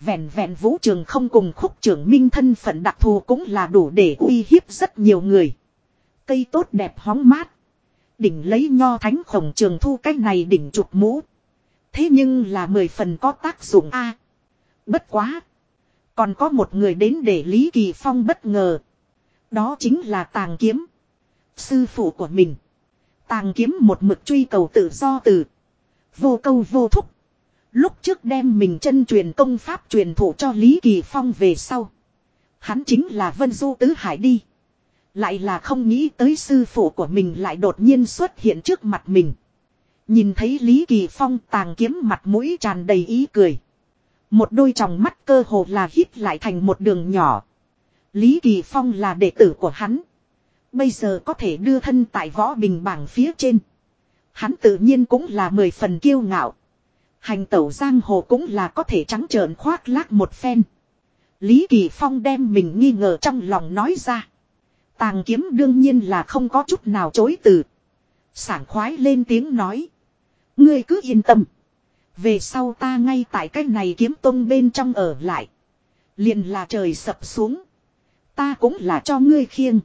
Vẹn vẹn vũ trường không cùng khúc trưởng minh thân phận đặc thù cũng là đủ để uy hiếp rất nhiều người. Cây tốt đẹp hóng mát. Đỉnh lấy nho thánh khổng trường thu cái này đỉnh chụp mũ. Thế nhưng là mười phần có tác dụng a Bất quá. Còn có một người đến để Lý Kỳ Phong bất ngờ. Đó chính là tàng kiếm. Sư phụ của mình. Tàng kiếm một mực truy cầu tự do từ. Vô câu vô thúc. Lúc trước đem mình chân truyền công pháp truyền thụ cho Lý Kỳ Phong về sau. Hắn chính là Vân Du Tứ Hải đi. Lại là không nghĩ tới sư phụ của mình lại đột nhiên xuất hiện trước mặt mình. Nhìn thấy Lý Kỳ Phong tàng kiếm mặt mũi tràn đầy ý cười. Một đôi tròng mắt cơ hồ là hít lại thành một đường nhỏ. Lý Kỳ Phong là đệ tử của hắn. Bây giờ có thể đưa thân tại võ bình bảng phía trên. Hắn tự nhiên cũng là mười phần kiêu ngạo. Hành tẩu giang hồ cũng là có thể trắng trợn khoác lác một phen. Lý Kỳ Phong đem mình nghi ngờ trong lòng nói ra. Tàng kiếm đương nhiên là không có chút nào chối từ. Sảng khoái lên tiếng nói. Ngươi cứ yên tâm. Về sau ta ngay tại cái này kiếm tông bên trong ở lại. liền là trời sập xuống. Ta cũng là cho ngươi khiêng.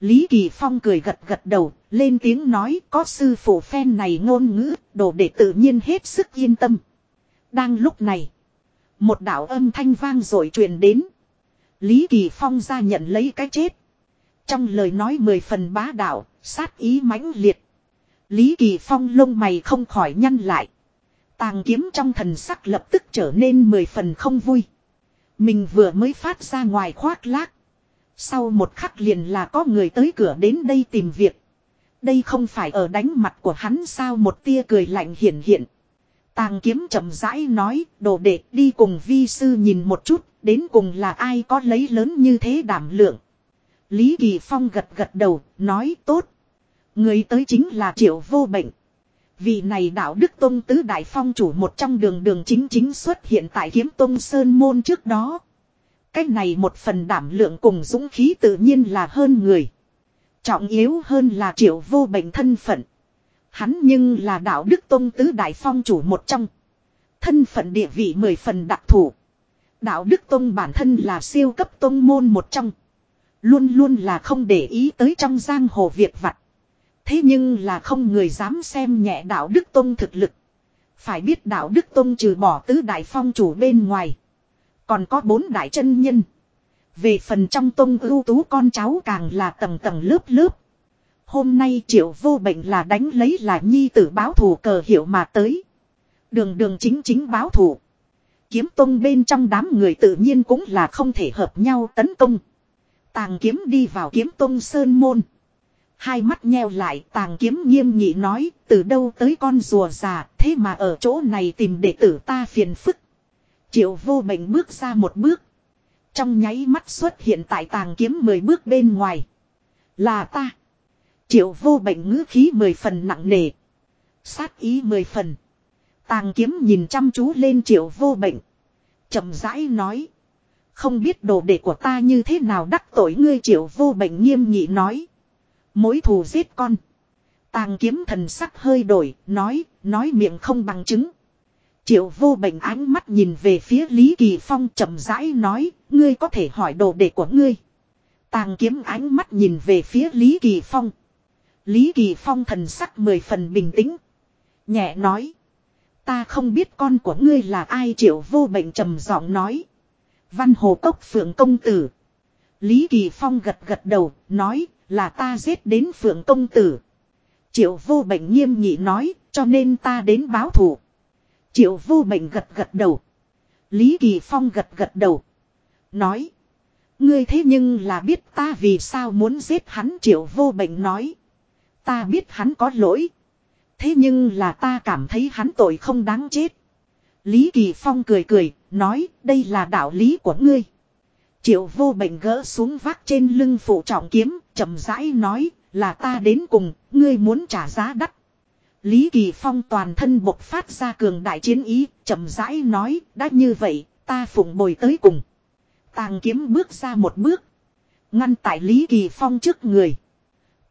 Lý Kỳ Phong cười gật gật đầu, lên tiếng nói có sư phụ phen này ngôn ngữ, đồ để tự nhiên hết sức yên tâm. Đang lúc này, một đạo âm thanh vang rồi truyền đến. Lý Kỳ Phong ra nhận lấy cái chết. Trong lời nói mười phần bá đạo, sát ý mãnh liệt. Lý Kỳ Phong lông mày không khỏi nhăn lại. Tàng kiếm trong thần sắc lập tức trở nên mười phần không vui. Mình vừa mới phát ra ngoài khoác lác. Sau một khắc liền là có người tới cửa đến đây tìm việc. Đây không phải ở đánh mặt của hắn sao một tia cười lạnh hiện hiện. Tàng kiếm chậm rãi nói, đồ đệ đi cùng vi sư nhìn một chút, đến cùng là ai có lấy lớn như thế đảm lượng. Lý Kỳ Phong gật gật đầu, nói tốt. Người tới chính là triệu vô bệnh vì này đạo đức tông tứ đại phong chủ một trong đường đường chính chính xuất hiện tại kiếm tông sơn môn trước đó. Cách này một phần đảm lượng cùng dũng khí tự nhiên là hơn người. Trọng yếu hơn là triệu vô bệnh thân phận. Hắn nhưng là đạo đức tông tứ đại phong chủ một trong. Thân phận địa vị mười phần đặc thù. Đạo đức tông bản thân là siêu cấp tông môn một trong. Luôn luôn là không để ý tới trong giang hồ việc vặt. Thế nhưng là không người dám xem nhẹ đạo đức tông thực lực. Phải biết đạo đức tông trừ bỏ tứ đại phong chủ bên ngoài. Còn có bốn đại chân nhân. Về phần trong tông ưu tú con cháu càng là tầng tầng lớp lớp. Hôm nay triệu vô bệnh là đánh lấy là nhi tử báo thù cờ hiệu mà tới. Đường đường chính chính báo thù. Kiếm tông bên trong đám người tự nhiên cũng là không thể hợp nhau tấn công. Tàng kiếm đi vào kiếm tông sơn môn. Hai mắt nheo lại, tàng kiếm nghiêm nghị nói, từ đâu tới con rùa già, thế mà ở chỗ này tìm đệ tử ta phiền phức. Triệu vô bệnh bước ra một bước. Trong nháy mắt xuất hiện tại tàng kiếm mười bước bên ngoài. Là ta. Triệu vô bệnh ngữ khí mười phần nặng nề. Sát ý mười phần. Tàng kiếm nhìn chăm chú lên triệu vô bệnh. chậm rãi nói. Không biết đồ đệ của ta như thế nào đắc tội ngươi, triệu vô bệnh nghiêm nghị nói. Mối thù giết con. Tàng kiếm thần sắc hơi đổi, nói, nói miệng không bằng chứng. Triệu vô bệnh ánh mắt nhìn về phía Lý Kỳ Phong chậm rãi nói, ngươi có thể hỏi đồ đệ của ngươi. Tàng kiếm ánh mắt nhìn về phía Lý Kỳ Phong. Lý Kỳ Phong thần sắc mười phần bình tĩnh. Nhẹ nói. Ta không biết con của ngươi là ai triệu vô bệnh trầm giọng nói. Văn hồ cốc phượng công tử. Lý Kỳ Phong gật gật đầu, nói là ta giết đến phượng công tử. Triệu vô bệnh nghiêm nghị nói, cho nên ta đến báo thù. Triệu vô bệnh gật gật đầu. Lý Kỳ Phong gật gật đầu. Nói. Ngươi thế nhưng là biết ta vì sao muốn giết hắn triệu vô bệnh nói. Ta biết hắn có lỗi. Thế nhưng là ta cảm thấy hắn tội không đáng chết. Lý Kỳ Phong cười cười, nói đây là đạo lý của ngươi. Triệu vô bệnh gỡ xuống vác trên lưng phụ trọng kiếm, chậm rãi nói, là ta đến cùng, ngươi muốn trả giá đắt. Lý Kỳ Phong toàn thân bộc phát ra cường đại chiến ý, chậm rãi nói, đã như vậy, ta phụng bồi tới cùng. Tàng kiếm bước ra một bước, ngăn tại Lý Kỳ Phong trước người.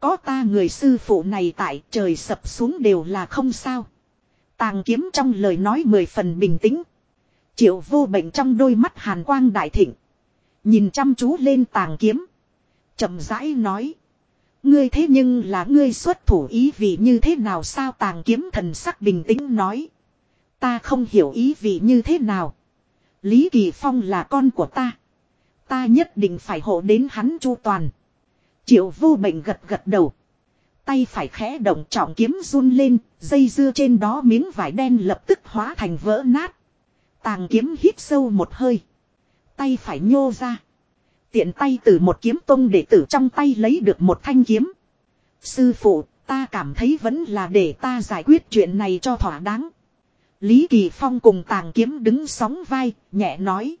Có ta người sư phụ này tại trời sập xuống đều là không sao. Tàng kiếm trong lời nói mười phần bình tĩnh. Triệu vô bệnh trong đôi mắt hàn quang đại thịnh. Nhìn chăm chú lên tàng kiếm. chậm rãi nói. Ngươi thế nhưng là ngươi xuất thủ ý vị như thế nào sao tàng kiếm thần sắc bình tĩnh nói. Ta không hiểu ý vị như thế nào. Lý Kỳ Phong là con của ta. Ta nhất định phải hộ đến hắn chu toàn. Triệu vô bệnh gật gật đầu. Tay phải khẽ động trọng kiếm run lên, dây dưa trên đó miếng vải đen lập tức hóa thành vỡ nát. Tàng kiếm hít sâu một hơi. Tay phải nhô ra. Tiện tay từ một kiếm tông để tử trong tay lấy được một thanh kiếm. Sư phụ, ta cảm thấy vẫn là để ta giải quyết chuyện này cho thỏa đáng. Lý Kỳ Phong cùng tàng kiếm đứng sóng vai, nhẹ nói.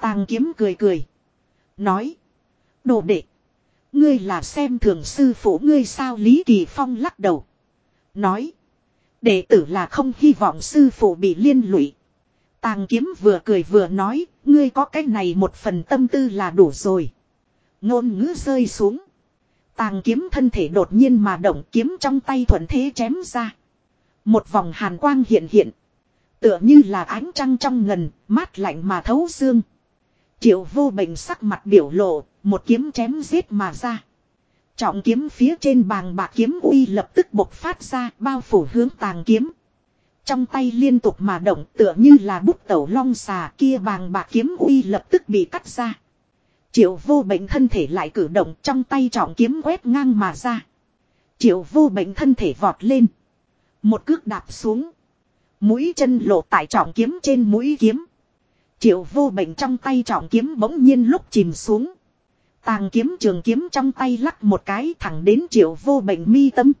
Tàng kiếm cười cười. Nói. Đồ đệ. Ngươi là xem thường sư phụ ngươi sao Lý Kỳ Phong lắc đầu. Nói. Đệ tử là không hy vọng sư phụ bị liên lụy. Tàng kiếm vừa cười vừa nói, ngươi có cái này một phần tâm tư là đủ rồi. Ngôn ngữ rơi xuống. Tàng kiếm thân thể đột nhiên mà động kiếm trong tay thuận thế chém ra. Một vòng hàn quang hiện hiện. Tựa như là ánh trăng trong ngần, mát lạnh mà thấu xương. Triệu vô bệnh sắc mặt biểu lộ, một kiếm chém giết mà ra. Trọng kiếm phía trên bàng bạc kiếm uy lập tức bộc phát ra bao phủ hướng tàng kiếm. Trong tay liên tục mà động tựa như là bút tẩu long xà kia bàng bạc kiếm uy lập tức bị cắt ra. Triệu vô bệnh thân thể lại cử động trong tay trọng kiếm quét ngang mà ra. Triệu vô bệnh thân thể vọt lên. Một cước đạp xuống. Mũi chân lộ tại trọng kiếm trên mũi kiếm. Triệu vô bệnh trong tay trọng kiếm bỗng nhiên lúc chìm xuống. Tàng kiếm trường kiếm trong tay lắc một cái thẳng đến triệu vô bệnh mi tâm.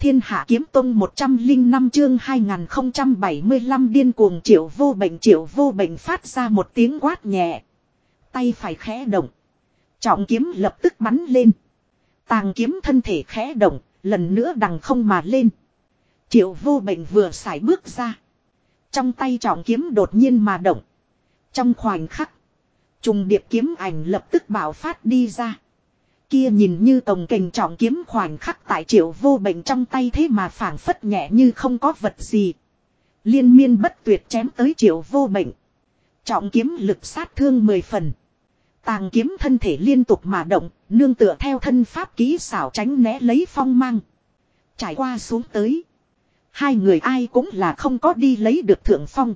Thiên hạ kiếm tông 105 chương 2075 điên cuồng triệu vô bệnh triệu vô bệnh phát ra một tiếng quát nhẹ. Tay phải khẽ động. Trọng kiếm lập tức bắn lên. Tàng kiếm thân thể khẽ động, lần nữa đằng không mà lên. Triệu vô bệnh vừa xài bước ra. Trong tay trọng kiếm đột nhiên mà động. Trong khoảnh khắc. Trùng điệp kiếm ảnh lập tức bảo phát đi ra. Kia nhìn như tổng kình trọng kiếm khoảnh khắc tại triệu vô bệnh trong tay thế mà phảng phất nhẹ như không có vật gì. Liên miên bất tuyệt chém tới triệu vô bệnh. Trọng kiếm lực sát thương mười phần. Tàng kiếm thân thể liên tục mà động, nương tựa theo thân pháp kỹ xảo tránh né lấy phong mang. Trải qua xuống tới. Hai người ai cũng là không có đi lấy được thượng phong.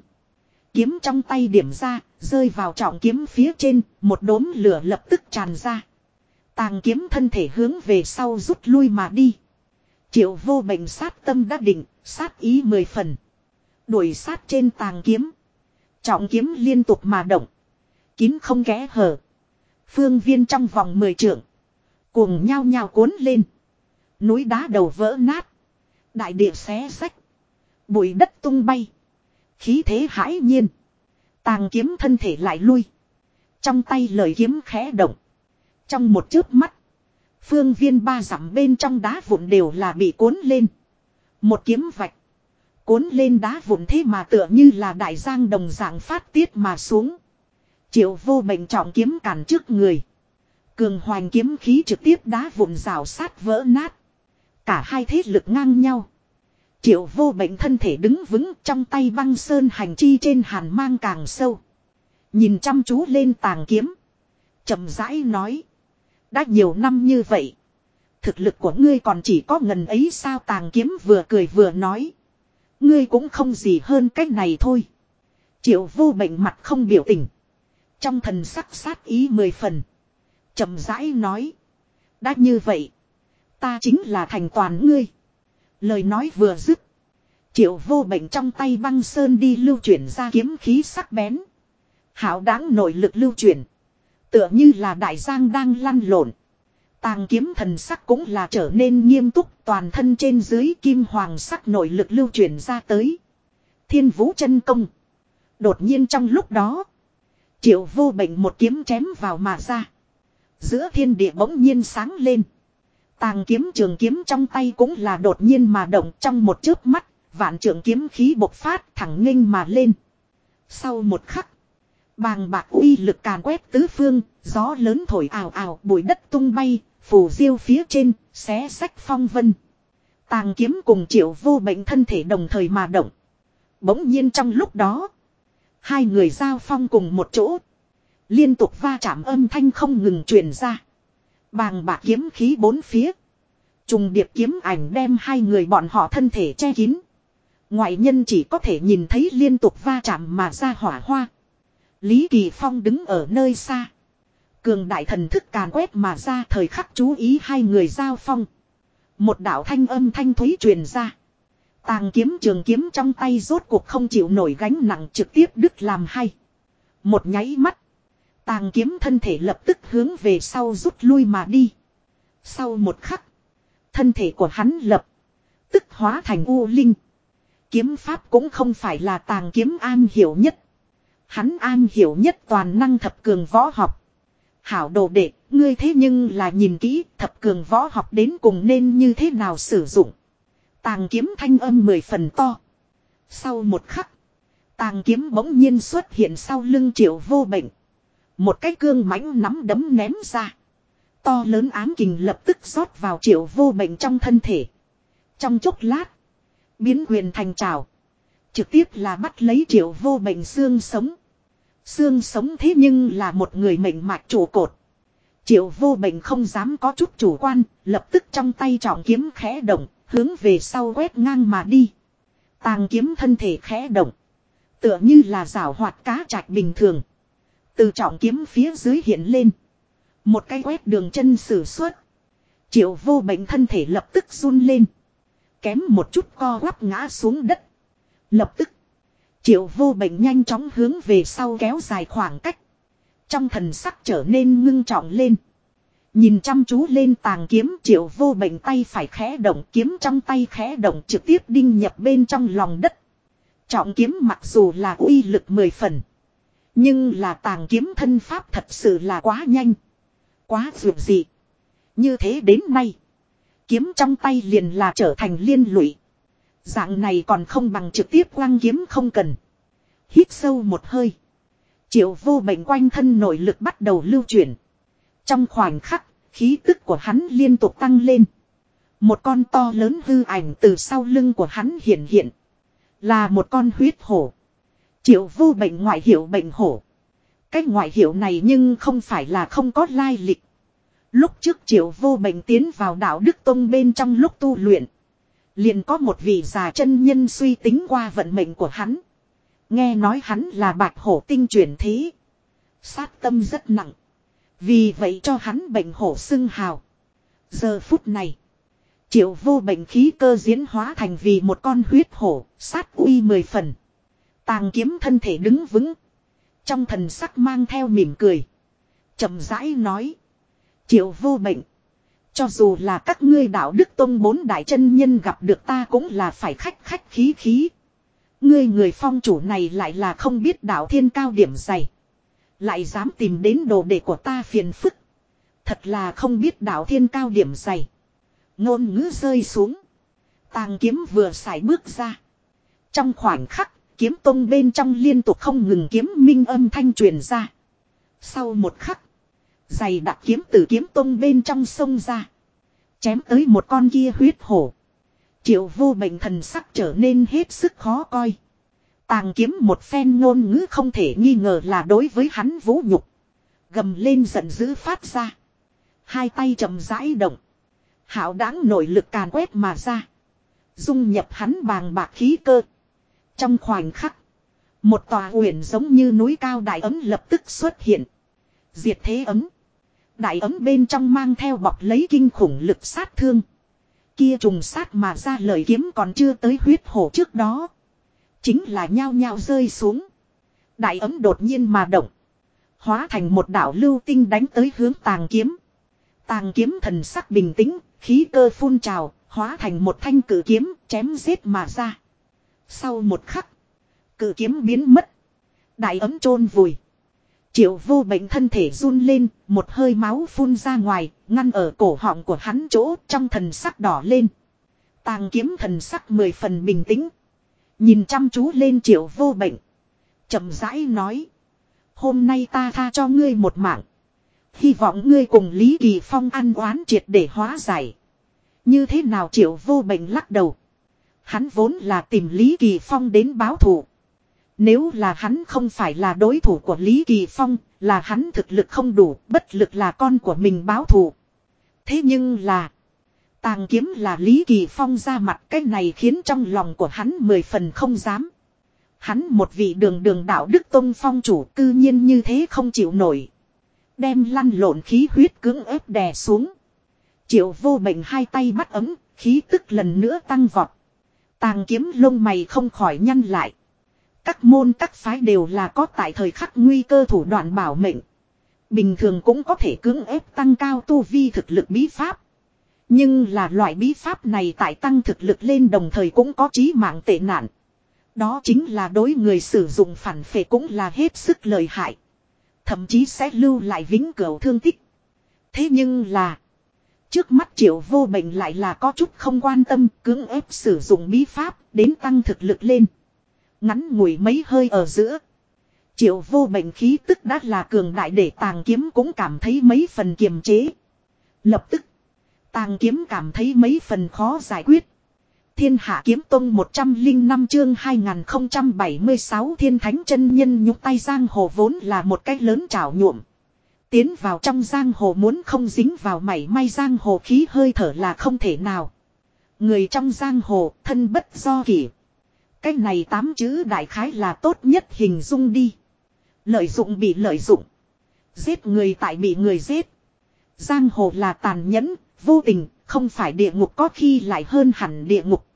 Kiếm trong tay điểm ra, rơi vào trọng kiếm phía trên, một đốm lửa lập tức tràn ra. Tàng kiếm thân thể hướng về sau rút lui mà đi. Triệu vô bệnh sát tâm đã định, sát ý mười phần. Đuổi sát trên tàng kiếm. Trọng kiếm liên tục mà động. Kín không ghé hở. Phương viên trong vòng mười trượng. cuồng nhau nhao cuốn lên. Núi đá đầu vỡ nát. Đại địa xé sách. Bụi đất tung bay. Khí thế hãi nhiên. Tàng kiếm thân thể lại lui. Trong tay lời kiếm khẽ động. Trong một chớp mắt. Phương viên ba dặm bên trong đá vụn đều là bị cuốn lên. Một kiếm vạch. Cuốn lên đá vụn thế mà tựa như là đại giang đồng dạng phát tiết mà xuống. Triệu vô mệnh trọng kiếm cản trước người. Cường hoành kiếm khí trực tiếp đá vụn rào sát vỡ nát. Cả hai thế lực ngang nhau. Triệu vô bệnh thân thể đứng vững trong tay băng sơn hành chi trên hàn mang càng sâu. Nhìn chăm chú lên tàng kiếm. chậm rãi nói. Đã nhiều năm như vậy. Thực lực của ngươi còn chỉ có ngần ấy sao tàng kiếm vừa cười vừa nói. Ngươi cũng không gì hơn cách này thôi. Triệu vô bệnh mặt không biểu tình. Trong thần sắc sát ý mười phần. chậm rãi nói. Đã như vậy. Ta chính là thành toàn ngươi. Lời nói vừa dứt. Triệu vô bệnh trong tay băng sơn đi lưu chuyển ra kiếm khí sắc bén. Hảo đáng nội lực lưu chuyển. Tựa như là đại giang đang lăn lộn. Tàng kiếm thần sắc cũng là trở nên nghiêm túc, toàn thân trên dưới kim hoàng sắc nội lực lưu truyền ra tới. Thiên vũ chân công. Đột nhiên trong lúc đó. Triệu vô bệnh một kiếm chém vào mà ra. Giữa thiên địa bỗng nhiên sáng lên. Tàng kiếm trường kiếm trong tay cũng là đột nhiên mà động trong một chớp mắt. Vạn trường kiếm khí bộc phát thẳng nghênh mà lên. Sau một khắc. Bàng bạc uy lực càn quét tứ phương, gió lớn thổi ảo ảo, bụi đất tung bay, phủ diêu phía trên, xé sách phong vân. Tàng kiếm cùng triệu vô bệnh thân thể đồng thời mà động. Bỗng nhiên trong lúc đó, hai người giao phong cùng một chỗ. Liên tục va chạm âm thanh không ngừng truyền ra. Bàng bạc kiếm khí bốn phía. Trùng điệp kiếm ảnh đem hai người bọn họ thân thể che kín. Ngoại nhân chỉ có thể nhìn thấy liên tục va chạm mà ra hỏa hoa. Lý Kỳ Phong đứng ở nơi xa. Cường đại thần thức càn quét mà ra thời khắc chú ý hai người giao phong. Một đạo thanh âm thanh thúy truyền ra. Tàng kiếm trường kiếm trong tay rốt cuộc không chịu nổi gánh nặng trực tiếp đứt làm hay. Một nháy mắt. Tàng kiếm thân thể lập tức hướng về sau rút lui mà đi. Sau một khắc. Thân thể của hắn lập. Tức hóa thành u linh. Kiếm pháp cũng không phải là tàng kiếm an hiểu nhất. Hắn an hiểu nhất toàn năng thập cường võ học. Hảo đồ đệ, ngươi thế nhưng là nhìn kỹ thập cường võ học đến cùng nên như thế nào sử dụng. Tàng kiếm thanh âm mười phần to. Sau một khắc, tàng kiếm bỗng nhiên xuất hiện sau lưng triệu vô bệnh. Một cái cương mãnh nắm đấm ném ra. To lớn ám kình lập tức rót vào triệu vô bệnh trong thân thể. Trong chốc lát, biến quyền thành trào. Trực tiếp là bắt lấy triệu vô bệnh xương sống. Xương sống thế nhưng là một người mệnh mạch trụ cột. Triệu vô bệnh không dám có chút chủ quan, lập tức trong tay trọng kiếm khẽ động, hướng về sau quét ngang mà đi. Tàng kiếm thân thể khẽ động. Tựa như là rào hoạt cá trạch bình thường. Từ trọng kiếm phía dưới hiện lên. Một cái quét đường chân sử xuất. Triệu vô bệnh thân thể lập tức run lên. Kém một chút co quắp ngã xuống đất. Lập tức. Triệu vô bệnh nhanh chóng hướng về sau kéo dài khoảng cách. Trong thần sắc trở nên ngưng trọng lên. Nhìn chăm chú lên tàng kiếm, triệu vô bệnh tay phải khẽ động, kiếm trong tay khẽ động trực tiếp đinh nhập bên trong lòng đất. Trọng kiếm mặc dù là uy lực mười phần. Nhưng là tàng kiếm thân pháp thật sự là quá nhanh. Quá dường dị. Như thế đến nay. Kiếm trong tay liền là trở thành liên lụy. Dạng này còn không bằng trực tiếp quang kiếm không cần. Hít sâu một hơi. Triệu vô bệnh quanh thân nội lực bắt đầu lưu chuyển. Trong khoảnh khắc, khí tức của hắn liên tục tăng lên. Một con to lớn hư ảnh từ sau lưng của hắn hiện hiện. Là một con huyết hổ. Triệu vô bệnh ngoại hiệu bệnh hổ. Cái ngoại hiệu này nhưng không phải là không có lai lịch. Lúc trước triệu vô bệnh tiến vào đạo Đức Tông bên trong lúc tu luyện. Liền có một vị già chân nhân suy tính qua vận mệnh của hắn. Nghe nói hắn là bạch hổ tinh chuyển thế. Sát tâm rất nặng. Vì vậy cho hắn bệnh hổ xưng hào. Giờ phút này. Triệu vô bệnh khí cơ diễn hóa thành vì một con huyết hổ, sát uy mười phần. Tàng kiếm thân thể đứng vững. Trong thần sắc mang theo mỉm cười. chậm rãi nói. Triệu vô bệnh. Cho dù là các ngươi đạo đức tông bốn đại chân nhân gặp được ta cũng là phải khách khách khí khí. Ngươi người phong chủ này lại là không biết đạo thiên cao điểm dày. Lại dám tìm đến đồ đệ của ta phiền phức. Thật là không biết đạo thiên cao điểm dày. Ngôn ngữ rơi xuống. Tàng kiếm vừa xài bước ra. Trong khoảnh khắc, kiếm tông bên trong liên tục không ngừng kiếm minh âm thanh truyền ra. Sau một khắc, dày đặt kiếm từ kiếm tông bên trong sông ra. Chém tới một con kia huyết hổ. Triệu vô bệnh thần sắc trở nên hết sức khó coi. Tàng kiếm một phen ngôn ngữ không thể nghi ngờ là đối với hắn vũ nhục. Gầm lên giận dữ phát ra. Hai tay chậm rãi động. Hảo đáng nội lực càn quét mà ra. Dung nhập hắn bàng bạc khí cơ. Trong khoảnh khắc. Một tòa uyển giống như núi cao đại ấm lập tức xuất hiện. Diệt thế ấm. Đại ấm bên trong mang theo bọc lấy kinh khủng lực sát thương. Kia trùng sát mà ra lời kiếm còn chưa tới huyết hổ trước đó. Chính là nhao nhao rơi xuống. Đại ấm đột nhiên mà động. Hóa thành một đảo lưu tinh đánh tới hướng tàng kiếm. Tàng kiếm thần sắc bình tĩnh, khí cơ phun trào, hóa thành một thanh cử kiếm, chém giết mà ra. Sau một khắc, cử kiếm biến mất. Đại ấm chôn vùi. Triệu vô bệnh thân thể run lên, một hơi máu phun ra ngoài, ngăn ở cổ họng của hắn chỗ trong thần sắc đỏ lên. Tàng kiếm thần sắc mười phần bình tĩnh. Nhìn chăm chú lên triệu vô bệnh. chậm rãi nói. Hôm nay ta tha cho ngươi một mạng. Hy vọng ngươi cùng Lý Kỳ Phong ăn oán triệt để hóa giải. Như thế nào triệu vô bệnh lắc đầu. Hắn vốn là tìm Lý Kỳ Phong đến báo thù. Nếu là hắn không phải là đối thủ của Lý Kỳ Phong, là hắn thực lực không đủ, bất lực là con của mình báo thù. Thế nhưng là, tàng kiếm là Lý Kỳ Phong ra mặt cái này khiến trong lòng của hắn mười phần không dám. Hắn một vị đường đường đạo đức tông phong chủ cư nhiên như thế không chịu nổi. Đem lăn lộn khí huyết cưỡng ép đè xuống. Triệu vô bệnh hai tay bắt ấm, khí tức lần nữa tăng vọt. Tàng kiếm lông mày không khỏi nhăn lại. Các môn các phái đều là có tại thời khắc nguy cơ thủ đoạn bảo mệnh. Bình thường cũng có thể cưỡng ép tăng cao tu vi thực lực bí pháp. Nhưng là loại bí pháp này tại tăng thực lực lên đồng thời cũng có chí mạng tệ nạn. Đó chính là đối người sử dụng phản phệ cũng là hết sức lợi hại. Thậm chí sẽ lưu lại vĩnh cửu thương tích. Thế nhưng là. Trước mắt triệu vô bệnh lại là có chút không quan tâm cưỡng ép sử dụng bí pháp đến tăng thực lực lên. Ngắn ngủi mấy hơi ở giữa. Triệu vô bệnh khí tức đã là cường đại để tàng kiếm cũng cảm thấy mấy phần kiềm chế. Lập tức. Tàng kiếm cảm thấy mấy phần khó giải quyết. Thiên hạ kiếm tông 105 chương 2076 thiên thánh chân nhân nhúc tay giang hồ vốn là một cách lớn trảo nhuộm. Tiến vào trong giang hồ muốn không dính vào mảy may giang hồ khí hơi thở là không thể nào. Người trong giang hồ thân bất do kỷ. Cách này tám chữ đại khái là tốt nhất hình dung đi. Lợi dụng bị lợi dụng. Giết người tại bị người giết. Giang hồ là tàn nhẫn, vô tình, không phải địa ngục có khi lại hơn hẳn địa ngục.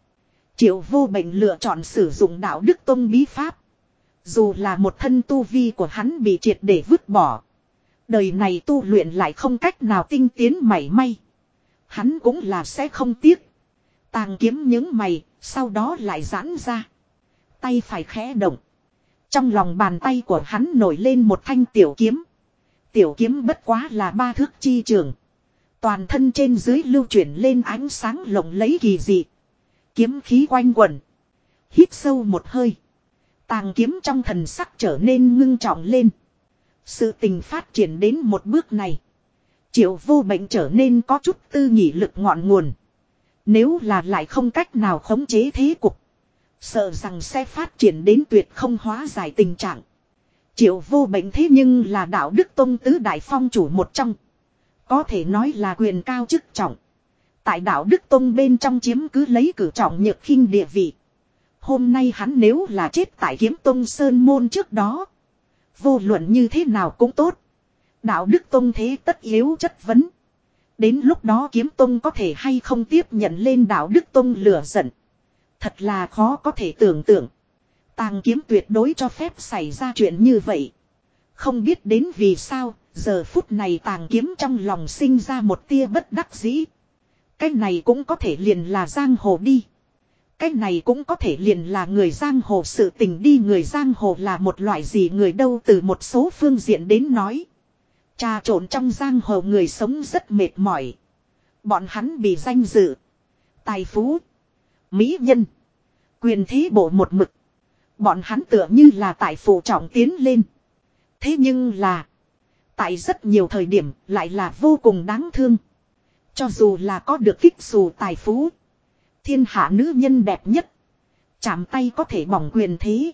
Triệu vô bệnh lựa chọn sử dụng đạo đức tông bí pháp. Dù là một thân tu vi của hắn bị triệt để vứt bỏ. Đời này tu luyện lại không cách nào tinh tiến mảy may. Hắn cũng là sẽ không tiếc. Tàng kiếm những mày, sau đó lại giãn ra. Tay phải khẽ động. Trong lòng bàn tay của hắn nổi lên một thanh tiểu kiếm. Tiểu kiếm bất quá là ba thước chi trường. Toàn thân trên dưới lưu chuyển lên ánh sáng lộng lấy kỳ dị. Kiếm khí quanh quẩn. Hít sâu một hơi. Tàng kiếm trong thần sắc trở nên ngưng trọng lên. Sự tình phát triển đến một bước này. Triệu vô bệnh trở nên có chút tư nhị lực ngọn nguồn. Nếu là lại không cách nào khống chế thế cục. Sợ rằng sẽ phát triển đến tuyệt không hóa giải tình trạng. Triệu vô bệnh thế nhưng là đạo đức tông tứ đại phong chủ một trong. Có thể nói là quyền cao chức trọng. Tại đạo đức tông bên trong chiếm cứ lấy cử trọng nhược khinh địa vị. Hôm nay hắn nếu là chết tại kiếm tông sơn môn trước đó. Vô luận như thế nào cũng tốt. Đạo đức tông thế tất yếu chất vấn. Đến lúc đó kiếm tông có thể hay không tiếp nhận lên đạo đức tông lửa giận. Thật là khó có thể tưởng tượng. Tàng kiếm tuyệt đối cho phép xảy ra chuyện như vậy. Không biết đến vì sao, giờ phút này tàng kiếm trong lòng sinh ra một tia bất đắc dĩ. Cái này cũng có thể liền là giang hồ đi. Cái này cũng có thể liền là người giang hồ sự tình đi người giang hồ là một loại gì người đâu từ một số phương diện đến nói. Trà trộn trong giang hồ người sống rất mệt mỏi. Bọn hắn bị danh dự, tài phú, mỹ nhân, quyền thế bộ một mực. Bọn hắn tựa như là tại phụ trọng tiến lên. Thế nhưng là, tại rất nhiều thời điểm lại là vô cùng đáng thương. Cho dù là có được kích xù tài phú, thiên hạ nữ nhân đẹp nhất, chạm tay có thể bỏng quyền thế.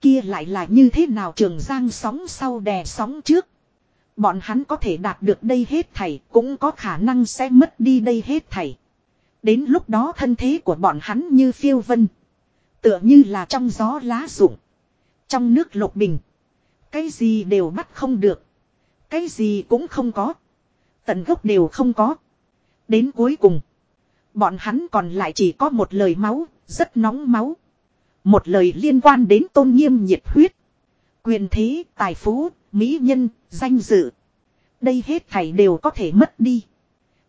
Kia lại là như thế nào trường giang sóng sau đè sóng trước. Bọn hắn có thể đạt được đây hết thảy cũng có khả năng sẽ mất đi đây hết thảy. Đến lúc đó thân thế của bọn hắn như phiêu vân. Tựa như là trong gió lá rụng. Trong nước lục bình. Cái gì đều bắt không được. Cái gì cũng không có. Tận gốc đều không có. Đến cuối cùng. Bọn hắn còn lại chỉ có một lời máu, rất nóng máu. Một lời liên quan đến tôn nghiêm nhiệt huyết. Quyền thế, tài phú, mỹ nhân, danh dự. Đây hết thảy đều có thể mất đi.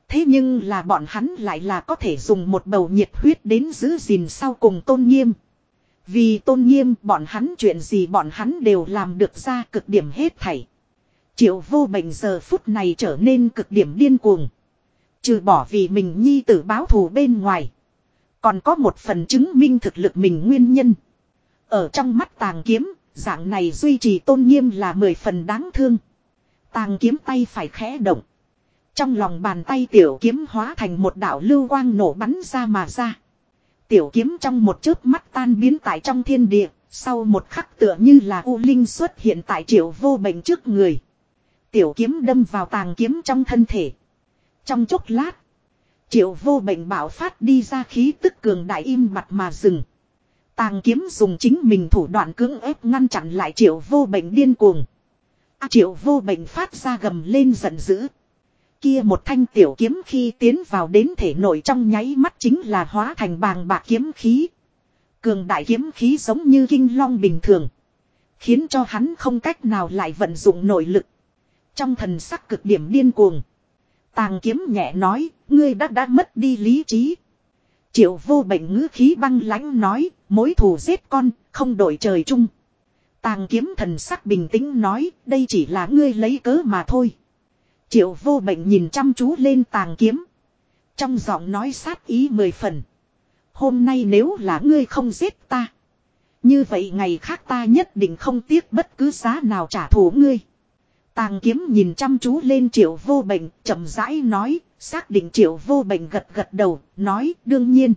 Thế nhưng là bọn hắn lại là có thể dùng một bầu nhiệt huyết đến giữ gìn sau cùng tôn nghiêm. Vì tôn nghiêm bọn hắn chuyện gì bọn hắn đều làm được ra cực điểm hết thảy. Triệu vô bệnh giờ phút này trở nên cực điểm điên cuồng. Trừ bỏ vì mình nhi tử báo thù bên ngoài. Còn có một phần chứng minh thực lực mình nguyên nhân. Ở trong mắt tàng kiếm, dạng này duy trì tôn nghiêm là mười phần đáng thương. Tàng kiếm tay phải khẽ động. Trong lòng bàn tay tiểu kiếm hóa thành một đạo lưu quang nổ bắn ra mà ra. Tiểu kiếm trong một chớp mắt tan biến tại trong thiên địa, sau một khắc tựa như là U Linh xuất hiện tại triệu vô bệnh trước người. Tiểu kiếm đâm vào tàng kiếm trong thân thể. Trong chốc lát, triệu vô bệnh bảo phát đi ra khí tức cường đại im mặt mà dừng. Tàng kiếm dùng chính mình thủ đoạn cưỡng ép ngăn chặn lại triệu vô bệnh điên cuồng. À, triệu vô bệnh phát ra gầm lên giận dữ. Kia một thanh tiểu kiếm khi tiến vào đến thể nội trong nháy mắt chính là hóa thành bàng bạc kiếm khí. Cường đại kiếm khí giống như kinh long bình thường. Khiến cho hắn không cách nào lại vận dụng nội lực. Trong thần sắc cực điểm điên cuồng. Tàng kiếm nhẹ nói, ngươi đã đã mất đi lý trí. Triệu vô bệnh ngữ khí băng lãnh nói, mối thù giết con, không đổi trời chung. Tàng kiếm thần sắc bình tĩnh nói, đây chỉ là ngươi lấy cớ mà thôi. Triệu vô bệnh nhìn chăm chú lên tàng kiếm. Trong giọng nói sát ý mười phần. Hôm nay nếu là ngươi không giết ta. Như vậy ngày khác ta nhất định không tiếc bất cứ giá nào trả thù ngươi. Tàng kiếm nhìn chăm chú lên triệu vô bệnh, chậm rãi nói, xác định triệu vô bệnh gật gật đầu, nói đương nhiên.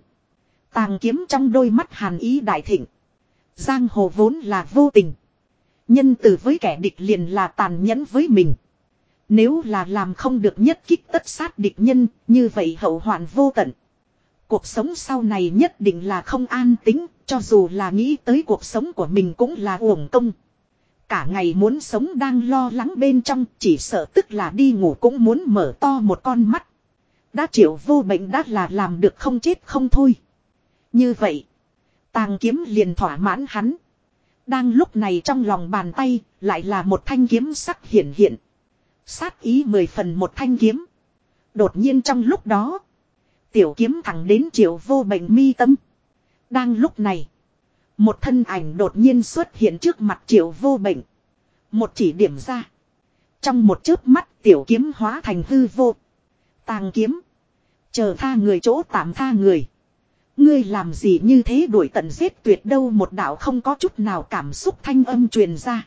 Tàng kiếm trong đôi mắt hàn ý đại thịnh. Giang hồ vốn là vô tình. Nhân từ với kẻ địch liền là tàn nhẫn với mình. Nếu là làm không được nhất kích tất sát địch nhân, như vậy hậu hoạn vô tận. Cuộc sống sau này nhất định là không an tính, cho dù là nghĩ tới cuộc sống của mình cũng là uổng công. Cả ngày muốn sống đang lo lắng bên trong, chỉ sợ tức là đi ngủ cũng muốn mở to một con mắt. Đã chịu vô bệnh đã là làm được không chết không thôi. Như vậy. Tàng kiếm liền thỏa mãn hắn. Đang lúc này trong lòng bàn tay lại là một thanh kiếm sắc hiện hiện. Sát ý mười phần một thanh kiếm. Đột nhiên trong lúc đó. Tiểu kiếm thẳng đến triệu vô bệnh mi tâm. Đang lúc này. Một thân ảnh đột nhiên xuất hiện trước mặt triệu vô bệnh. Một chỉ điểm ra. Trong một chớp mắt, tiểu kiếm hóa thành hư vô. Tàng kiếm. Chờ tha người chỗ tạm tha người. Ngươi làm gì như thế đuổi tận giết tuyệt đâu một đạo không có chút nào cảm xúc thanh âm truyền ra.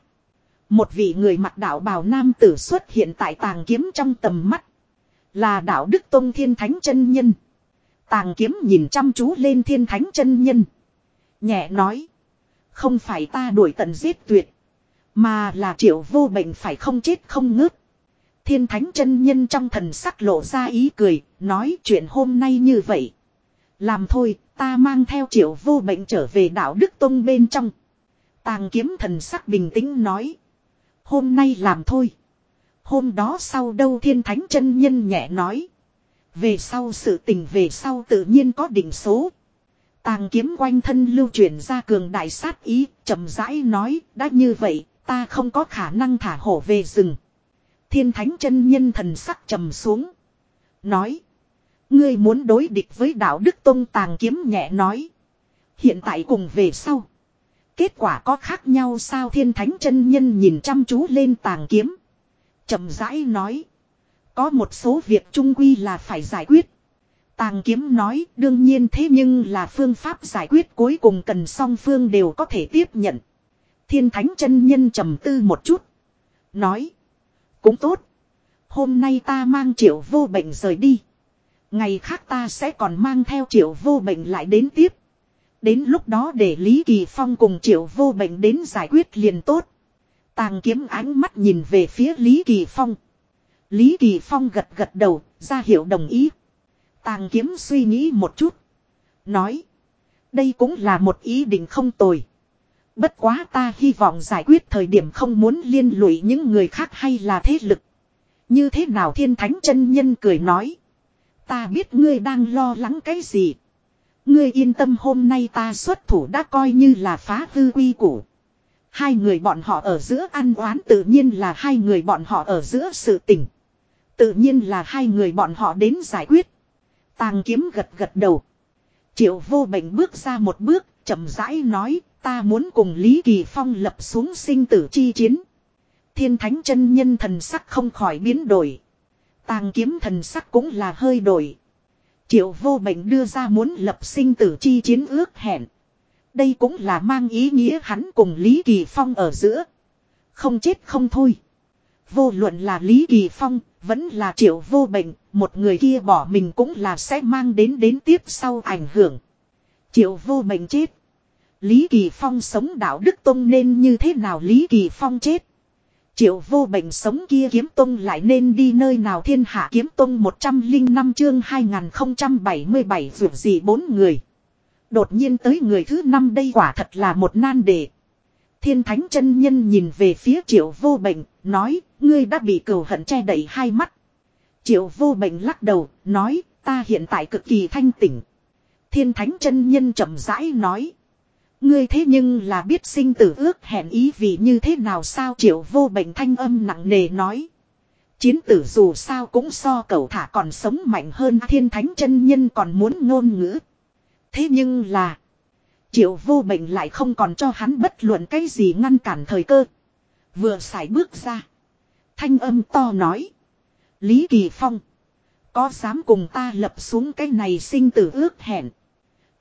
Một vị người mặc đạo bào nam tử xuất hiện tại tàng kiếm trong tầm mắt. Là đạo Đức Tông Thiên Thánh chân Nhân. Tàng kiếm nhìn chăm chú lên Thiên Thánh chân Nhân. Nhẹ nói. Không phải ta đuổi tận giết tuyệt. Mà là triệu vô bệnh phải không chết không ngớt. Thiên Thánh chân Nhân trong thần sắc lộ ra ý cười. Nói chuyện hôm nay như vậy. Làm thôi, ta mang theo triệu vô bệnh trở về đạo Đức Tông bên trong. Tàng kiếm thần sắc bình tĩnh nói. Hôm nay làm thôi. Hôm đó sau đâu thiên thánh chân nhân nhẹ nói. Về sau sự tình về sau tự nhiên có định số. Tàng kiếm quanh thân lưu chuyển ra cường đại sát ý, chậm rãi nói, đã như vậy, ta không có khả năng thả hổ về rừng. Thiên thánh chân nhân thần sắc trầm xuống. Nói. Ngươi muốn đối địch với đạo đức tôn tàng kiếm nhẹ nói. Hiện tại cùng về sau. Kết quả có khác nhau sao thiên thánh chân nhân nhìn chăm chú lên tàng kiếm chậm rãi nói. Có một số việc trung quy là phải giải quyết. Tàng kiếm nói, đương nhiên thế nhưng là phương pháp giải quyết cuối cùng cần song phương đều có thể tiếp nhận. Thiên thánh chân nhân trầm tư một chút. Nói. Cũng tốt. Hôm nay ta mang triệu vô bệnh rời đi. Ngày khác ta sẽ còn mang theo triệu vô bệnh lại đến tiếp. Đến lúc đó để Lý Kỳ Phong cùng triệu vô bệnh đến giải quyết liền tốt. Tàng kiếm ánh mắt nhìn về phía Lý Kỳ Phong. Lý Kỳ Phong gật gật đầu, ra hiệu đồng ý. Tàng kiếm suy nghĩ một chút. Nói. Đây cũng là một ý định không tồi. Bất quá ta hy vọng giải quyết thời điểm không muốn liên lụy những người khác hay là thế lực. Như thế nào thiên thánh chân nhân cười nói. Ta biết ngươi đang lo lắng cái gì. Ngươi yên tâm hôm nay ta xuất thủ đã coi như là phá hư quy củ. Hai người bọn họ ở giữa ăn oán tự nhiên là hai người bọn họ ở giữa sự tình. Tự nhiên là hai người bọn họ đến giải quyết. Tàng kiếm gật gật đầu. Triệu vô bệnh bước ra một bước, chậm rãi nói, ta muốn cùng Lý Kỳ Phong lập xuống sinh tử chi chiến. Thiên thánh chân nhân thần sắc không khỏi biến đổi. Tàng kiếm thần sắc cũng là hơi đổi. Triệu vô bệnh đưa ra muốn lập sinh tử chi chiến ước hẹn. Đây cũng là mang ý nghĩa hắn cùng Lý Kỳ Phong ở giữa. Không chết không thôi. Vô luận là Lý Kỳ Phong, vẫn là triệu vô bệnh, một người kia bỏ mình cũng là sẽ mang đến đến tiếp sau ảnh hưởng. Triệu vô bệnh chết. Lý Kỳ Phong sống đạo đức tông nên như thế nào Lý Kỳ Phong chết. Triệu vô bệnh sống kia kiếm tông lại nên đi nơi nào thiên hạ kiếm tông 105 chương 2077 vượt gì bốn người. Đột nhiên tới người thứ năm đây quả thật là một nan đề. Thiên thánh chân nhân nhìn về phía triệu vô bệnh, nói, ngươi đã bị cừu hận che đẩy hai mắt. Triệu vô bệnh lắc đầu, nói, ta hiện tại cực kỳ thanh tỉnh. Thiên thánh chân nhân chậm rãi nói. Ngươi thế nhưng là biết sinh tử ước hẹn ý vì như thế nào sao triệu vô bệnh thanh âm nặng nề nói. Chiến tử dù sao cũng so cầu thả còn sống mạnh hơn thiên thánh chân nhân còn muốn ngôn ngữ. Thế nhưng là. Triệu vô bệnh lại không còn cho hắn bất luận cái gì ngăn cản thời cơ. Vừa xài bước ra. Thanh âm to nói. Lý Kỳ Phong. Có dám cùng ta lập xuống cái này sinh tử ước hẹn.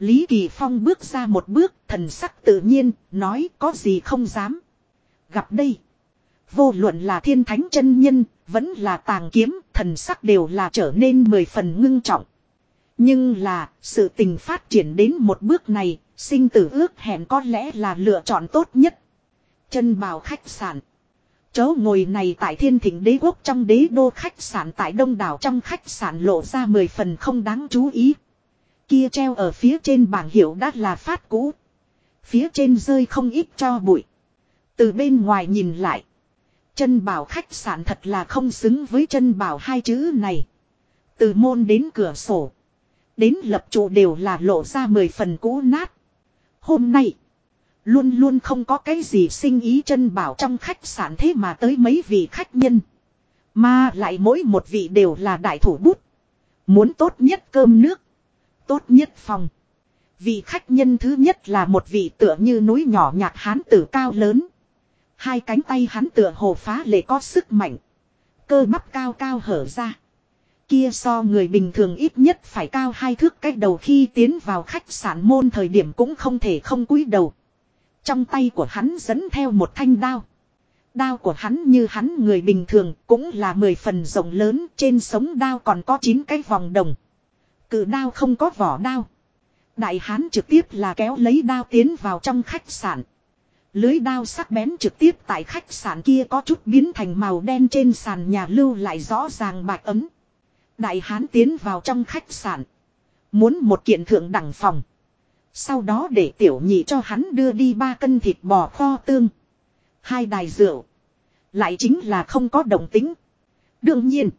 Lý Kỳ Phong bước ra một bước thần sắc tự nhiên nói có gì không dám. Gặp đây. Vô luận là thiên thánh chân nhân vẫn là tàng kiếm thần sắc đều là trở nên mười phần ngưng trọng. Nhưng là, sự tình phát triển đến một bước này, sinh tử ước hẹn có lẽ là lựa chọn tốt nhất. Chân bào khách sạn. Chỗ ngồi này tại thiên thỉnh đế quốc trong đế đô khách sạn tại đông đảo trong khách sạn lộ ra mười phần không đáng chú ý. Kia treo ở phía trên bảng hiệu đã là phát cũ. Phía trên rơi không ít cho bụi. Từ bên ngoài nhìn lại. Chân bảo khách sạn thật là không xứng với chân bảo hai chữ này. Từ môn đến cửa sổ. Đến lập trụ đều là lộ ra mười phần cũ nát. Hôm nay. Luôn luôn không có cái gì sinh ý chân bảo trong khách sạn thế mà tới mấy vị khách nhân. Mà lại mỗi một vị đều là đại thủ bút. Muốn tốt nhất cơm nước. Tốt nhất phòng. Vị khách nhân thứ nhất là một vị tựa như núi nhỏ nhạc hán tử cao lớn. Hai cánh tay hắn tựa hồ phá lệ có sức mạnh. Cơ bắp cao cao hở ra. Kia so người bình thường ít nhất phải cao hai thước cách đầu khi tiến vào khách sạn môn thời điểm cũng không thể không cúi đầu. Trong tay của hắn dẫn theo một thanh đao. Đao của hắn như hắn người bình thường cũng là mười phần rộng lớn, trên sống đao còn có chín cái vòng đồng. Cự đao không có vỏ đao. Đại hán trực tiếp là kéo lấy đao tiến vào trong khách sạn. Lưới đao sắc bén trực tiếp tại khách sạn kia có chút biến thành màu đen trên sàn nhà lưu lại rõ ràng bạch ấm. Đại hán tiến vào trong khách sạn. Muốn một kiện thượng đẳng phòng. Sau đó để tiểu nhị cho hắn đưa đi ba cân thịt bò kho tương. Hai đài rượu. Lại chính là không có đồng tính. Đương nhiên.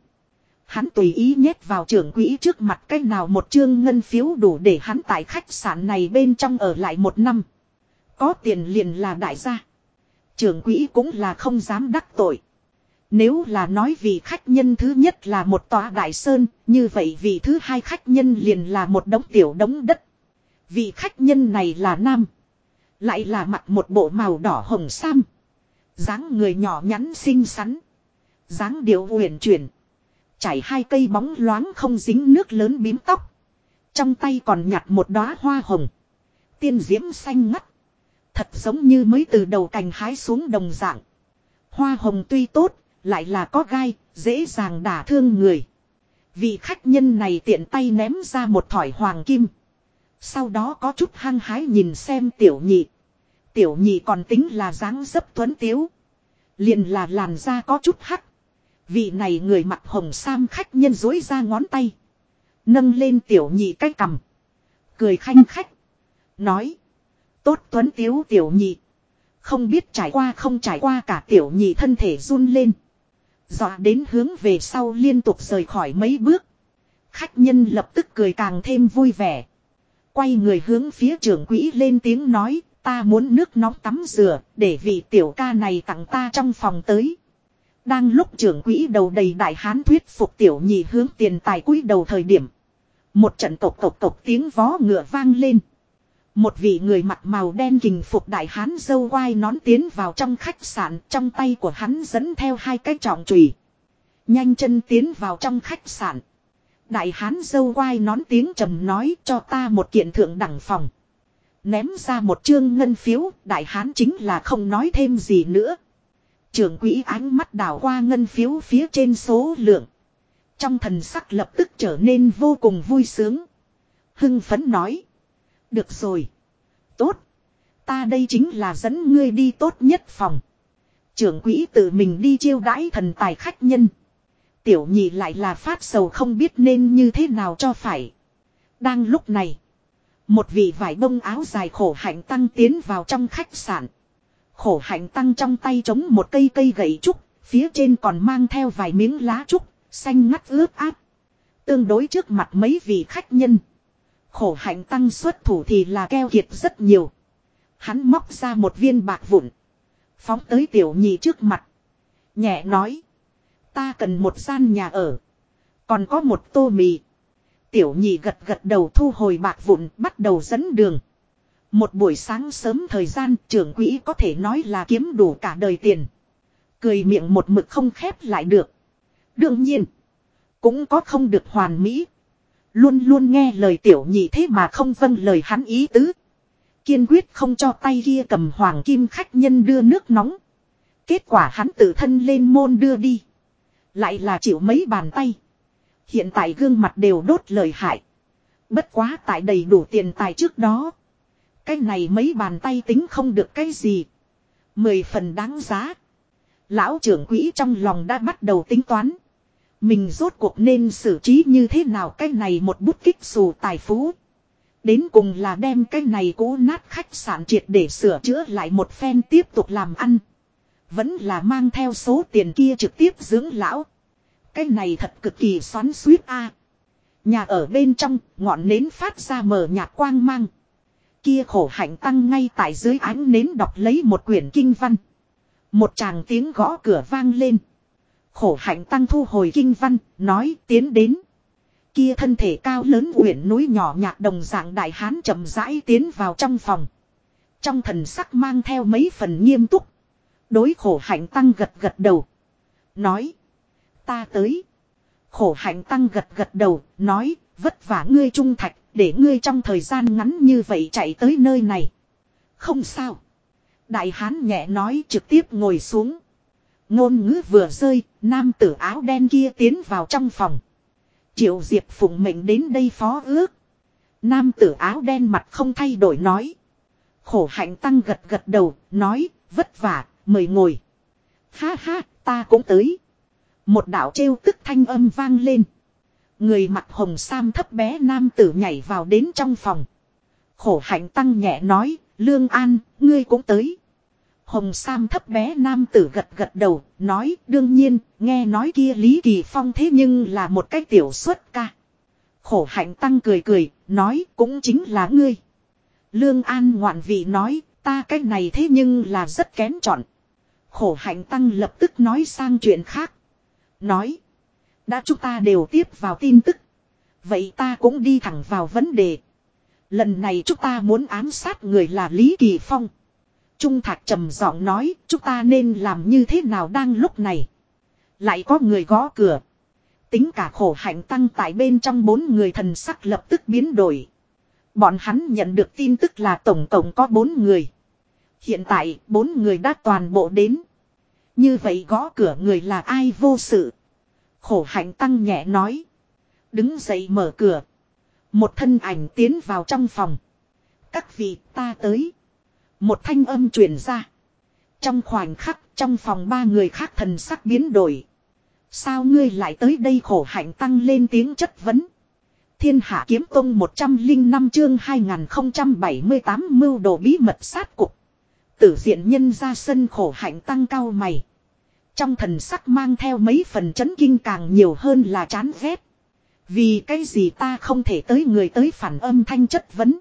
Hắn tùy ý nhét vào trưởng quỹ trước mặt cách nào một chương ngân phiếu đủ để hắn tại khách sạn này bên trong ở lại một năm. Có tiền liền là đại gia. Trưởng quỹ cũng là không dám đắc tội. Nếu là nói vì khách nhân thứ nhất là một tòa đại sơn, như vậy vị thứ hai khách nhân liền là một đống tiểu đống đất. Vị khách nhân này là nam. Lại là mặc một bộ màu đỏ hồng sam. dáng người nhỏ nhắn xinh xắn. dáng điệu uyển chuyển. Chảy hai cây bóng loáng không dính nước lớn bím tóc. Trong tay còn nhặt một đóa hoa hồng. Tiên diễm xanh ngắt. Thật giống như mới từ đầu cành hái xuống đồng dạng. Hoa hồng tuy tốt, lại là có gai, dễ dàng đả thương người. Vị khách nhân này tiện tay ném ra một thỏi hoàng kim. Sau đó có chút hăng hái nhìn xem tiểu nhị. Tiểu nhị còn tính là dáng dấp tuấn tiếu. Liền là làn da có chút hắc. Vị này người mặc hồng sam khách nhân dối ra ngón tay. Nâng lên tiểu nhị cái cầm. Cười khanh khách. Nói. Tốt tuấn tiếu tiểu nhị. Không biết trải qua không trải qua cả tiểu nhị thân thể run lên. Dọa đến hướng về sau liên tục rời khỏi mấy bước. Khách nhân lập tức cười càng thêm vui vẻ. Quay người hướng phía trưởng quỹ lên tiếng nói, ta muốn nước nóng tắm rửa, để vị tiểu ca này tặng ta trong phòng tới. Đang lúc trưởng quỹ đầu đầy đại hán thuyết phục tiểu nhị hướng tiền tài quỹ đầu thời điểm. Một trận cộc cộc cộc tiếng vó ngựa vang lên. Một vị người mặc màu đen kình phục đại hán dâu quai nón tiến vào trong khách sạn trong tay của hắn dẫn theo hai cái trọng chùy Nhanh chân tiến vào trong khách sạn. Đại hán dâu quai nón tiếng trầm nói cho ta một kiện thượng đẳng phòng. Ném ra một chương ngân phiếu, đại hán chính là không nói thêm gì nữa. Trưởng quỹ ánh mắt đảo qua ngân phiếu phía trên số lượng. Trong thần sắc lập tức trở nên vô cùng vui sướng. Hưng phấn nói. Được rồi. Tốt. Ta đây chính là dẫn ngươi đi tốt nhất phòng. Trưởng quỹ tự mình đi chiêu đãi thần tài khách nhân. Tiểu nhị lại là phát sầu không biết nên như thế nào cho phải. Đang lúc này. Một vị vải bông áo dài khổ hạnh tăng tiến vào trong khách sạn. Khổ hạnh tăng trong tay chống một cây cây gậy trúc. Phía trên còn mang theo vài miếng lá trúc. Xanh ngắt ướt áp. Tương đối trước mặt mấy vị khách nhân. Khổ hạnh tăng xuất thủ thì là keo kiệt rất nhiều. Hắn móc ra một viên bạc vụn. Phóng tới tiểu nhị trước mặt. Nhẹ nói. Ta cần một gian nhà ở. Còn có một tô mì. Tiểu nhị gật gật đầu thu hồi bạc vụn, bắt đầu dẫn đường. Một buổi sáng sớm thời gian, trưởng quỹ có thể nói là kiếm đủ cả đời tiền. Cười miệng một mực không khép lại được. Đương nhiên. Cũng có không được hoàn mỹ. Luôn luôn nghe lời tiểu nhị thế mà không vâng lời hắn ý tứ. Kiên quyết không cho tay kia cầm hoàng kim khách nhân đưa nước nóng. Kết quả hắn tự thân lên môn đưa đi. Lại là chịu mấy bàn tay. Hiện tại gương mặt đều đốt lời hại. Bất quá tại đầy đủ tiền tài trước đó. Cái này mấy bàn tay tính không được cái gì. Mười phần đáng giá. Lão trưởng quỹ trong lòng đã bắt đầu tính toán. Mình rốt cuộc nên xử trí như thế nào cái này một bút kích xù tài phú. Đến cùng là đem cái này cũ nát khách sạn triệt để sửa chữa lại một phen tiếp tục làm ăn. Vẫn là mang theo số tiền kia trực tiếp dưỡng lão. Cái này thật cực kỳ xoắn suýt a. Nhà ở bên trong, ngọn nến phát ra mờ nhạt quang mang. Kia khổ hạnh tăng ngay tại dưới ánh nến đọc lấy một quyển kinh văn. Một chàng tiếng gõ cửa vang lên. Khổ hạnh tăng thu hồi kinh văn, nói tiến đến. Kia thân thể cao lớn uyển núi nhỏ nhạt đồng dạng đại hán chậm rãi tiến vào trong phòng. Trong thần sắc mang theo mấy phần nghiêm túc. Đối khổ hạnh tăng gật gật đầu. Nói. Ta tới. Khổ hạnh tăng gật gật đầu, nói, vất vả ngươi trung thạch, để ngươi trong thời gian ngắn như vậy chạy tới nơi này. Không sao. Đại hán nhẹ nói trực tiếp ngồi xuống. Ngôn ngữ vừa rơi, nam tử áo đen kia tiến vào trong phòng. Triệu Diệp phụng mệnh đến đây phó ước. Nam tử áo đen mặt không thay đổi nói. Khổ hạnh tăng gật gật đầu, nói, vất vả, mời ngồi. Ha ha, ta cũng tới. Một đạo trêu tức thanh âm vang lên. Người mặt hồng sam thấp bé nam tử nhảy vào đến trong phòng. Khổ hạnh tăng nhẹ nói, Lương An, ngươi cũng tới. Hồng Sam thấp bé nam tử gật gật đầu, nói đương nhiên, nghe nói kia Lý Kỳ Phong thế nhưng là một cái tiểu xuất ca. Khổ hạnh tăng cười cười, nói cũng chính là ngươi. Lương An ngoạn vị nói, ta cái này thế nhưng là rất kén chọn. Khổ hạnh tăng lập tức nói sang chuyện khác. Nói, đã chúng ta đều tiếp vào tin tức. Vậy ta cũng đi thẳng vào vấn đề. Lần này chúng ta muốn ám sát người là Lý Kỳ Phong. Trung Thạc trầm giọng nói, chúng ta nên làm như thế nào đang lúc này. Lại có người gõ cửa. Tính cả khổ hạnh tăng tại bên trong bốn người thần sắc lập tức biến đổi. Bọn hắn nhận được tin tức là tổng cộng có bốn người. Hiện tại, bốn người đã toàn bộ đến. Như vậy gõ cửa người là ai vô sự. Khổ hạnh tăng nhẹ nói. Đứng dậy mở cửa. Một thân ảnh tiến vào trong phòng. Các vị ta tới. Một thanh âm truyền ra. Trong khoảnh khắc, trong phòng ba người khác thần sắc biến đổi. Sao ngươi lại tới đây khổ hạnh tăng lên tiếng chất vấn. Thiên hạ kiếm tông 105 chương 2078 mưu đồ bí mật sát cục. Tử diện nhân ra sân khổ hạnh tăng cao mày. Trong thần sắc mang theo mấy phần chấn kinh càng nhiều hơn là chán ghét. Vì cái gì ta không thể tới người tới phản âm thanh chất vấn.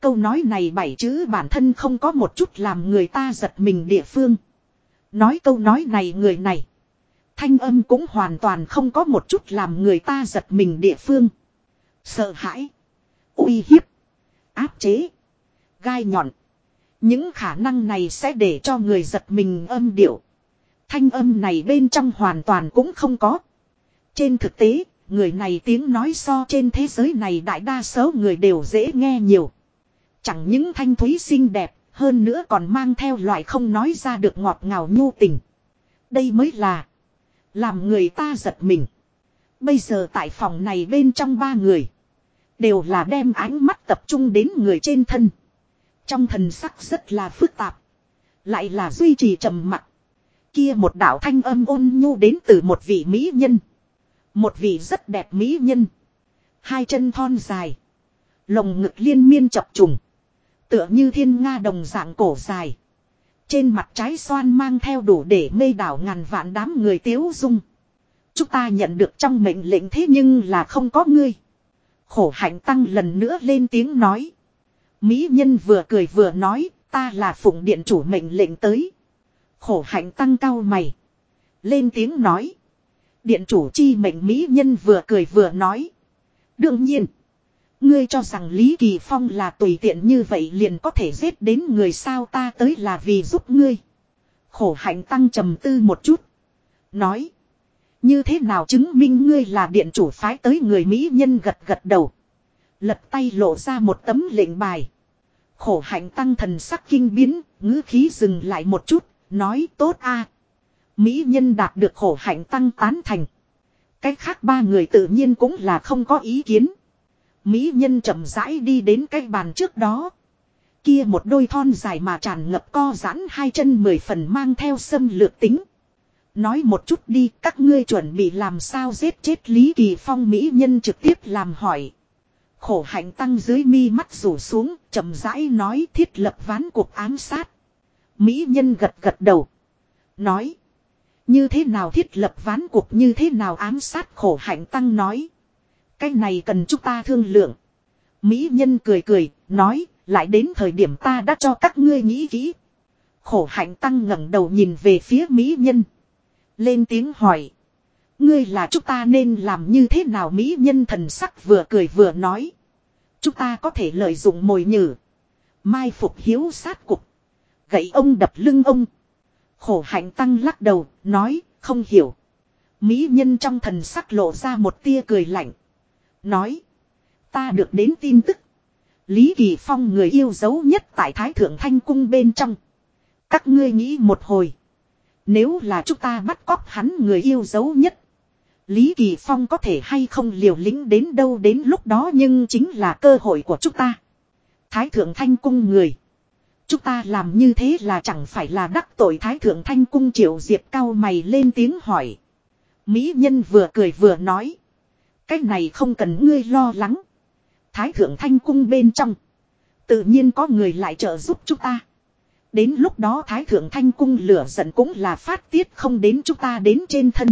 Câu nói này bảy chữ bản thân không có một chút làm người ta giật mình địa phương. Nói câu nói này người này. Thanh âm cũng hoàn toàn không có một chút làm người ta giật mình địa phương. Sợ hãi. uy hiếp. Áp chế. Gai nhọn. Những khả năng này sẽ để cho người giật mình âm điệu. Thanh âm này bên trong hoàn toàn cũng không có. Trên thực tế, người này tiếng nói so trên thế giới này đại đa số người đều dễ nghe nhiều. Chẳng những thanh thúy xinh đẹp, hơn nữa còn mang theo loại không nói ra được ngọt ngào nhu tình. Đây mới là làm người ta giật mình. Bây giờ tại phòng này bên trong ba người đều là đem ánh mắt tập trung đến người trên thân. Trong thần sắc rất là phức tạp, lại là duy trì trầm mặc. Kia một đạo thanh âm ôn nhu đến từ một vị mỹ nhân. Một vị rất đẹp mỹ nhân. Hai chân thon dài. Lồng ngực liên miên chập trùng. Tựa như thiên nga đồng dạng cổ dài. Trên mặt trái xoan mang theo đủ để mê đảo ngàn vạn đám người tiếu dung. Chúng ta nhận được trong mệnh lệnh thế nhưng là không có ngươi. Khổ hạnh tăng lần nữa lên tiếng nói. Mỹ nhân vừa cười vừa nói, ta là phụng điện chủ mệnh lệnh tới. Khổ hạnh tăng cao mày. Lên tiếng nói. Điện chủ chi mệnh Mỹ nhân vừa cười vừa nói. Đương nhiên. Ngươi cho rằng Lý Kỳ Phong là tùy tiện như vậy liền có thể giết đến người sao ta tới là vì giúp ngươi. Khổ hạnh tăng trầm tư một chút. Nói. Như thế nào chứng minh ngươi là điện chủ phái tới người Mỹ nhân gật gật đầu. Lật tay lộ ra một tấm lệnh bài. Khổ hạnh tăng thần sắc kinh biến, ngữ khí dừng lại một chút, nói tốt a Mỹ nhân đạt được khổ hạnh tăng tán thành. Cách khác ba người tự nhiên cũng là không có ý kiến. Mỹ nhân chậm rãi đi đến cái bàn trước đó. Kia một đôi thon dài mà tràn ngập co giãn hai chân mười phần mang theo xâm lược tính. Nói một chút đi, các ngươi chuẩn bị làm sao giết chết Lý Kỳ Phong Mỹ nhân trực tiếp làm hỏi. Khổ hạnh tăng dưới mi mắt rủ xuống, chậm rãi nói, thiết lập ván cuộc ám sát. Mỹ nhân gật gật đầu. Nói. Như thế nào thiết lập ván cuộc như thế nào ám sát khổ hạnh tăng nói. Cái này cần chúng ta thương lượng. Mỹ nhân cười cười, nói, lại đến thời điểm ta đã cho các ngươi nghĩ kỹ. Khổ hạnh tăng ngẩng đầu nhìn về phía Mỹ nhân. Lên tiếng hỏi. Ngươi là chúng ta nên làm như thế nào Mỹ nhân thần sắc vừa cười vừa nói. Chúng ta có thể lợi dụng mồi nhử. Mai phục hiếu sát cục. Gậy ông đập lưng ông. Khổ hạnh tăng lắc đầu, nói, không hiểu. Mỹ nhân trong thần sắc lộ ra một tia cười lạnh. Nói. Ta được đến tin tức. Lý Kỳ Phong người yêu dấu nhất tại Thái Thượng Thanh Cung bên trong. Các ngươi nghĩ một hồi. Nếu là chúng ta bắt cóc hắn người yêu dấu nhất. Lý Kỳ Phong có thể hay không liều lĩnh đến đâu đến lúc đó nhưng chính là cơ hội của chúng ta. Thái Thượng Thanh Cung người. Chúng ta làm như thế là chẳng phải là đắc tội Thái Thượng Thanh Cung triệu diệp cao mày lên tiếng hỏi. Mỹ nhân vừa cười vừa nói. Cái này không cần ngươi lo lắng. Thái Thượng Thanh Cung bên trong. Tự nhiên có người lại trợ giúp chúng ta. Đến lúc đó Thái Thượng Thanh Cung lửa giận cũng là phát tiết không đến chúng ta đến trên thân.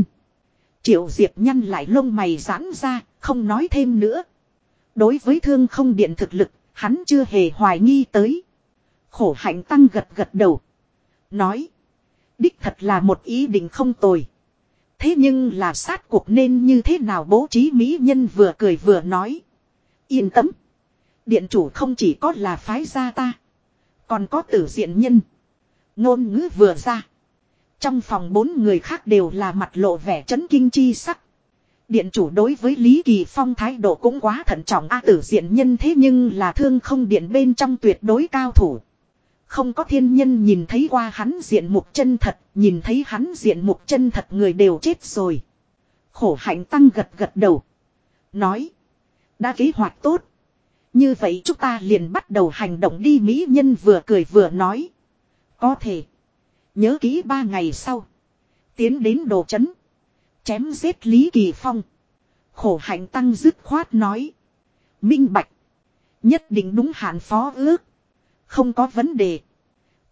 Triệu Diệp nhăn lại lông mày giãn ra, không nói thêm nữa. Đối với thương không điện thực lực, hắn chưa hề hoài nghi tới. Khổ hạnh tăng gật gật đầu. Nói. Đích thật là một ý định không tồi. Thế nhưng là sát cuộc nên như thế nào bố trí mỹ nhân vừa cười vừa nói. Yên tâm. Điện chủ không chỉ có là phái gia ta. Còn có tử diện nhân. Ngôn ngữ vừa ra. Trong phòng bốn người khác đều là mặt lộ vẻ chấn kinh chi sắc. Điện chủ đối với Lý Kỳ Phong thái độ cũng quá thận trọng A tử diện nhân thế nhưng là thương không điện bên trong tuyệt đối cao thủ. Không có thiên nhân nhìn thấy qua hắn diện mục chân thật, nhìn thấy hắn diện mục chân thật người đều chết rồi. Khổ hạnh tăng gật gật đầu. Nói. Đã kế hoạch tốt. Như vậy chúng ta liền bắt đầu hành động đi Mỹ nhân vừa cười vừa nói. Có thể. Nhớ kỹ ba ngày sau. Tiến đến đồ chấn. Chém giết Lý Kỳ Phong. Khổ hạnh tăng dứt khoát nói. Minh bạch. Nhất định đúng hạn phó ước. Không có vấn đề.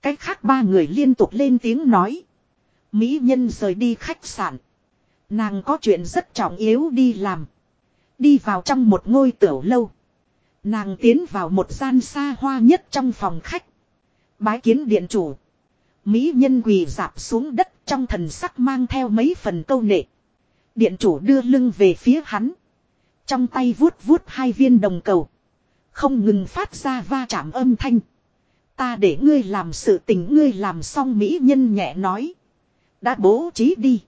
Cách khác ba người liên tục lên tiếng nói. Mỹ nhân rời đi khách sạn. Nàng có chuyện rất trọng yếu đi làm. Đi vào trong một ngôi tiểu lâu. Nàng tiến vào một gian xa hoa nhất trong phòng khách. Bái kiến điện chủ. Mỹ nhân quỳ dạp xuống đất trong thần sắc mang theo mấy phần câu nệ. Điện chủ đưa lưng về phía hắn. Trong tay vuốt vuốt hai viên đồng cầu. Không ngừng phát ra va chạm âm thanh. Ta để ngươi làm sự tình, ngươi làm xong Mỹ nhân nhẹ nói. Đã bố trí đi.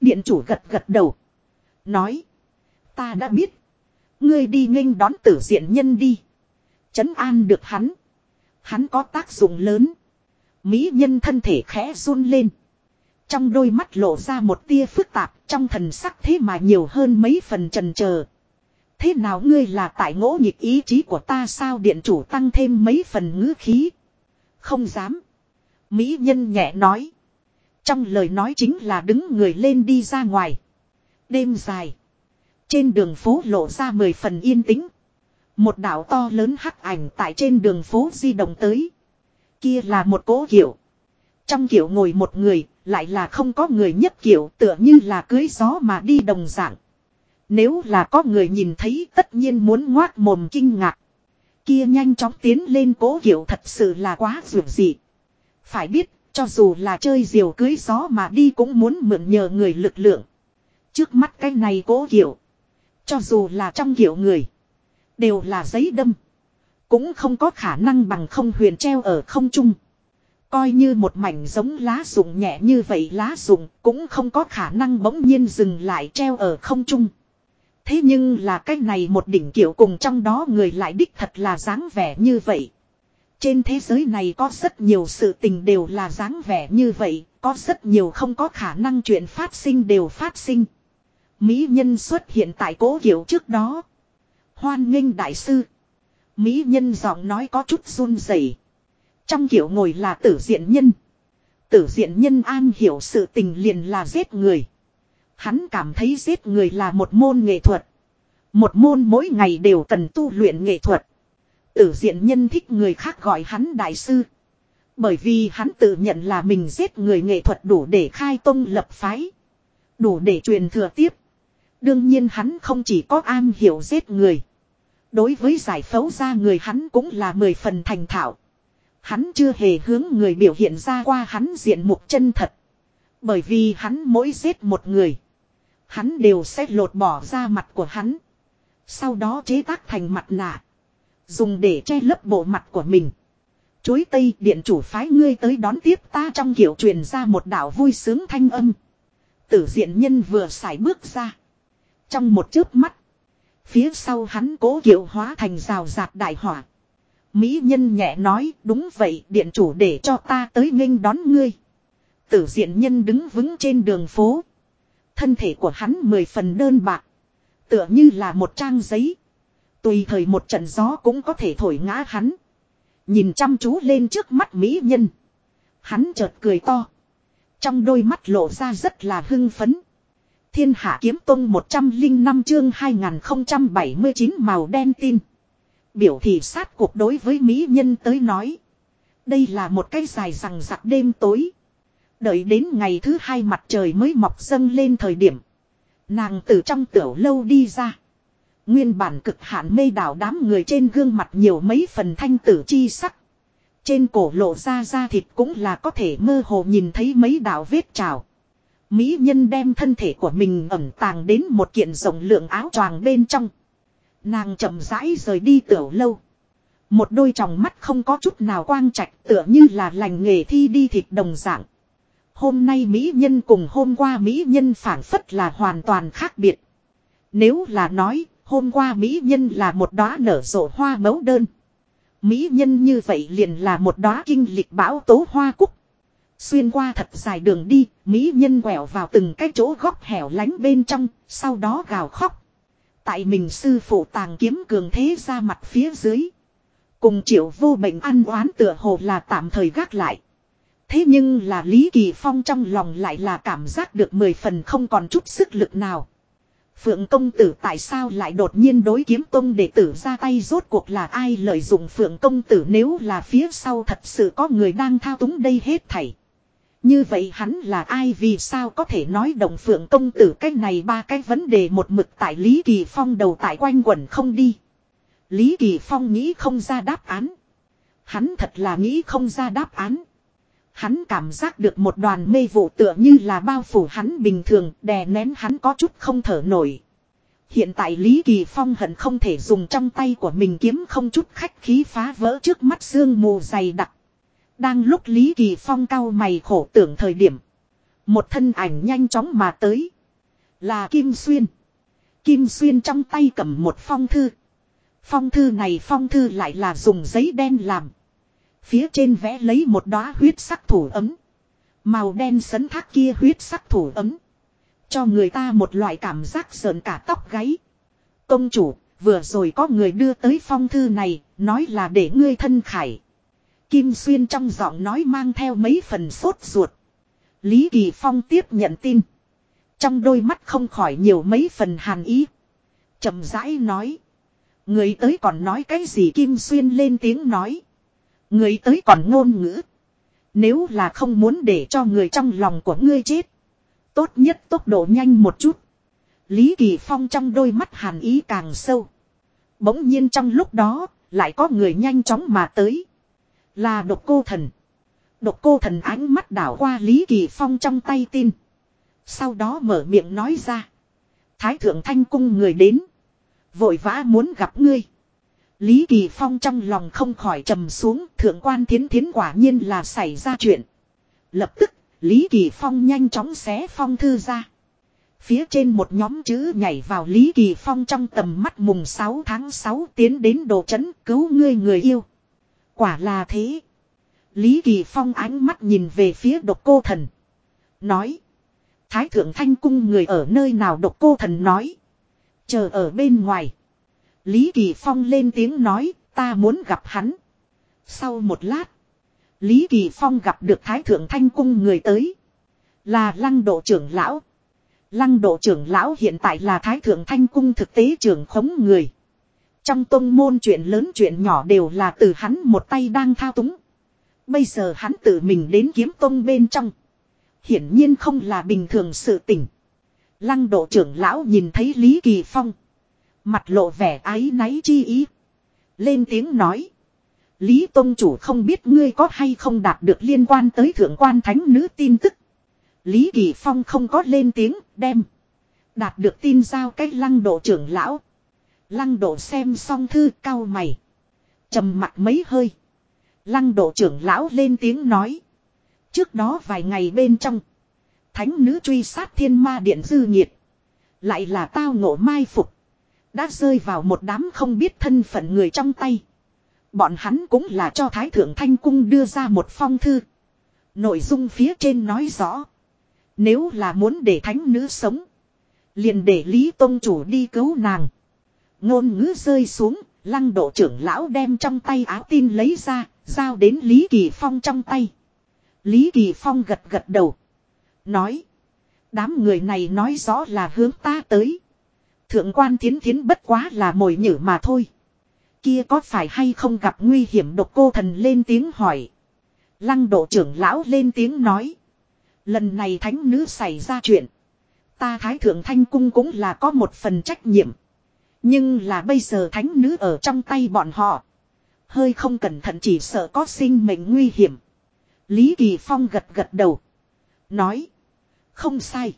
Điện chủ gật gật đầu. Nói. Ta đã biết. Ngươi đi nghênh đón tử diện nhân đi. Chấn an được hắn. Hắn có tác dụng lớn. Mỹ nhân thân thể khẽ run lên. Trong đôi mắt lộ ra một tia phức tạp, trong thần sắc thế mà nhiều hơn mấy phần trần chờ Thế nào ngươi là tại ngỗ nhịp ý chí của ta sao điện chủ tăng thêm mấy phần ngữ khí. Không dám. Mỹ nhân nhẹ nói. Trong lời nói chính là đứng người lên đi ra ngoài. Đêm dài. Trên đường phố lộ ra mười phần yên tĩnh. Một đảo to lớn hắc ảnh tại trên đường phố di động tới. Kia là một cố kiểu. Trong kiểu ngồi một người, lại là không có người nhất kiểu tựa như là cưới gió mà đi đồng dạng. Nếu là có người nhìn thấy tất nhiên muốn ngoác mồm kinh ngạc. Kia nhanh chóng tiến lên cố hiểu thật sự là quá dường dị. Phải biết, cho dù là chơi diều cưới gió mà đi cũng muốn mượn nhờ người lực lượng. Trước mắt cái này cố hiểu Cho dù là trong hiểu người. Đều là giấy đâm. Cũng không có khả năng bằng không huyền treo ở không trung. Coi như một mảnh giống lá rụng nhẹ như vậy lá rụng cũng không có khả năng bỗng nhiên dừng lại treo ở không trung. Thế nhưng là cái này một đỉnh kiểu cùng trong đó người lại đích thật là dáng vẻ như vậy. Trên thế giới này có rất nhiều sự tình đều là dáng vẻ như vậy, có rất nhiều không có khả năng chuyện phát sinh đều phát sinh. Mỹ nhân xuất hiện tại cố kiểu trước đó. Hoan nghênh đại sư. Mỹ nhân giọng nói có chút run rẩy. Trong kiểu ngồi là tử diện nhân. Tử diện nhân an hiểu sự tình liền là giết người. Hắn cảm thấy giết người là một môn nghệ thuật. Một môn mỗi ngày đều cần tu luyện nghệ thuật. Tử diện nhân thích người khác gọi hắn đại sư. Bởi vì hắn tự nhận là mình giết người nghệ thuật đủ để khai tông lập phái. Đủ để truyền thừa tiếp. Đương nhiên hắn không chỉ có an hiểu giết người. Đối với giải phẫu ra người hắn cũng là mười phần thành thạo. Hắn chưa hề hướng người biểu hiện ra qua hắn diện mục chân thật. Bởi vì hắn mỗi giết một người. Hắn đều sẽ lột bỏ ra mặt của hắn. Sau đó chế tác thành mặt nạ. Dùng để che lấp bộ mặt của mình. Chối Tây, điện chủ phái ngươi tới đón tiếp ta trong kiểu truyền ra một đạo vui sướng thanh âm. Tử diện nhân vừa xài bước ra. Trong một chớp mắt. Phía sau hắn cố kiệu hóa thành rào rạc đại hỏa. Mỹ nhân nhẹ nói, đúng vậy, điện chủ để cho ta tới nghênh đón ngươi. Tử diện nhân đứng vững trên đường phố. Thân thể của hắn mười phần đơn bạc. Tựa như là một trang giấy. Tùy thời một trận gió cũng có thể thổi ngã hắn. Nhìn chăm chú lên trước mắt mỹ nhân. Hắn chợt cười to. Trong đôi mắt lộ ra rất là hưng phấn. Thiên hạ kiếm tông 105 chương 2079 màu đen tin. Biểu thị sát cuộc đối với mỹ nhân tới nói. Đây là một cái dài rằng giặc đêm tối. Đợi đến ngày thứ hai mặt trời mới mọc dâng lên thời điểm. Nàng từ trong tiểu lâu đi ra. Nguyên bản cực hạn mê đảo đám người trên gương mặt nhiều mấy phần thanh tử chi sắc. Trên cổ lộ ra da thịt cũng là có thể mơ hồ nhìn thấy mấy đạo vết trào. Mỹ nhân đem thân thể của mình ẩm tàng đến một kiện rộng lượng áo choàng bên trong. Nàng chậm rãi rời đi tiểu lâu. Một đôi tròng mắt không có chút nào quang trạch tựa như là lành nghề thi đi thịt đồng dạng. Hôm nay Mỹ nhân cùng hôm qua Mỹ nhân phản phất là hoàn toàn khác biệt. Nếu là nói, hôm qua Mỹ nhân là một đóa nở rộ hoa mấu đơn. Mỹ nhân như vậy liền là một đóa kinh lịch bão tố hoa cúc. Xuyên qua thật dài đường đi, Mỹ nhân quẹo vào từng cái chỗ góc hẻo lánh bên trong, sau đó gào khóc. Tại mình sư phụ tàng kiếm cường thế ra mặt phía dưới. Cùng triệu vô bệnh ăn oán tựa hồ là tạm thời gác lại. Thế nhưng là Lý Kỳ Phong trong lòng lại là cảm giác được mười phần không còn chút sức lực nào. Phượng công tử tại sao lại đột nhiên đối kiếm tông để tử ra tay rốt cuộc là ai lợi dụng phượng công tử nếu là phía sau thật sự có người đang thao túng đây hết thảy. Như vậy hắn là ai vì sao có thể nói đồng phượng công tử cái này ba cái vấn đề một mực tại Lý Kỳ Phong đầu tại quanh quẩn không đi. Lý Kỳ Phong nghĩ không ra đáp án. Hắn thật là nghĩ không ra đáp án. Hắn cảm giác được một đoàn mê vụ tựa như là bao phủ hắn bình thường, đè nén hắn có chút không thở nổi. Hiện tại Lý Kỳ Phong hận không thể dùng trong tay của mình kiếm không chút khách khí phá vỡ trước mắt sương mù dày đặc. Đang lúc Lý Kỳ Phong cao mày khổ tưởng thời điểm. Một thân ảnh nhanh chóng mà tới. Là Kim Xuyên. Kim Xuyên trong tay cầm một phong thư. Phong thư này phong thư lại là dùng giấy đen làm. Phía trên vẽ lấy một đóa huyết sắc thủ ấm. Màu đen sấn thác kia huyết sắc thủ ấm. Cho người ta một loại cảm giác sờn cả tóc gáy. Công chủ, vừa rồi có người đưa tới phong thư này, nói là để ngươi thân khải. Kim Xuyên trong giọng nói mang theo mấy phần sốt ruột. Lý Kỳ Phong tiếp nhận tin. Trong đôi mắt không khỏi nhiều mấy phần hàn ý. chậm rãi nói. Người tới còn nói cái gì Kim Xuyên lên tiếng nói. Người tới còn ngôn ngữ. Nếu là không muốn để cho người trong lòng của ngươi chết. Tốt nhất tốc độ nhanh một chút. Lý Kỳ Phong trong đôi mắt hàn ý càng sâu. Bỗng nhiên trong lúc đó, lại có người nhanh chóng mà tới. Là độc cô thần. Độc cô thần ánh mắt đảo qua Lý Kỳ Phong trong tay tin. Sau đó mở miệng nói ra. Thái thượng thanh cung người đến. Vội vã muốn gặp ngươi. Lý Kỳ Phong trong lòng không khỏi trầm xuống, thượng quan thiến thiến quả nhiên là xảy ra chuyện. Lập tức, Lý Kỳ Phong nhanh chóng xé phong thư ra. Phía trên một nhóm chữ nhảy vào Lý Kỳ Phong trong tầm mắt mùng 6 tháng 6 tiến đến đồ chấn cứu ngươi người yêu. Quả là thế. Lý Kỳ Phong ánh mắt nhìn về phía độc cô thần. Nói. Thái thượng thanh cung người ở nơi nào độc cô thần nói. Chờ ở bên ngoài. Lý Kỳ Phong lên tiếng nói, ta muốn gặp hắn. Sau một lát, Lý Kỳ Phong gặp được Thái Thượng Thanh Cung người tới. Là lăng độ trưởng lão. Lăng độ trưởng lão hiện tại là Thái Thượng Thanh Cung thực tế trưởng khống người. Trong tông môn chuyện lớn chuyện nhỏ đều là từ hắn một tay đang thao túng. Bây giờ hắn tự mình đến kiếm tông bên trong. Hiển nhiên không là bình thường sự tỉnh. Lăng độ trưởng lão nhìn thấy Lý Kỳ Phong. Mặt lộ vẻ ái náy chi ý. Lên tiếng nói. Lý Tông Chủ không biết ngươi có hay không đạt được liên quan tới thượng quan thánh nữ tin tức. Lý Kỳ Phong không có lên tiếng, đem. Đạt được tin giao cách lăng độ trưởng lão. Lăng độ xem xong thư cao mày. trầm mặt mấy hơi. Lăng độ trưởng lão lên tiếng nói. Trước đó vài ngày bên trong. Thánh nữ truy sát thiên ma điện dư nhiệt. Lại là tao ngộ mai phục. Đã rơi vào một đám không biết thân phận người trong tay. Bọn hắn cũng là cho Thái Thượng Thanh Cung đưa ra một phong thư. Nội dung phía trên nói rõ. Nếu là muốn để thánh nữ sống. Liền để Lý Tông Chủ đi cứu nàng. Ngôn ngữ rơi xuống, lăng độ trưởng lão đem trong tay áo tin lấy ra, giao đến Lý Kỳ Phong trong tay. Lý Kỳ Phong gật gật đầu. Nói. Đám người này nói rõ là hướng ta tới. Thượng quan thiến thiến bất quá là mồi nhử mà thôi. Kia có phải hay không gặp nguy hiểm độc cô thần lên tiếng hỏi. Lăng độ trưởng lão lên tiếng nói. Lần này thánh nữ xảy ra chuyện. Ta thái thượng thanh cung cũng là có một phần trách nhiệm. Nhưng là bây giờ thánh nữ ở trong tay bọn họ. Hơi không cẩn thận chỉ sợ có sinh mệnh nguy hiểm. Lý Kỳ Phong gật gật đầu. Nói. Không sai.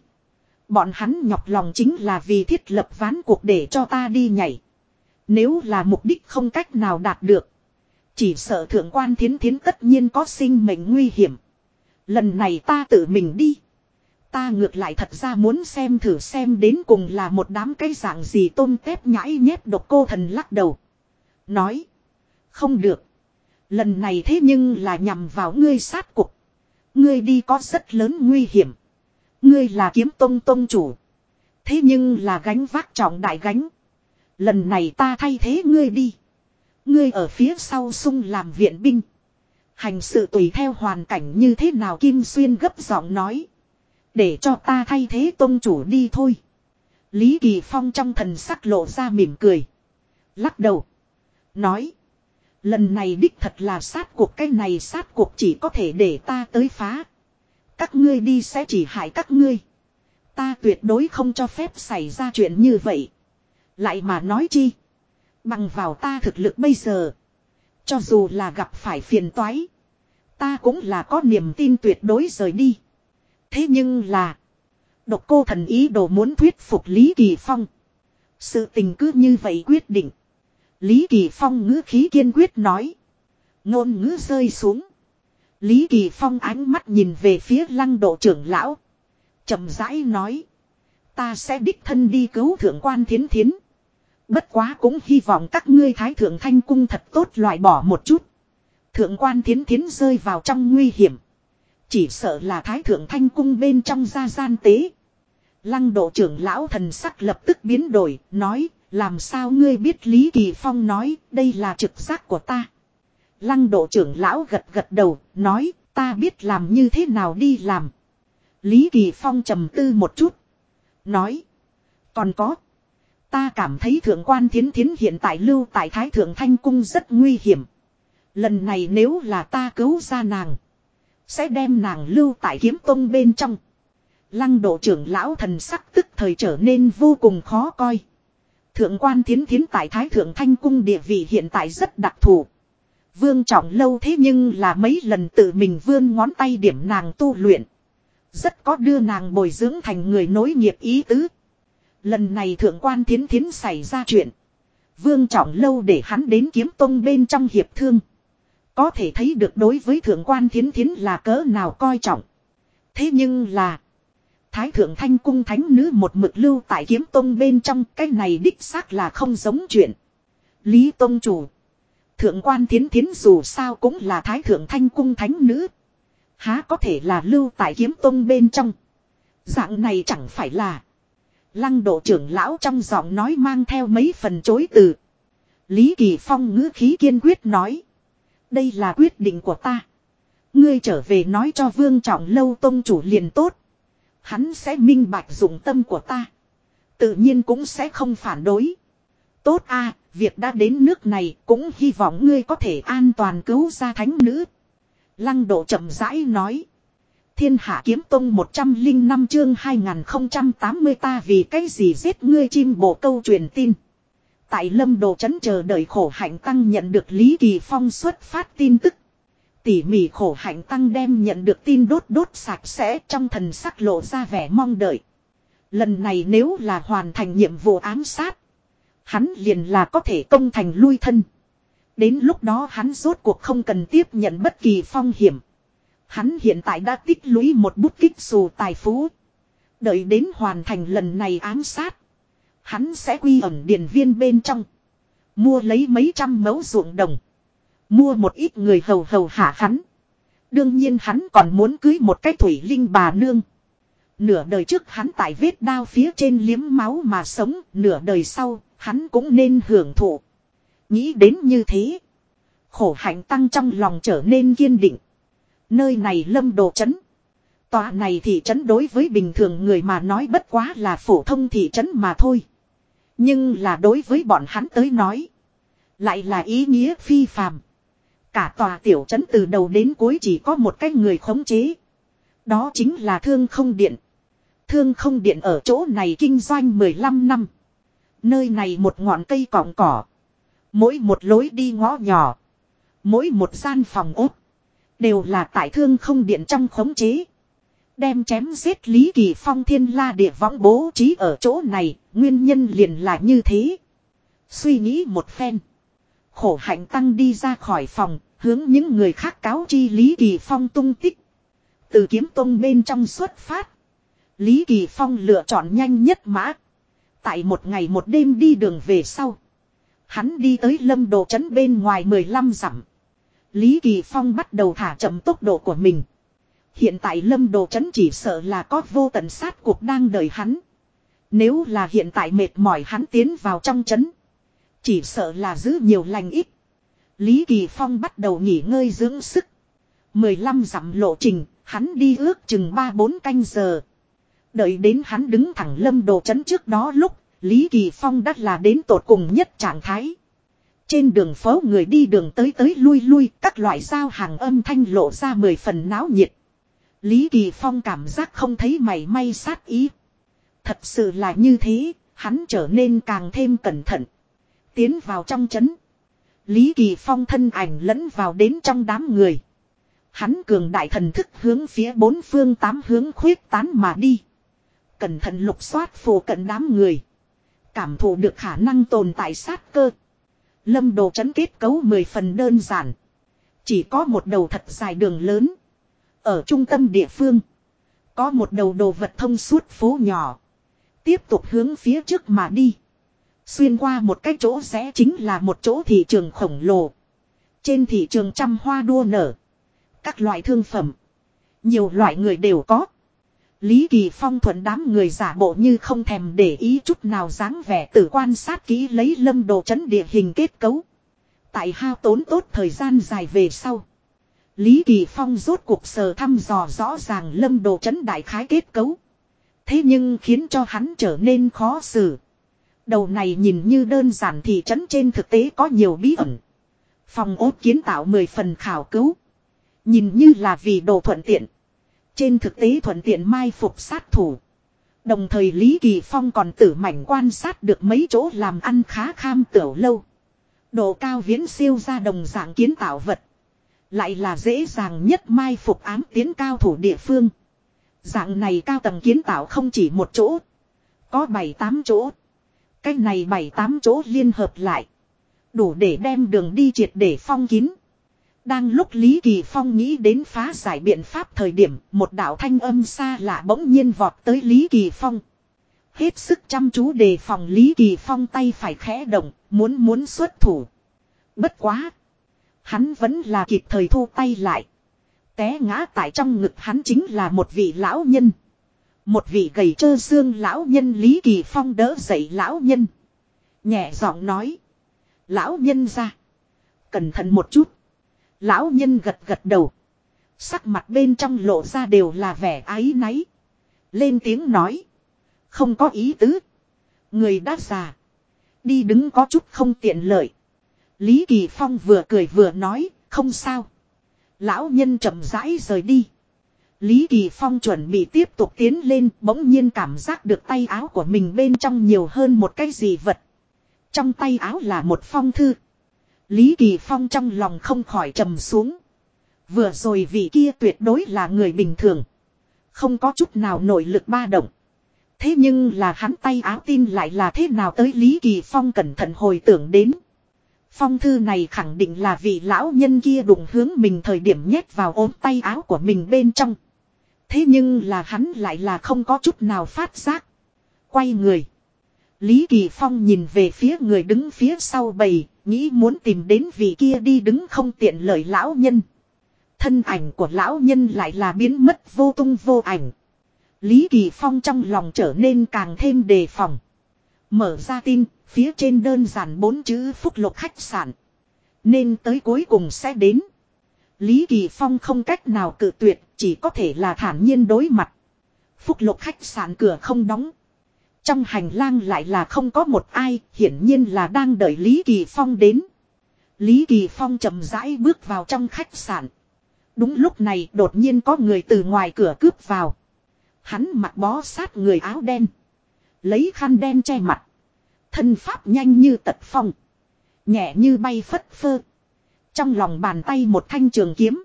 Bọn hắn nhọc lòng chính là vì thiết lập ván cuộc để cho ta đi nhảy. Nếu là mục đích không cách nào đạt được. Chỉ sợ thượng quan thiến thiến tất nhiên có sinh mệnh nguy hiểm. Lần này ta tự mình đi. Ta ngược lại thật ra muốn xem thử xem đến cùng là một đám cái dạng gì tôm tép nhãi nhép độc cô thần lắc đầu. Nói. Không được. Lần này thế nhưng là nhằm vào ngươi sát cục. Ngươi đi có rất lớn nguy hiểm. Ngươi là kiếm tông tông chủ. Thế nhưng là gánh vác trọng đại gánh. Lần này ta thay thế ngươi đi. Ngươi ở phía sau sung làm viện binh. Hành sự tùy theo hoàn cảnh như thế nào Kim Xuyên gấp giọng nói. Để cho ta thay thế tôn chủ đi thôi. Lý Kỳ Phong trong thần sắc lộ ra mỉm cười. Lắc đầu. Nói. Lần này đích thật là sát cuộc, cái này sát cuộc chỉ có thể để ta tới phá. Các ngươi đi sẽ chỉ hại các ngươi. Ta tuyệt đối không cho phép xảy ra chuyện như vậy. Lại mà nói chi. Bằng vào ta thực lực bây giờ. Cho dù là gặp phải phiền toái. Ta cũng là có niềm tin tuyệt đối rời đi. Thế nhưng là. Độc cô thần ý đồ muốn thuyết phục Lý Kỳ Phong. Sự tình cứ như vậy quyết định. Lý Kỳ Phong ngữ khí kiên quyết nói. Ngôn ngữ rơi xuống. Lý Kỳ Phong ánh mắt nhìn về phía lăng độ trưởng lão. chậm rãi nói. Ta sẽ đích thân đi cứu thượng quan thiến thiến. Bất quá cũng hy vọng các ngươi thái thượng thanh cung thật tốt loại bỏ một chút. Thượng quan thiến thiến rơi vào trong nguy hiểm. Chỉ sợ là thái thượng thanh cung bên trong gia gian tế. Lăng độ trưởng lão thần sắc lập tức biến đổi, nói, làm sao ngươi biết Lý Kỳ Phong nói, đây là trực giác của ta. Lăng độ trưởng lão gật gật đầu, nói, ta biết làm như thế nào đi làm. Lý Kỳ Phong trầm tư một chút. Nói, còn có. Ta cảm thấy thượng quan thiến thiến hiện tại lưu tại Thái Thượng Thanh Cung rất nguy hiểm. Lần này nếu là ta cứu ra nàng. Sẽ đem nàng lưu tại kiếm tông bên trong. Lăng độ trưởng lão thần sắc tức thời trở nên vô cùng khó coi. Thượng quan thiến thiến tại Thái Thượng Thanh Cung địa vị hiện tại rất đặc thù. Vương trọng lâu thế nhưng là mấy lần tự mình vươn ngón tay điểm nàng tu luyện. Rất có đưa nàng bồi dưỡng thành người nối nghiệp ý tứ. Lần này thượng quan thiến thiến xảy ra chuyện. Vương trọng lâu để hắn đến kiếm tông bên trong hiệp thương. Có thể thấy được đối với thượng quan thiến thiến là cỡ nào coi trọng. Thế nhưng là. Thái thượng thanh cung thánh nữ một mực lưu tại kiếm tông bên trong, cái này đích xác là không giống chuyện. Lý tông chủ. Thượng quan thiến thiến dù sao cũng là thái thượng thanh cung thánh nữ. Há có thể là lưu tại kiếm tông bên trong. Dạng này chẳng phải là. Lăng độ trưởng lão trong giọng nói mang theo mấy phần chối từ. Lý Kỳ Phong ngữ khí kiên quyết nói. Đây là quyết định của ta. Ngươi trở về nói cho vương trọng lâu tông chủ liền tốt. Hắn sẽ minh bạch dụng tâm của ta. Tự nhiên cũng sẽ không phản đối. Tốt a việc đã đến nước này cũng hy vọng ngươi có thể an toàn cứu ra thánh nữ. Lăng độ chậm rãi nói. Thiên hạ kiếm tông 105 chương 2080 ta vì cái gì giết ngươi chim bộ câu truyền tin. Tại lâm đồ chấn chờ đợi khổ hạnh tăng nhận được Lý Kỳ Phong xuất phát tin tức. Tỉ mỉ khổ hạnh tăng đem nhận được tin đốt đốt sạch sẽ trong thần sắc lộ ra vẻ mong đợi. Lần này nếu là hoàn thành nhiệm vụ ám sát. Hắn liền là có thể công thành lui thân. Đến lúc đó hắn rốt cuộc không cần tiếp nhận bất kỳ phong hiểm. Hắn hiện tại đã tích lũy một bút kích xù tài phú. Đợi đến hoàn thành lần này ám sát. Hắn sẽ quy ẩn điền viên bên trong. Mua lấy mấy trăm mẫu ruộng đồng. Mua một ít người hầu hầu hạ hắn. Đương nhiên hắn còn muốn cưới một cái thủy linh bà nương. Nửa đời trước hắn tại vết đao phía trên liếm máu mà sống, nửa đời sau, hắn cũng nên hưởng thụ. Nghĩ đến như thế. Khổ hạnh tăng trong lòng trở nên kiên định. Nơi này lâm đồ chấn. Tòa này thị trấn đối với bình thường người mà nói bất quá là phổ thông thị trấn mà thôi. Nhưng là đối với bọn hắn tới nói. Lại là ý nghĩa phi phàm. Cả tòa tiểu trấn từ đầu đến cuối chỉ có một cái người khống chế. Đó chính là thương không điện. Thương không điện ở chỗ này kinh doanh 15 năm. Nơi này một ngọn cây cọng cỏ. Mỗi một lối đi ngõ nhỏ. Mỗi một gian phòng ốt. Đều là tại thương không điện trong khống chế. Đem chém giết Lý Kỳ Phong thiên la địa võng bố trí ở chỗ này. Nguyên nhân liền là như thế. Suy nghĩ một phen. Khổ hạnh tăng đi ra khỏi phòng. Hướng những người khác cáo chi Lý Kỳ Phong tung tích. Từ kiếm tông bên trong xuất phát. Lý Kỳ Phong lựa chọn nhanh nhất mã. Tại một ngày một đêm đi đường về sau. Hắn đi tới lâm đồ trấn bên ngoài 15 dặm. Lý Kỳ Phong bắt đầu thả chậm tốc độ của mình. Hiện tại lâm đồ trấn chỉ sợ là có vô tận sát cuộc đang đợi hắn. Nếu là hiện tại mệt mỏi hắn tiến vào trong trấn. Chỉ sợ là giữ nhiều lành ít. Lý Kỳ Phong bắt đầu nghỉ ngơi dưỡng sức. 15 dặm lộ trình, hắn đi ước chừng 3-4 canh giờ. Đợi đến hắn đứng thẳng lâm đồ chấn trước đó lúc, Lý Kỳ Phong đã là đến tột cùng nhất trạng thái. Trên đường phố người đi đường tới tới lui lui, các loại giao hàng âm thanh lộ ra mười phần náo nhiệt. Lý Kỳ Phong cảm giác không thấy mày may sát ý. Thật sự là như thế, hắn trở nên càng thêm cẩn thận. Tiến vào trong chấn. Lý Kỳ Phong thân ảnh lẫn vào đến trong đám người. Hắn cường đại thần thức hướng phía bốn phương tám hướng khuyết tán mà đi. Cẩn thận lục soát phù cận đám người. Cảm thụ được khả năng tồn tại sát cơ. Lâm đồ chấn kết cấu mười phần đơn giản. Chỉ có một đầu thật dài đường lớn. Ở trung tâm địa phương. Có một đầu đồ vật thông suốt phố nhỏ. Tiếp tục hướng phía trước mà đi. Xuyên qua một cái chỗ sẽ chính là một chỗ thị trường khổng lồ. Trên thị trường trăm hoa đua nở. Các loại thương phẩm. Nhiều loại người đều có. Lý Kỳ Phong thuận đám người giả bộ như không thèm để ý chút nào dáng vẻ tự quan sát kỹ lấy lâm đồ chấn địa hình kết cấu. Tại hao tốn tốt thời gian dài về sau. Lý Kỳ Phong rốt cuộc sờ thăm dò rõ ràng lâm đồ chấn đại khái kết cấu. Thế nhưng khiến cho hắn trở nên khó xử. Đầu này nhìn như đơn giản thì trấn trên thực tế có nhiều bí ẩn. Phòng ốt kiến tạo 10 phần khảo cứu. Nhìn như là vì đồ thuận tiện. Trên thực tế thuận tiện mai phục sát thủ. Đồng thời Lý Kỳ Phong còn tử mảnh quan sát được mấy chỗ làm ăn khá kham tiểu lâu. Độ cao viễn siêu ra đồng dạng kiến tạo vật. Lại là dễ dàng nhất mai phục ám tiến cao thủ địa phương. Dạng này cao tầng kiến tạo không chỉ một chỗ. Có 7-8 chỗ. cách này 7-8 chỗ liên hợp lại. Đủ để đem đường đi triệt để phong kín. Đang lúc Lý Kỳ Phong nghĩ đến phá giải biện pháp thời điểm, một đạo thanh âm xa lạ bỗng nhiên vọt tới Lý Kỳ Phong. Hết sức chăm chú đề phòng Lý Kỳ Phong tay phải khẽ động, muốn muốn xuất thủ. Bất quá. Hắn vẫn là kịp thời thu tay lại. Té ngã tại trong ngực hắn chính là một vị lão nhân. Một vị gầy trơ xương lão nhân Lý Kỳ Phong đỡ dậy lão nhân. Nhẹ giọng nói. Lão nhân ra. Cẩn thận một chút. Lão nhân gật gật đầu. Sắc mặt bên trong lộ ra đều là vẻ áy náy. Lên tiếng nói. Không có ý tứ. Người đã già. Đi đứng có chút không tiện lợi. Lý Kỳ Phong vừa cười vừa nói. Không sao. Lão nhân chậm rãi rời đi. Lý Kỳ Phong chuẩn bị tiếp tục tiến lên, bỗng nhiên cảm giác được tay áo của mình bên trong nhiều hơn một cái gì vật. Trong tay áo là một phong thư. Lý Kỳ Phong trong lòng không khỏi trầm xuống. Vừa rồi vị kia tuyệt đối là người bình thường. Không có chút nào nội lực ba động. Thế nhưng là hắn tay áo tin lại là thế nào tới Lý Kỳ Phong cẩn thận hồi tưởng đến. Phong thư này khẳng định là vị lão nhân kia đụng hướng mình thời điểm nhét vào ốm tay áo của mình bên trong. Thế nhưng là hắn lại là không có chút nào phát giác. Quay người. Lý Kỳ Phong nhìn về phía người đứng phía sau bầy, nghĩ muốn tìm đến vị kia đi đứng không tiện lời lão nhân. Thân ảnh của lão nhân lại là biến mất vô tung vô ảnh. Lý Kỳ Phong trong lòng trở nên càng thêm đề phòng. Mở ra tin, phía trên đơn giản bốn chữ phúc lục khách sạn. Nên tới cuối cùng sẽ đến. Lý Kỳ Phong không cách nào cự tuyệt, chỉ có thể là thản nhiên đối mặt. Phúc lục khách sạn cửa không đóng. Trong hành lang lại là không có một ai, hiển nhiên là đang đợi Lý Kỳ Phong đến. Lý Kỳ Phong chậm rãi bước vào trong khách sạn. Đúng lúc này đột nhiên có người từ ngoài cửa cướp vào. Hắn mặc bó sát người áo đen. Lấy khăn đen che mặt. Thân pháp nhanh như tật phong. Nhẹ như bay phất phơ. Trong lòng bàn tay một thanh trường kiếm.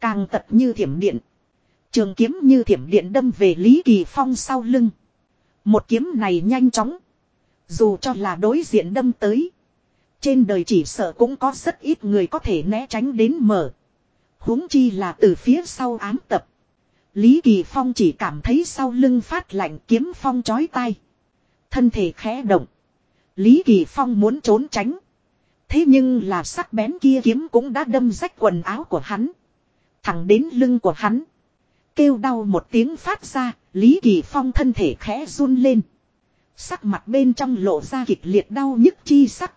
Càng tật như thiểm điện. Trường kiếm như thiểm điện đâm về Lý Kỳ Phong sau lưng. Một kiếm này nhanh chóng. Dù cho là đối diện đâm tới. Trên đời chỉ sợ cũng có rất ít người có thể né tránh đến mở. huống chi là từ phía sau ám tập. Lý Kỳ Phong chỉ cảm thấy sau lưng phát lạnh kiếm phong chói tai. Thân thể khẽ động. Lý Kỳ Phong muốn trốn tránh. Thế nhưng là sắc bén kia kiếm cũng đã đâm rách quần áo của hắn. Thẳng đến lưng của hắn. Kêu đau một tiếng phát ra, Lý Kỳ Phong thân thể khẽ run lên. Sắc mặt bên trong lộ ra kịch liệt đau nhức chi sắc.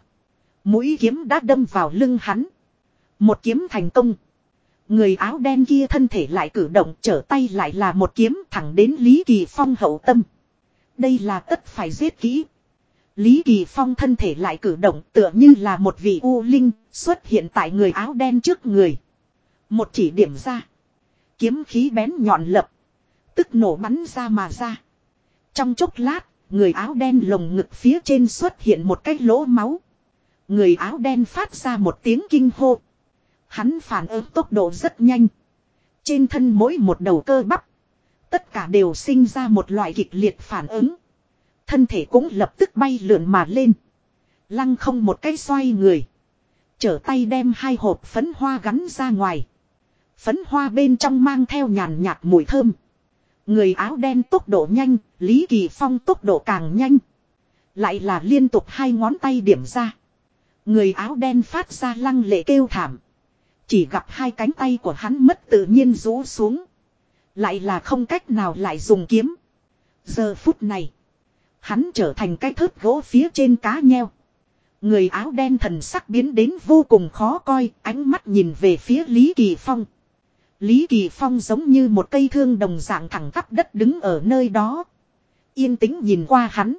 Mũi kiếm đã đâm vào lưng hắn. Một kiếm thành công. Người áo đen kia thân thể lại cử động trở tay lại là một kiếm thẳng đến Lý Kỳ Phong hậu tâm. Đây là tất phải giết kỹ. Lý Kỳ Phong thân thể lại cử động tựa như là một vị u linh xuất hiện tại người áo đen trước người. Một chỉ điểm ra. Kiếm khí bén nhọn lập. Tức nổ bắn ra mà ra. Trong chốc lát, người áo đen lồng ngực phía trên xuất hiện một cái lỗ máu. Người áo đen phát ra một tiếng kinh hô. Hắn phản ứng tốc độ rất nhanh. Trên thân mỗi một đầu cơ bắp. Tất cả đều sinh ra một loại kịch liệt phản ứng. Thân thể cũng lập tức bay lượn mà lên. Lăng không một cái xoay người. Trở tay đem hai hộp phấn hoa gắn ra ngoài. Phấn hoa bên trong mang theo nhàn nhạt mùi thơm. Người áo đen tốc độ nhanh, Lý Kỳ Phong tốc độ càng nhanh. Lại là liên tục hai ngón tay điểm ra. Người áo đen phát ra lăng lệ kêu thảm. Chỉ gặp hai cánh tay của hắn mất tự nhiên rũ xuống. Lại là không cách nào lại dùng kiếm. Giờ phút này. Hắn trở thành cái thớt gỗ phía trên cá nheo. Người áo đen thần sắc biến đến vô cùng khó coi, ánh mắt nhìn về phía Lý Kỳ Phong. Lý Kỳ Phong giống như một cây thương đồng dạng thẳng tắp đất đứng ở nơi đó. Yên tĩnh nhìn qua hắn.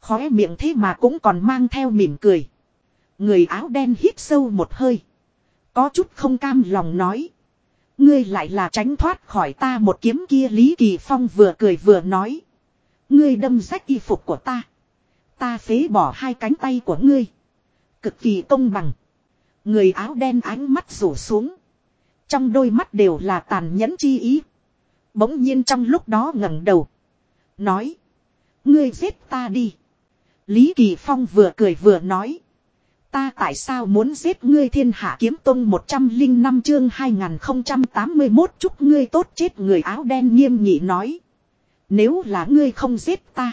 Khóe miệng thế mà cũng còn mang theo mỉm cười. Người áo đen hít sâu một hơi. Có chút không cam lòng nói. Ngươi lại là tránh thoát khỏi ta một kiếm kia, Lý Kỳ Phong vừa cười vừa nói. Ngươi đâm rách y phục của ta. Ta phế bỏ hai cánh tay của ngươi. Cực kỳ công bằng. Người áo đen ánh mắt rủ xuống. Trong đôi mắt đều là tàn nhẫn chi ý. Bỗng nhiên trong lúc đó ngẩng đầu. Nói. Ngươi giết ta đi. Lý Kỳ Phong vừa cười vừa nói. Ta tại sao muốn giết ngươi thiên hạ kiếm tông 105 chương 2081 chúc ngươi tốt chết người áo đen nghiêm nghị nói. Nếu là ngươi không giết ta.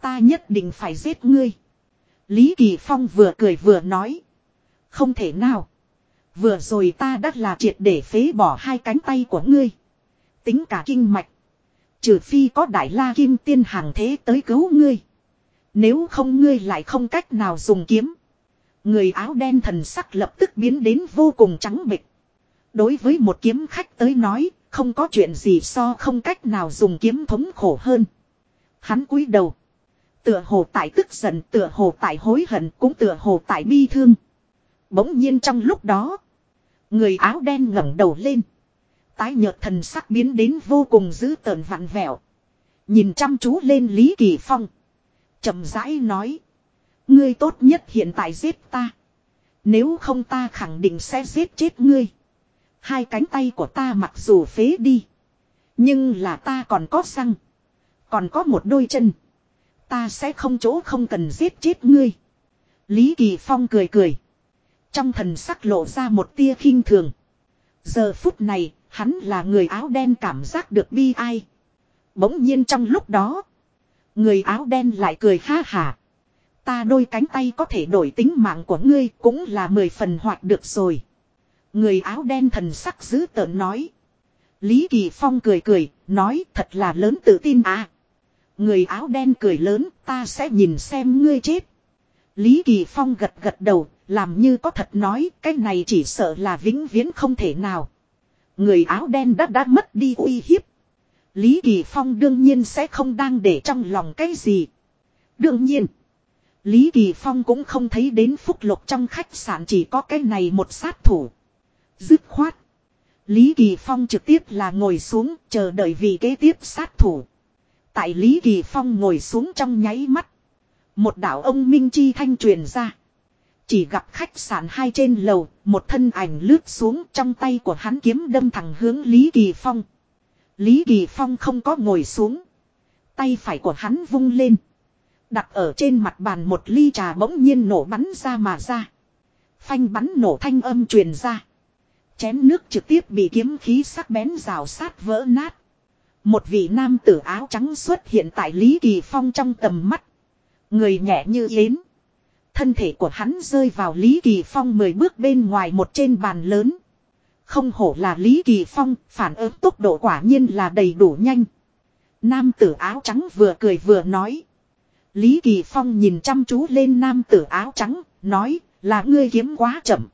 Ta nhất định phải giết ngươi. Lý Kỳ Phong vừa cười vừa nói. Không thể nào. Vừa rồi ta đã là triệt để phế bỏ hai cánh tay của ngươi. Tính cả kinh mạch. Trừ phi có đại la kim tiên hàng thế tới cứu ngươi. Nếu không ngươi lại không cách nào dùng kiếm. Người áo đen thần sắc lập tức biến đến vô cùng trắng bịch. Đối với một kiếm khách tới nói, không có chuyện gì so không cách nào dùng kiếm thống khổ hơn. Hắn cúi đầu. Tựa hồ tại tức giận, tựa hồ tại hối hận, cũng tựa hồ tại bi thương. Bỗng nhiên trong lúc đó, người áo đen ngẩng đầu lên. Tái nhợt thần sắc biến đến vô cùng dữ tợn vặn vẹo. Nhìn chăm chú lên Lý Kỳ Phong. chậm rãi nói. Ngươi tốt nhất hiện tại giết ta. Nếu không ta khẳng định sẽ giết chết ngươi. Hai cánh tay của ta mặc dù phế đi. Nhưng là ta còn có răng. Còn có một đôi chân. Ta sẽ không chỗ không cần giết chết ngươi. Lý Kỳ Phong cười cười. Trong thần sắc lộ ra một tia khinh thường. Giờ phút này, hắn là người áo đen cảm giác được bi ai. Bỗng nhiên trong lúc đó, người áo đen lại cười ha hả. Ta đôi cánh tay có thể đổi tính mạng của ngươi cũng là mười phần hoạt được rồi. Người áo đen thần sắc dữ tợn nói. Lý Kỳ Phong cười cười, nói thật là lớn tự tin à. Người áo đen cười lớn, ta sẽ nhìn xem ngươi chết. Lý Kỳ Phong gật gật đầu, làm như có thật nói, cái này chỉ sợ là vĩnh viễn không thể nào. Người áo đen đã đã mất đi uy hiếp. Lý Kỳ Phong đương nhiên sẽ không đang để trong lòng cái gì. Đương nhiên, Lý Kỳ Phong cũng không thấy đến phúc lục trong khách sạn chỉ có cái này một sát thủ. Dứt khoát. Lý Kỳ Phong trực tiếp là ngồi xuống chờ đợi vị kế tiếp sát thủ. Tại Lý Kỳ Phong ngồi xuống trong nháy mắt. Một đạo ông Minh Chi thanh truyền ra. Chỉ gặp khách sạn hai trên lầu, một thân ảnh lướt xuống trong tay của hắn kiếm đâm thẳng hướng Lý Kỳ Phong. Lý Kỳ Phong không có ngồi xuống. Tay phải của hắn vung lên. Đặt ở trên mặt bàn một ly trà bỗng nhiên nổ bắn ra mà ra. Phanh bắn nổ thanh âm truyền ra. Chén nước trực tiếp bị kiếm khí sắc bén rào sát vỡ nát. Một vị nam tử áo trắng xuất hiện tại Lý Kỳ Phong trong tầm mắt. Người nhẹ như yến. Thân thể của hắn rơi vào Lý Kỳ Phong mười bước bên ngoài một trên bàn lớn. Không hổ là Lý Kỳ Phong, phản ứng tốc độ quả nhiên là đầy đủ nhanh. Nam tử áo trắng vừa cười vừa nói. Lý Kỳ Phong nhìn chăm chú lên nam tử áo trắng, nói, là ngươi kiếm quá chậm.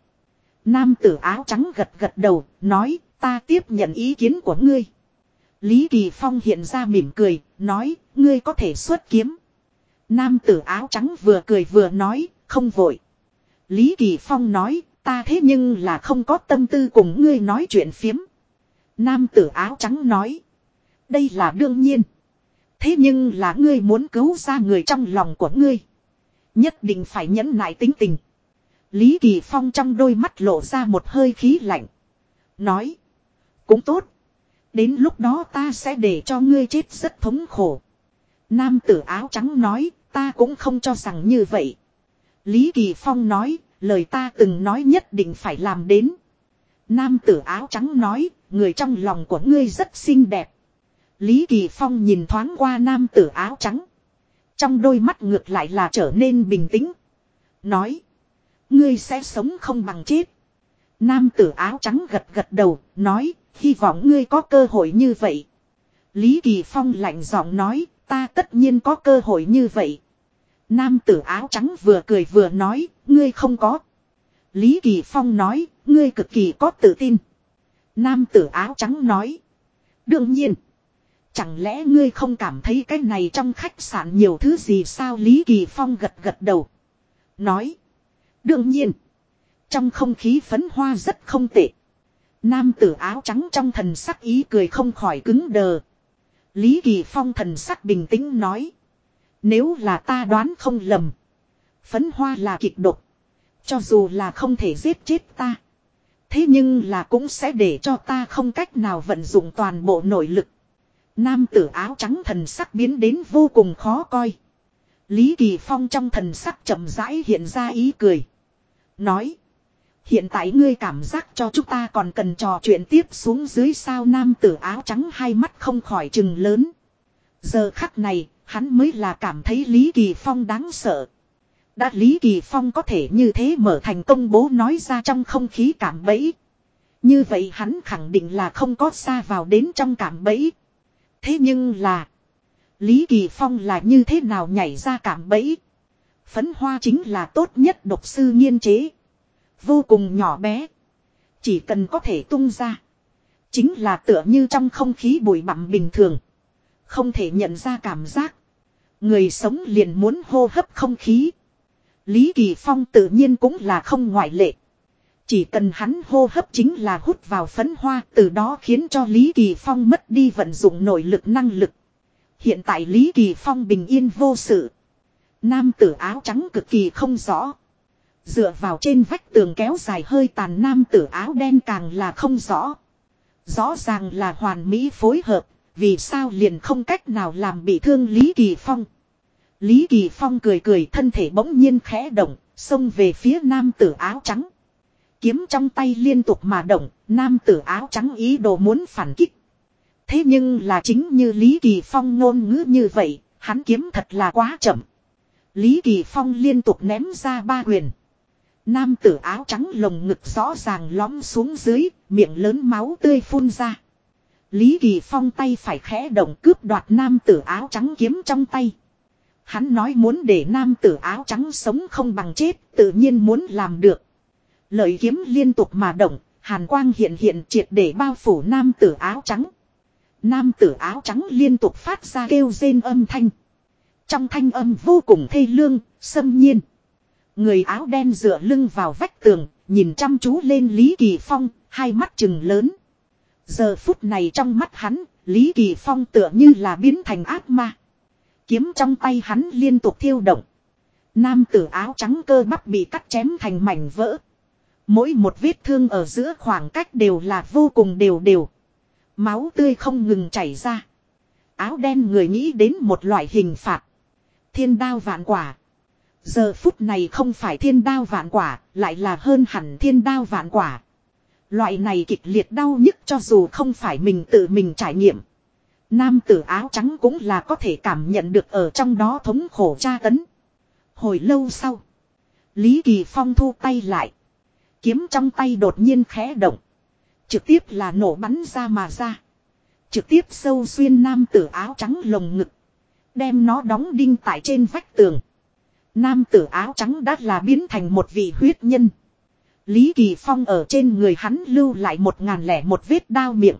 Nam tử áo trắng gật gật đầu, nói, ta tiếp nhận ý kiến của ngươi. Lý Kỳ Phong hiện ra mỉm cười, nói, ngươi có thể xuất kiếm. Nam tử áo trắng vừa cười vừa nói, không vội. Lý Kỳ Phong nói, ta thế nhưng là không có tâm tư cùng ngươi nói chuyện phiếm. Nam tử áo trắng nói, đây là đương nhiên. Thế nhưng là ngươi muốn cứu ra người trong lòng của ngươi. Nhất định phải nhẫn nại tính tình. Lý Kỳ Phong trong đôi mắt lộ ra một hơi khí lạnh. Nói. Cũng tốt. Đến lúc đó ta sẽ để cho ngươi chết rất thống khổ. Nam tử áo trắng nói. Ta cũng không cho rằng như vậy. Lý Kỳ Phong nói. Lời ta từng nói nhất định phải làm đến. Nam tử áo trắng nói. Người trong lòng của ngươi rất xinh đẹp. Lý Kỳ Phong nhìn thoáng qua nam tử áo trắng. Trong đôi mắt ngược lại là trở nên bình tĩnh. Nói. Ngươi sẽ sống không bằng chết. Nam tử áo trắng gật gật đầu, nói, hy vọng ngươi có cơ hội như vậy. Lý Kỳ Phong lạnh giọng nói, ta tất nhiên có cơ hội như vậy. Nam tử áo trắng vừa cười vừa nói, ngươi không có. Lý Kỳ Phong nói, ngươi cực kỳ có tự tin. Nam tử áo trắng nói. Đương nhiên. Chẳng lẽ ngươi không cảm thấy cái này trong khách sạn nhiều thứ gì sao Lý Kỳ Phong gật gật đầu. Nói. Đương nhiên. Trong không khí phấn hoa rất không tệ. Nam tử áo trắng trong thần sắc ý cười không khỏi cứng đờ. Lý Kỳ Phong thần sắc bình tĩnh nói. Nếu là ta đoán không lầm. Phấn hoa là kịch độc. Cho dù là không thể giết chết ta. Thế nhưng là cũng sẽ để cho ta không cách nào vận dụng toàn bộ nội lực. Nam tử áo trắng thần sắc biến đến vô cùng khó coi. Lý Kỳ Phong trong thần sắc chậm rãi hiện ra ý cười. Nói. Hiện tại ngươi cảm giác cho chúng ta còn cần trò chuyện tiếp xuống dưới sao nam tử áo trắng hai mắt không khỏi chừng lớn. Giờ khắc này, hắn mới là cảm thấy Lý Kỳ Phong đáng sợ. Đã Lý Kỳ Phong có thể như thế mở thành công bố nói ra trong không khí cảm bẫy. Như vậy hắn khẳng định là không có xa vào đến trong cảm bẫy. Thế nhưng là. Lý Kỳ Phong là như thế nào nhảy ra cảm bẫy. Phấn hoa chính là tốt nhất độc sư nghiên chế. Vô cùng nhỏ bé. Chỉ cần có thể tung ra. Chính là tựa như trong không khí bụi bặm bình thường. Không thể nhận ra cảm giác. Người sống liền muốn hô hấp không khí. Lý Kỳ Phong tự nhiên cũng là không ngoại lệ. Chỉ cần hắn hô hấp chính là hút vào phấn hoa từ đó khiến cho Lý Kỳ Phong mất đi vận dụng nội lực năng lực. Hiện tại Lý Kỳ Phong bình yên vô sự. Nam tử áo trắng cực kỳ không rõ. Dựa vào trên vách tường kéo dài hơi tàn nam tử áo đen càng là không rõ. Rõ ràng là hoàn mỹ phối hợp, vì sao liền không cách nào làm bị thương Lý Kỳ Phong. Lý Kỳ Phong cười cười thân thể bỗng nhiên khẽ động, xông về phía nam tử áo trắng. Kiếm trong tay liên tục mà động, nam tử áo trắng ý đồ muốn phản kích. Thế nhưng là chính như Lý Kỳ Phong ngôn ngữ như vậy, hắn kiếm thật là quá chậm. Lý Kỳ Phong liên tục ném ra ba quyền. Nam tử áo trắng lồng ngực rõ ràng lõm xuống dưới, miệng lớn máu tươi phun ra. Lý Kỳ Phong tay phải khẽ động cướp đoạt nam tử áo trắng kiếm trong tay. Hắn nói muốn để nam tử áo trắng sống không bằng chết, tự nhiên muốn làm được. Lợi kiếm liên tục mà động, hàn quang hiện hiện triệt để bao phủ nam tử áo trắng. Nam tử áo trắng liên tục phát ra kêu rên âm thanh. Trong thanh âm vô cùng thê lương, xâm nhiên. Người áo đen dựa lưng vào vách tường, nhìn chăm chú lên Lý Kỳ Phong, hai mắt trừng lớn. Giờ phút này trong mắt hắn, Lý Kỳ Phong tựa như là biến thành ác ma. Kiếm trong tay hắn liên tục thiêu động. Nam tử áo trắng cơ bắp bị cắt chém thành mảnh vỡ. Mỗi một vết thương ở giữa khoảng cách đều là vô cùng đều đều. Máu tươi không ngừng chảy ra. Áo đen người nghĩ đến một loại hình phạt. Thiên đao vạn quả. Giờ phút này không phải thiên đao vạn quả, lại là hơn hẳn thiên đao vạn quả. Loại này kịch liệt đau nhức cho dù không phải mình tự mình trải nghiệm. Nam tử áo trắng cũng là có thể cảm nhận được ở trong đó thống khổ tra tấn. Hồi lâu sau. Lý Kỳ Phong thu tay lại. Kiếm trong tay đột nhiên khẽ động. Trực tiếp là nổ bắn ra mà ra. Trực tiếp sâu xuyên nam tử áo trắng lồng ngực. Đem nó đóng đinh tại trên vách tường. Nam tử áo trắng đã là biến thành một vị huyết nhân. Lý Kỳ Phong ở trên người hắn lưu lại một ngàn lẻ một vết đao miệng.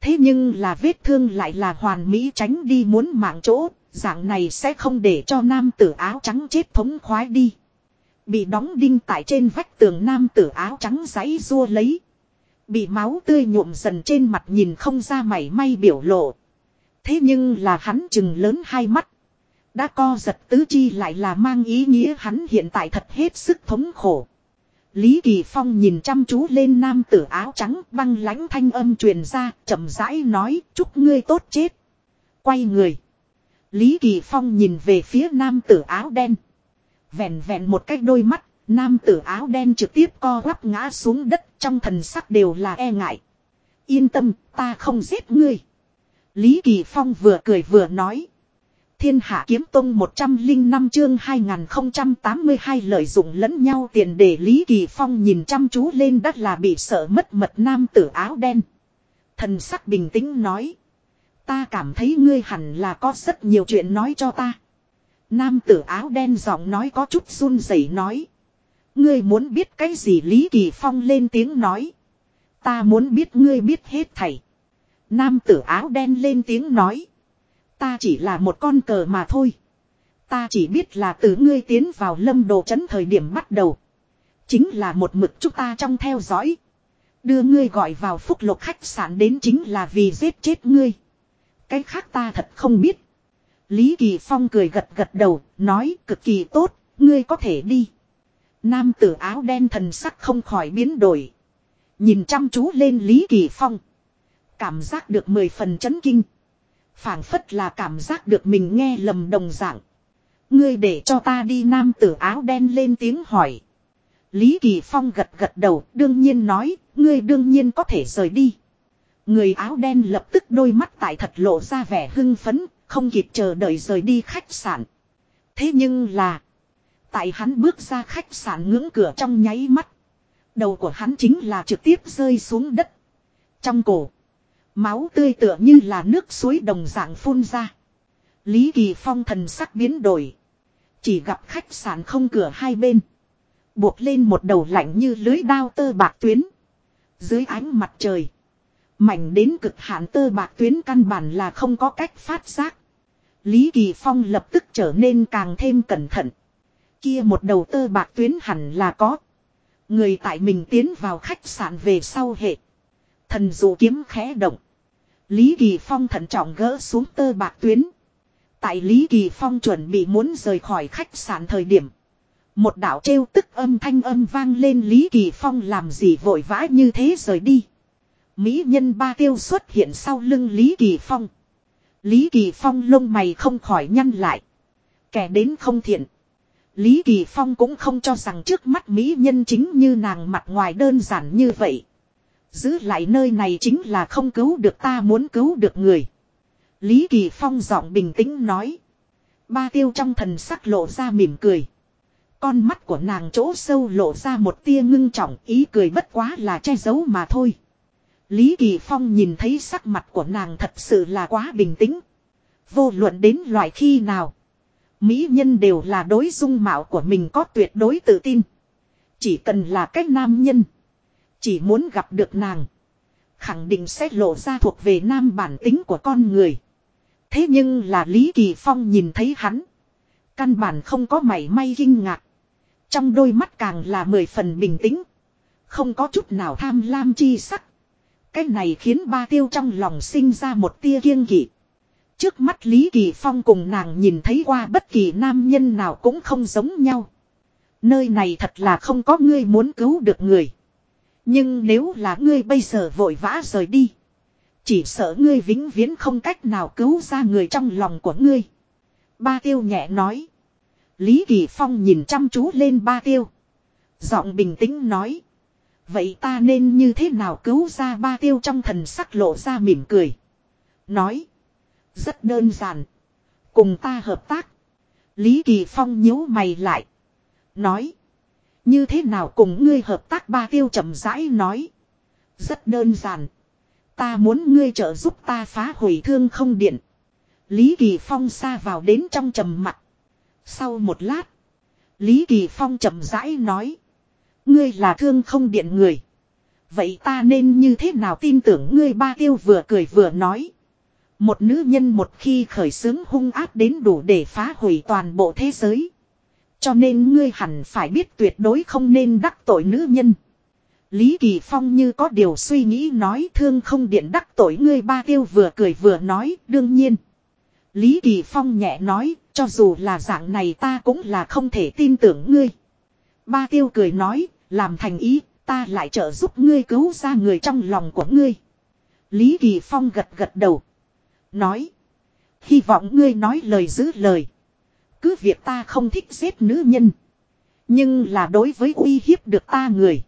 Thế nhưng là vết thương lại là hoàn mỹ tránh đi muốn mạng chỗ, dạng này sẽ không để cho nam tử áo trắng chết thống khoái đi. Bị đóng đinh tại trên vách tường nam tử áo trắng giấy rua lấy. Bị máu tươi nhuộm dần trên mặt nhìn không ra mảy may biểu lộ. Thế nhưng là hắn chừng lớn hai mắt. Đã co giật tứ chi lại là mang ý nghĩa hắn hiện tại thật hết sức thống khổ. Lý Kỳ Phong nhìn chăm chú lên nam tử áo trắng băng lãnh thanh âm truyền ra, chậm rãi nói, chúc ngươi tốt chết. Quay người. Lý Kỳ Phong nhìn về phía nam tử áo đen. Vẹn vẹn một cách đôi mắt, nam tử áo đen trực tiếp co quắp ngã xuống đất trong thần sắc đều là e ngại. Yên tâm, ta không giết ngươi. Lý Kỳ Phong vừa cười vừa nói. Thiên hạ kiếm tông 105 chương 2082 lợi dụng lẫn nhau tiền để Lý Kỳ Phong nhìn chăm chú lên đất là bị sợ mất mật nam tử áo đen. Thần sắc bình tĩnh nói. Ta cảm thấy ngươi hẳn là có rất nhiều chuyện nói cho ta. Nam tử áo đen giọng nói có chút run rẩy nói. Ngươi muốn biết cái gì Lý Kỳ Phong lên tiếng nói. Ta muốn biết ngươi biết hết thầy. Nam tử áo đen lên tiếng nói. Ta chỉ là một con cờ mà thôi. Ta chỉ biết là từ ngươi tiến vào lâm đồ chấn thời điểm bắt đầu. Chính là một mực chúng ta trong theo dõi. Đưa ngươi gọi vào phúc lục khách sạn đến chính là vì giết chết ngươi. Cái khác ta thật không biết. Lý Kỳ Phong cười gật gật đầu, nói cực kỳ tốt, ngươi có thể đi. Nam tử áo đen thần sắc không khỏi biến đổi. Nhìn chăm chú lên Lý Kỳ Phong. Cảm giác được mười phần chấn kinh phảng phất là cảm giác được mình nghe lầm đồng dạng. Ngươi để cho ta đi nam tử áo đen lên tiếng hỏi. Lý Kỳ Phong gật gật đầu đương nhiên nói, ngươi đương nhiên có thể rời đi. Người áo đen lập tức đôi mắt tại thật lộ ra vẻ hưng phấn, không kịp chờ đợi rời đi khách sạn. Thế nhưng là, tại hắn bước ra khách sạn ngưỡng cửa trong nháy mắt. Đầu của hắn chính là trực tiếp rơi xuống đất. Trong cổ, Máu tươi tựa như là nước suối đồng dạng phun ra. Lý Kỳ Phong thần sắc biến đổi. Chỉ gặp khách sạn không cửa hai bên. Buộc lên một đầu lạnh như lưới đao tơ bạc tuyến. Dưới ánh mặt trời. Mảnh đến cực hạn tơ bạc tuyến căn bản là không có cách phát giác. Lý Kỳ Phong lập tức trở nên càng thêm cẩn thận. Kia một đầu tơ bạc tuyến hẳn là có. Người tại mình tiến vào khách sạn về sau hệ. Thần dụ kiếm khẽ động. Lý Kỳ Phong thận trọng gỡ xuống tơ bạc tuyến. Tại Lý Kỳ Phong chuẩn bị muốn rời khỏi khách sạn thời điểm. Một đạo trêu tức âm thanh âm vang lên Lý Kỳ Phong làm gì vội vã như thế rời đi. Mỹ nhân ba tiêu xuất hiện sau lưng Lý Kỳ Phong. Lý Kỳ Phong lông mày không khỏi nhăn lại. Kẻ đến không thiện. Lý Kỳ Phong cũng không cho rằng trước mắt Mỹ nhân chính như nàng mặt ngoài đơn giản như vậy. Giữ lại nơi này chính là không cứu được ta muốn cứu được người. Lý Kỳ Phong giọng bình tĩnh nói. Ba tiêu trong thần sắc lộ ra mỉm cười. Con mắt của nàng chỗ sâu lộ ra một tia ngưng trọng, ý cười bất quá là che giấu mà thôi. Lý Kỳ Phong nhìn thấy sắc mặt của nàng thật sự là quá bình tĩnh. Vô luận đến loại khi nào. Mỹ nhân đều là đối dung mạo của mình có tuyệt đối tự tin. Chỉ cần là cách nam nhân. Chỉ muốn gặp được nàng. Khẳng định sẽ lộ ra thuộc về nam bản tính của con người. Thế nhưng là Lý Kỳ Phong nhìn thấy hắn. Căn bản không có mảy may kinh ngạc. Trong đôi mắt càng là mười phần bình tĩnh. Không có chút nào tham lam chi sắc. Cái này khiến ba tiêu trong lòng sinh ra một tia kiêng kỵ. Trước mắt Lý Kỳ Phong cùng nàng nhìn thấy qua bất kỳ nam nhân nào cũng không giống nhau. Nơi này thật là không có ngươi muốn cứu được người. Nhưng nếu là ngươi bây giờ vội vã rời đi. Chỉ sợ ngươi vĩnh viễn không cách nào cứu ra người trong lòng của ngươi. Ba tiêu nhẹ nói. Lý Kỳ Phong nhìn chăm chú lên ba tiêu. Giọng bình tĩnh nói. Vậy ta nên như thế nào cứu ra ba tiêu trong thần sắc lộ ra mỉm cười. Nói. Rất đơn giản. Cùng ta hợp tác. Lý Kỳ Phong nhíu mày lại. Nói. Như thế nào cùng ngươi hợp tác ba tiêu chậm rãi nói. Rất đơn giản. Ta muốn ngươi trợ giúp ta phá hủy thương không điện. Lý Kỳ Phong xa vào đến trong trầm mặt. Sau một lát. Lý Kỳ Phong chậm rãi nói. Ngươi là thương không điện người. Vậy ta nên như thế nào tin tưởng ngươi ba tiêu vừa cười vừa nói. Một nữ nhân một khi khởi xướng hung ác đến đủ để phá hủy toàn bộ thế giới. Cho nên ngươi hẳn phải biết tuyệt đối không nên đắc tội nữ nhân. Lý Kỳ Phong như có điều suy nghĩ nói, thương không điện đắc tội ngươi ba tiêu vừa cười vừa nói, đương nhiên. Lý Kỳ Phong nhẹ nói, cho dù là dạng này ta cũng là không thể tin tưởng ngươi. Ba tiêu cười nói, làm thành ý, ta lại trợ giúp ngươi cứu ra người trong lòng của ngươi. Lý Kỳ Phong gật gật đầu. Nói. Hy vọng ngươi nói lời giữ lời. Cứ việc ta không thích giết nữ nhân. Nhưng là đối với uy hiếp được ta người.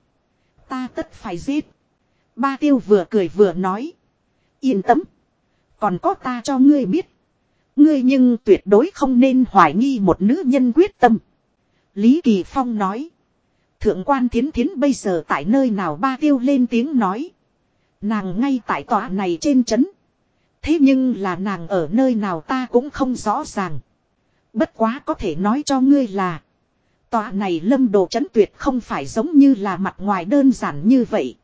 Ta tất phải giết. Ba tiêu vừa cười vừa nói. Yên tâm. Còn có ta cho ngươi biết. Ngươi nhưng tuyệt đối không nên hoài nghi một nữ nhân quyết tâm. Lý Kỳ Phong nói. Thượng quan thiến thiến bây giờ tại nơi nào ba tiêu lên tiếng nói. Nàng ngay tại tòa này trên trấn. Thế nhưng là nàng ở nơi nào ta cũng không rõ ràng. Bất quá có thể nói cho ngươi là. Tòa này lâm đồ chấn tuyệt không phải giống như là mặt ngoài đơn giản như vậy.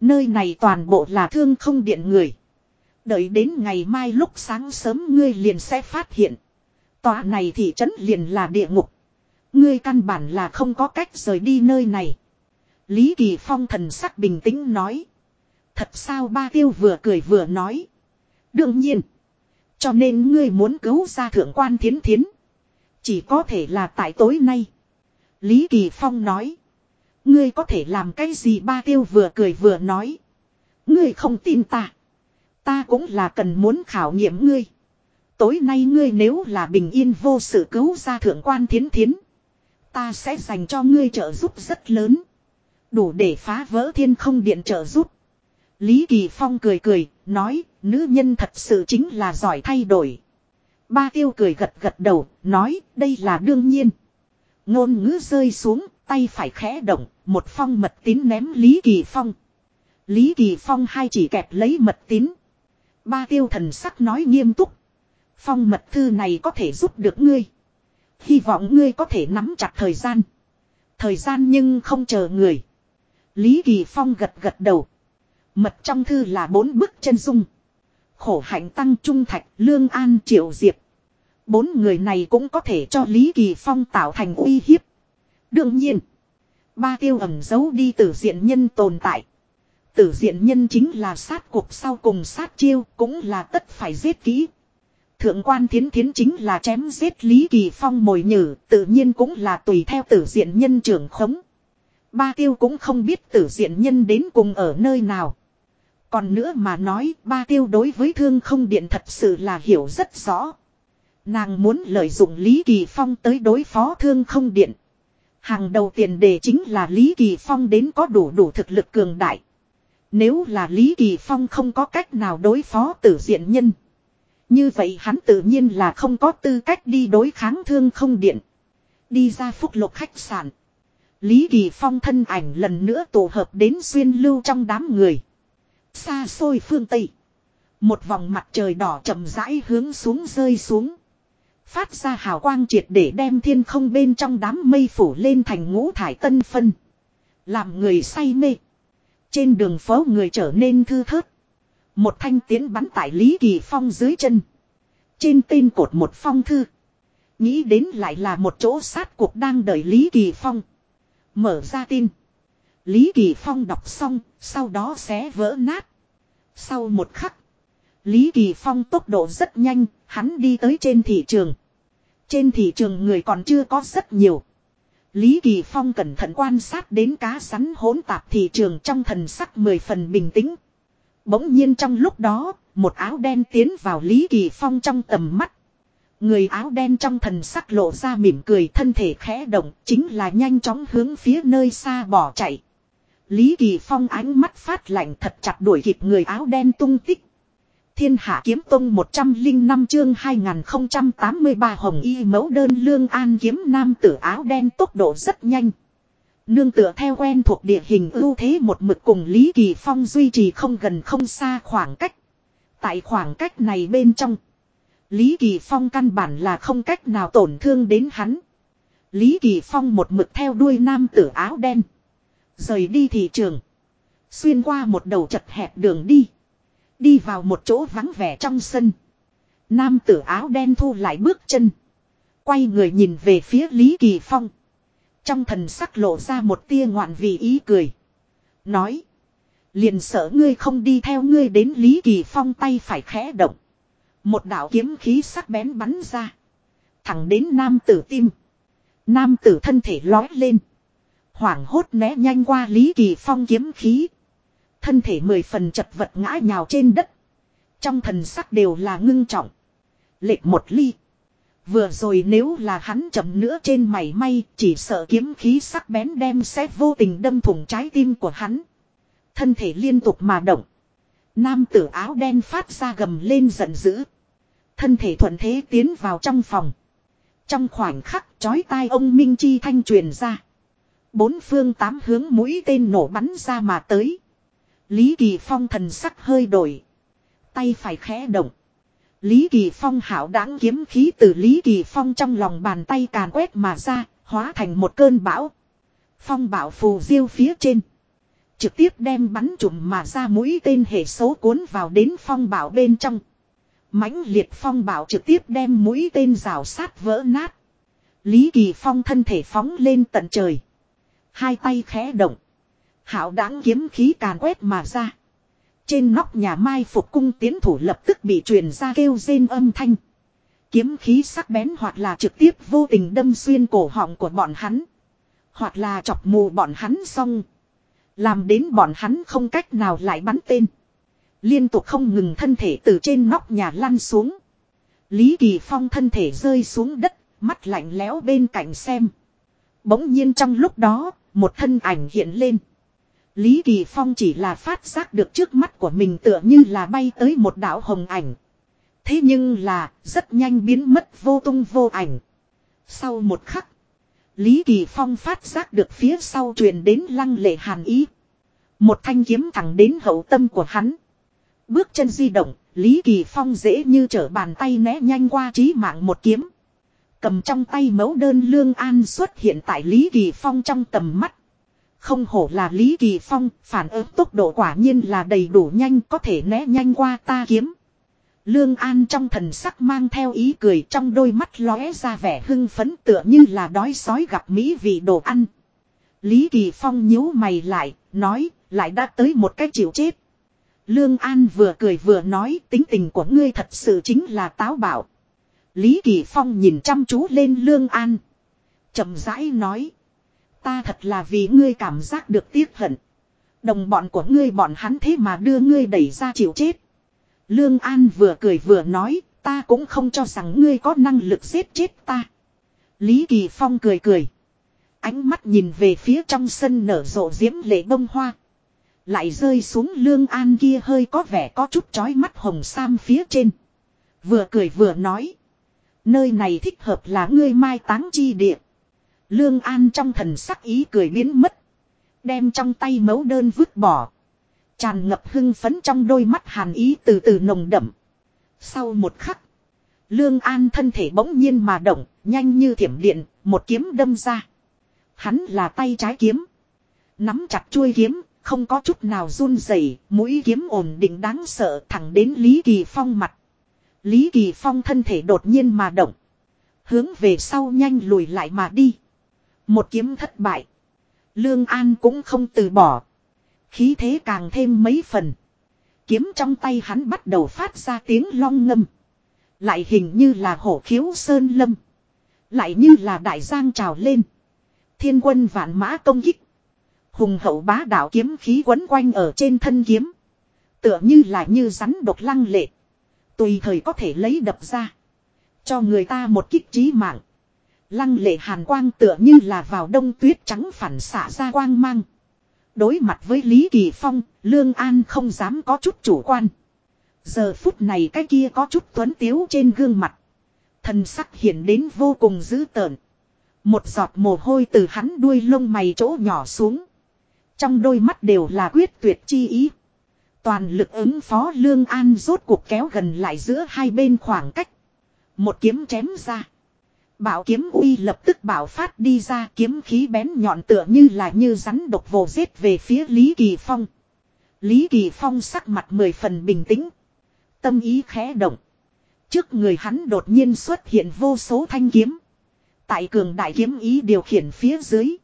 Nơi này toàn bộ là thương không điện người. Đợi đến ngày mai lúc sáng sớm ngươi liền sẽ phát hiện. Tòa này thị trấn liền là địa ngục. Ngươi căn bản là không có cách rời đi nơi này. Lý Kỳ Phong thần sắc bình tĩnh nói. Thật sao ba tiêu vừa cười vừa nói. Đương nhiên. Cho nên ngươi muốn cứu ra thượng quan thiến thiến. Chỉ có thể là tại tối nay. Lý Kỳ Phong nói. Ngươi có thể làm cái gì ba tiêu vừa cười vừa nói. Ngươi không tin ta. Ta cũng là cần muốn khảo nghiệm ngươi. Tối nay ngươi nếu là bình yên vô sự cứu ra thượng quan thiến thiến. Ta sẽ dành cho ngươi trợ giúp rất lớn. Đủ để phá vỡ thiên không điện trợ giúp. Lý Kỳ Phong cười cười, nói, nữ nhân thật sự chính là giỏi thay đổi. Ba tiêu cười gật gật đầu, nói, đây là đương nhiên. Ngôn ngữ rơi xuống, tay phải khẽ động, một phong mật tín ném Lý Kỳ Phong. Lý Kỳ Phong hai chỉ kẹp lấy mật tín. Ba tiêu thần sắc nói nghiêm túc. Phong mật thư này có thể giúp được ngươi. Hy vọng ngươi có thể nắm chặt thời gian. Thời gian nhưng không chờ người. Lý Kỳ Phong gật gật đầu. Mật trong thư là bốn bức chân dung. Khổ hạnh tăng trung thạch, lương an triệu diệp. Bốn người này cũng có thể cho Lý Kỳ Phong tạo thành uy hiếp. Đương nhiên. Ba tiêu ẩn giấu đi tử diện nhân tồn tại. Tử diện nhân chính là sát cuộc sau cùng sát chiêu, cũng là tất phải giết kỹ. Thượng quan thiến thiến chính là chém giết Lý Kỳ Phong mồi nhử, tự nhiên cũng là tùy theo tử diện nhân trưởng khống. Ba tiêu cũng không biết tử diện nhân đến cùng ở nơi nào. Còn nữa mà nói, ba tiêu đối với thương không điện thật sự là hiểu rất rõ. Nàng muốn lợi dụng Lý Kỳ Phong tới đối phó thương không điện. Hàng đầu tiền đề chính là Lý Kỳ Phong đến có đủ đủ thực lực cường đại. Nếu là Lý Kỳ Phong không có cách nào đối phó tử diện nhân. Như vậy hắn tự nhiên là không có tư cách đi đối kháng thương không điện. Đi ra phúc lục khách sạn. Lý Kỳ Phong thân ảnh lần nữa tổ hợp đến xuyên lưu trong đám người. Xa xôi phương Tây. Một vòng mặt trời đỏ chậm rãi hướng xuống rơi xuống. Phát ra hào quang triệt để đem thiên không bên trong đám mây phủ lên thành ngũ thải tân phân. Làm người say mê. Trên đường phố người trở nên thư thớt. Một thanh tiến bắn tại Lý Kỳ Phong dưới chân. Trên tên cột một phong thư. Nghĩ đến lại là một chỗ sát cuộc đang đợi Lý Kỳ Phong. Mở ra tin. Lý Kỳ Phong đọc xong, sau đó xé vỡ nát. Sau một khắc. Lý Kỳ Phong tốc độ rất nhanh, hắn đi tới trên thị trường. Trên thị trường người còn chưa có rất nhiều. Lý Kỳ Phong cẩn thận quan sát đến cá sắn hỗn tạp thị trường trong thần sắc mười phần bình tĩnh. Bỗng nhiên trong lúc đó, một áo đen tiến vào Lý Kỳ Phong trong tầm mắt. Người áo đen trong thần sắc lộ ra mỉm cười thân thể khẽ động chính là nhanh chóng hướng phía nơi xa bỏ chạy. Lý Kỳ Phong ánh mắt phát lạnh thật chặt đuổi kịp người áo đen tung tích. Thiên Hạ Kiếm Tông 105 chương 2083 Hồng Y mẫu đơn lương an kiếm nam tử áo đen tốc độ rất nhanh. Nương tựa theo quen thuộc địa hình ưu thế một mực cùng Lý Kỳ Phong duy trì không gần không xa khoảng cách. Tại khoảng cách này bên trong. Lý Kỳ Phong căn bản là không cách nào tổn thương đến hắn. Lý Kỳ Phong một mực theo đuôi nam tử áo đen. Rời đi thị trường. Xuyên qua một đầu chật hẹp đường đi. Đi vào một chỗ vắng vẻ trong sân. Nam tử áo đen thu lại bước chân. Quay người nhìn về phía Lý Kỳ Phong. Trong thần sắc lộ ra một tia ngoạn vì ý cười. Nói. Liền sợ ngươi không đi theo ngươi đến Lý Kỳ Phong tay phải khẽ động. Một đạo kiếm khí sắc bén bắn ra. Thẳng đến nam tử tim. Nam tử thân thể lói lên. Hoảng hốt né nhanh qua Lý Kỳ Phong kiếm khí. Thân thể mười phần chật vật ngã nhào trên đất. Trong thần sắc đều là ngưng trọng. Lệch một ly. Vừa rồi nếu là hắn chậm nữa trên mảy may, chỉ sợ kiếm khí sắc bén đem sẽ vô tình đâm thủng trái tim của hắn. Thân thể liên tục mà động. Nam tử áo đen phát ra gầm lên giận dữ. Thân thể thuận thế tiến vào trong phòng. Trong khoảnh khắc, chói tai ông Minh Chi thanh truyền ra. Bốn phương tám hướng mũi tên nổ bắn ra mà tới. Lý Kỳ Phong thần sắc hơi đổi. Tay phải khẽ động. Lý Kỳ Phong hảo đáng kiếm khí từ Lý Kỳ Phong trong lòng bàn tay càn quét mà ra, hóa thành một cơn bão. Phong bão phù diêu phía trên. Trực tiếp đem bắn trùm mà ra mũi tên hệ số cuốn vào đến phong bão bên trong. mãnh liệt phong bão trực tiếp đem mũi tên rào sát vỡ nát. Lý Kỳ Phong thân thể phóng lên tận trời. Hai tay khẽ động. Hảo đáng kiếm khí càn quét mà ra. Trên nóc nhà mai phục cung tiến thủ lập tức bị truyền ra kêu rên âm thanh. Kiếm khí sắc bén hoặc là trực tiếp vô tình đâm xuyên cổ họng của bọn hắn. Hoặc là chọc mù bọn hắn xong. Làm đến bọn hắn không cách nào lại bắn tên. Liên tục không ngừng thân thể từ trên nóc nhà lăn xuống. Lý Kỳ Phong thân thể rơi xuống đất, mắt lạnh lẽo bên cạnh xem. Bỗng nhiên trong lúc đó, một thân ảnh hiện lên. Lý Kỳ Phong chỉ là phát giác được trước mắt của mình tựa như là bay tới một đảo hồng ảnh. Thế nhưng là rất nhanh biến mất vô tung vô ảnh. Sau một khắc, Lý Kỳ Phong phát giác được phía sau truyền đến lăng lệ hàn ý. Một thanh kiếm thẳng đến hậu tâm của hắn. Bước chân di động, Lý Kỳ Phong dễ như trở bàn tay né nhanh qua trí mạng một kiếm. Cầm trong tay mẫu đơn lương an xuất hiện tại Lý Kỳ Phong trong tầm mắt. Không hổ là Lý Kỳ Phong, phản ứng tốc độ quả nhiên là đầy đủ nhanh có thể né nhanh qua ta kiếm. Lương An trong thần sắc mang theo ý cười trong đôi mắt lóe ra vẻ hưng phấn tựa như là đói sói gặp mỹ vị đồ ăn. Lý Kỳ Phong nhíu mày lại, nói, lại đã tới một cái chịu chết. Lương An vừa cười vừa nói tính tình của ngươi thật sự chính là táo bạo. Lý Kỳ Phong nhìn chăm chú lên Lương An. chậm rãi nói. Ta thật là vì ngươi cảm giác được tiếc hận. Đồng bọn của ngươi bọn hắn thế mà đưa ngươi đẩy ra chịu chết. Lương An vừa cười vừa nói, ta cũng không cho rằng ngươi có năng lực giết chết ta. Lý Kỳ Phong cười cười. Ánh mắt nhìn về phía trong sân nở rộ diễm lệ bông hoa. Lại rơi xuống lương an kia hơi có vẻ có chút chói mắt hồng sam phía trên. Vừa cười vừa nói. Nơi này thích hợp là ngươi mai táng chi địa. Lương an trong thần sắc ý cười biến mất. Đem trong tay mấu đơn vứt bỏ. Tràn ngập hưng phấn trong đôi mắt hàn ý từ từ nồng đậm. Sau một khắc. Lương An thân thể bỗng nhiên mà động, nhanh như thiểm điện, một kiếm đâm ra. Hắn là tay trái kiếm. Nắm chặt chuôi kiếm, không có chút nào run rẩy, mũi kiếm ổn định đáng sợ thẳng đến Lý Kỳ Phong mặt. Lý Kỳ Phong thân thể đột nhiên mà động. Hướng về sau nhanh lùi lại mà đi. Một kiếm thất bại. Lương An cũng không từ bỏ. Khí thế càng thêm mấy phần. Kiếm trong tay hắn bắt đầu phát ra tiếng long ngâm. Lại hình như là hổ khiếu sơn lâm. Lại như là đại giang trào lên. Thiên quân vạn mã công kích. Hùng hậu bá đạo kiếm khí quấn quanh ở trên thân kiếm. Tựa như là như rắn độc lăng lệ. Tùy thời có thể lấy đập ra. Cho người ta một kích trí mạng. Lăng lệ hàn quang tựa như là vào đông tuyết trắng phản xạ ra quang mang. Đối mặt với Lý Kỳ Phong, Lương An không dám có chút chủ quan. Giờ phút này cái kia có chút tuấn tiếu trên gương mặt. Thần sắc hiện đến vô cùng dữ tợn. Một giọt mồ hôi từ hắn đuôi lông mày chỗ nhỏ xuống. Trong đôi mắt đều là quyết tuyệt chi ý. Toàn lực ứng phó Lương An rốt cuộc kéo gần lại giữa hai bên khoảng cách. Một kiếm chém ra. Bảo kiếm uy lập tức bảo phát đi ra kiếm khí bén nhọn tựa như là như rắn độc vồ giết về phía Lý Kỳ Phong. Lý Kỳ Phong sắc mặt mười phần bình tĩnh. Tâm ý khẽ động. Trước người hắn đột nhiên xuất hiện vô số thanh kiếm. Tại cường đại kiếm ý điều khiển phía dưới.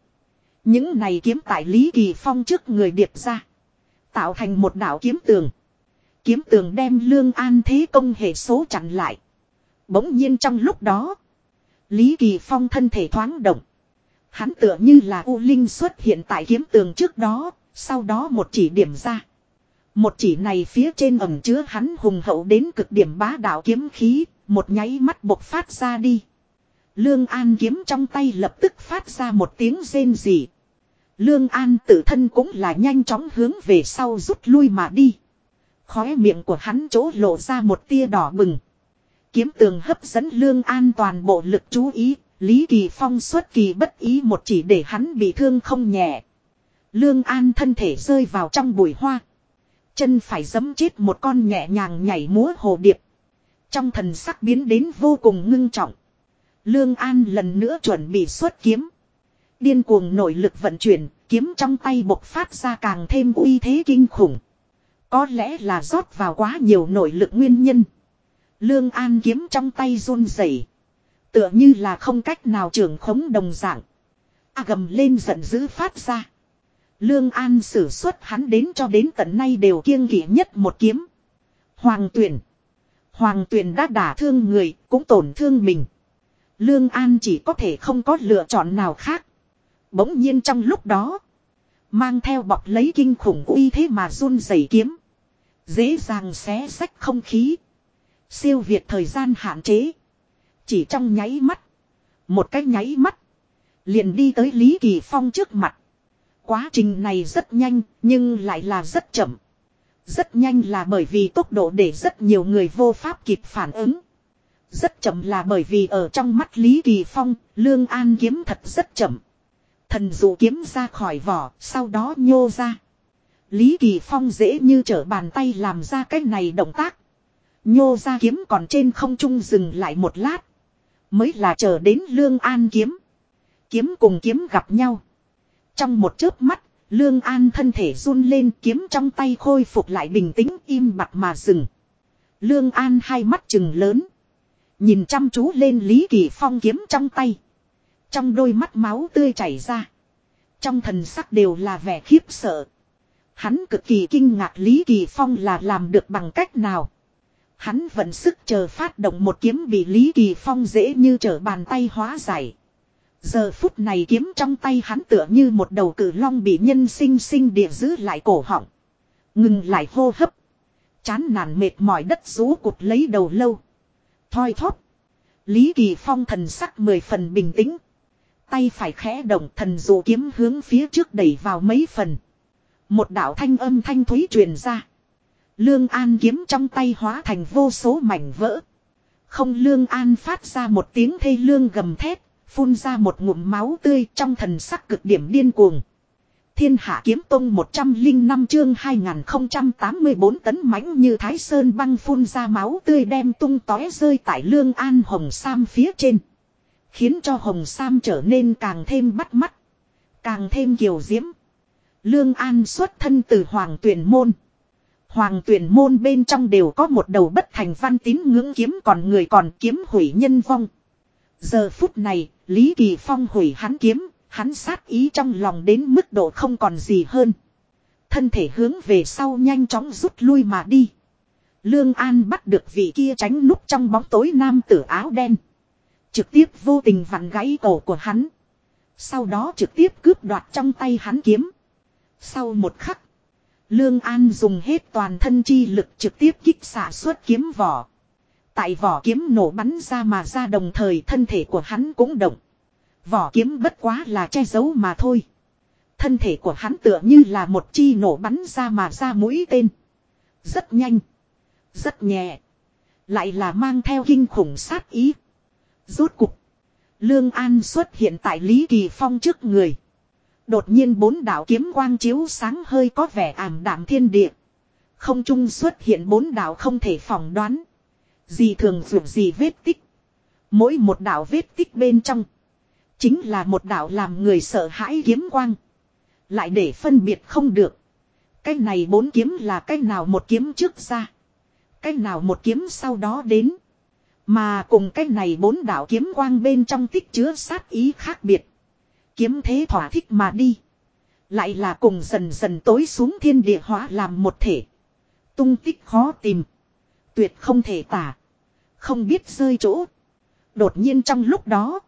Những này kiếm tại Lý Kỳ Phong trước người điệp ra. Tạo thành một đảo kiếm tường. Kiếm tường đem Lương An thế công hệ số chặn lại. Bỗng nhiên trong lúc đó. Lý Kỳ Phong thân thể thoáng động. Hắn tựa như là U Linh xuất hiện tại kiếm tường trước đó. Sau đó một chỉ điểm ra. Một chỉ này phía trên ẩm chứa hắn hùng hậu đến cực điểm bá đạo kiếm khí. Một nháy mắt bộc phát ra đi. Lương An kiếm trong tay lập tức phát ra một tiếng rên rỉ. Lương An tự thân cũng là nhanh chóng hướng về sau rút lui mà đi. Khóe miệng của hắn chỗ lộ ra một tia đỏ bừng. Kiếm tường hấp dẫn Lương An toàn bộ lực chú ý, Lý Kỳ Phong xuất kỳ bất ý một chỉ để hắn bị thương không nhẹ. Lương An thân thể rơi vào trong bụi hoa. Chân phải giấm chết một con nhẹ nhàng nhảy múa hồ điệp. Trong thần sắc biến đến vô cùng ngưng trọng. Lương An lần nữa chuẩn bị xuất kiếm. Điên cuồng nội lực vận chuyển, kiếm trong tay bộc phát ra càng thêm uy thế kinh khủng. Có lẽ là rót vào quá nhiều nội lực nguyên nhân. Lương An kiếm trong tay run rẩy, Tựa như là không cách nào trưởng khống đồng dạng. A gầm lên giận dữ phát ra. Lương An sử xuất hắn đến cho đến tận nay đều kiêng kỵ nhất một kiếm. Hoàng tuyển. Hoàng tuyển đã đả thương người, cũng tổn thương mình. Lương An chỉ có thể không có lựa chọn nào khác. Bỗng nhiên trong lúc đó. Mang theo bọc lấy kinh khủng uy thế mà run rẩy kiếm. Dễ dàng xé sách không khí. Siêu việt thời gian hạn chế. Chỉ trong nháy mắt. Một cái nháy mắt. Liền đi tới Lý Kỳ Phong trước mặt. Quá trình này rất nhanh nhưng lại là rất chậm. Rất nhanh là bởi vì tốc độ để rất nhiều người vô pháp kịp phản ứng. Rất chậm là bởi vì ở trong mắt Lý Kỳ Phong, Lương An kiếm thật rất chậm. Thần dụ kiếm ra khỏi vỏ, sau đó nhô ra. Lý Kỳ Phong dễ như trở bàn tay làm ra cái này động tác. Nhô ra kiếm còn trên không trung dừng lại một lát. Mới là chờ đến Lương An kiếm. Kiếm cùng kiếm gặp nhau. Trong một chớp mắt, Lương An thân thể run lên kiếm trong tay khôi phục lại bình tĩnh im mặt mà dừng. Lương An hai mắt chừng lớn. Nhìn chăm chú lên Lý Kỳ Phong kiếm trong tay. Trong đôi mắt máu tươi chảy ra. Trong thần sắc đều là vẻ khiếp sợ. Hắn cực kỳ kinh ngạc Lý Kỳ Phong là làm được bằng cách nào. Hắn vận sức chờ phát động một kiếm bị Lý Kỳ Phong dễ như trở bàn tay hóa giải. Giờ phút này kiếm trong tay hắn tựa như một đầu cử long bị nhân sinh sinh địa giữ lại cổ họng. Ngừng lại hô hấp. Chán nản mệt mỏi đất rú cụt lấy đầu lâu. Thoi thóp. Lý Kỳ Phong thần sắc mười phần bình tĩnh. Tay phải khẽ động thần dụ kiếm hướng phía trước đẩy vào mấy phần. Một đạo thanh âm thanh thúy truyền ra. Lương An kiếm trong tay hóa thành vô số mảnh vỡ. Không Lương An phát ra một tiếng thê lương gầm thét, phun ra một ngụm máu tươi trong thần sắc cực điểm điên cuồng. Thiên hạ kiếm tông 105 chương 2084 tấn mãnh như thái sơn băng phun ra máu tươi đem tung tói rơi tại lương an hồng sam phía trên. Khiến cho hồng sam trở nên càng thêm bắt mắt. Càng thêm kiều diễm. Lương an xuất thân từ hoàng Tuyền môn. Hoàng tuyển môn bên trong đều có một đầu bất thành văn tín ngưỡng kiếm còn người còn kiếm hủy nhân vong. Giờ phút này, Lý Kỳ Phong hủy hắn kiếm, hắn sát ý trong lòng đến mức độ không còn gì hơn. Thân thể hướng về sau nhanh chóng rút lui mà đi. Lương An bắt được vị kia tránh núp trong bóng tối nam tử áo đen. Trực tiếp vô tình vặn gãy cổ của hắn. Sau đó trực tiếp cướp đoạt trong tay hắn kiếm. Sau một khắc. Lương An dùng hết toàn thân chi lực trực tiếp kích xả xuất kiếm vỏ. Tại vỏ kiếm nổ bắn ra mà ra đồng thời thân thể của hắn cũng động. Vỏ kiếm bất quá là che giấu mà thôi. Thân thể của hắn tựa như là một chi nổ bắn ra mà ra mũi tên. Rất nhanh. Rất nhẹ. Lại là mang theo kinh khủng sát ý. Rốt cục. Lương An xuất hiện tại Lý Kỳ Phong trước người. Đột nhiên bốn đạo kiếm quang chiếu sáng hơi có vẻ ảm đạm thiên địa. Không trung xuất hiện bốn đạo không thể phỏng đoán. Gì thường dù gì vết tích. Mỗi một đạo vết tích bên trong. Chính là một đạo làm người sợ hãi kiếm quang. Lại để phân biệt không được. Cái này bốn kiếm là cái nào một kiếm trước ra. Cái nào một kiếm sau đó đến. Mà cùng cái này bốn đạo kiếm quang bên trong tích chứa sát ý khác biệt. Kiếm thế thỏa thích mà đi. Lại là cùng dần dần tối xuống thiên địa hóa làm một thể. Tung tích khó tìm. Tuyệt không thể tả. Không biết rơi chỗ. Đột nhiên trong lúc đó.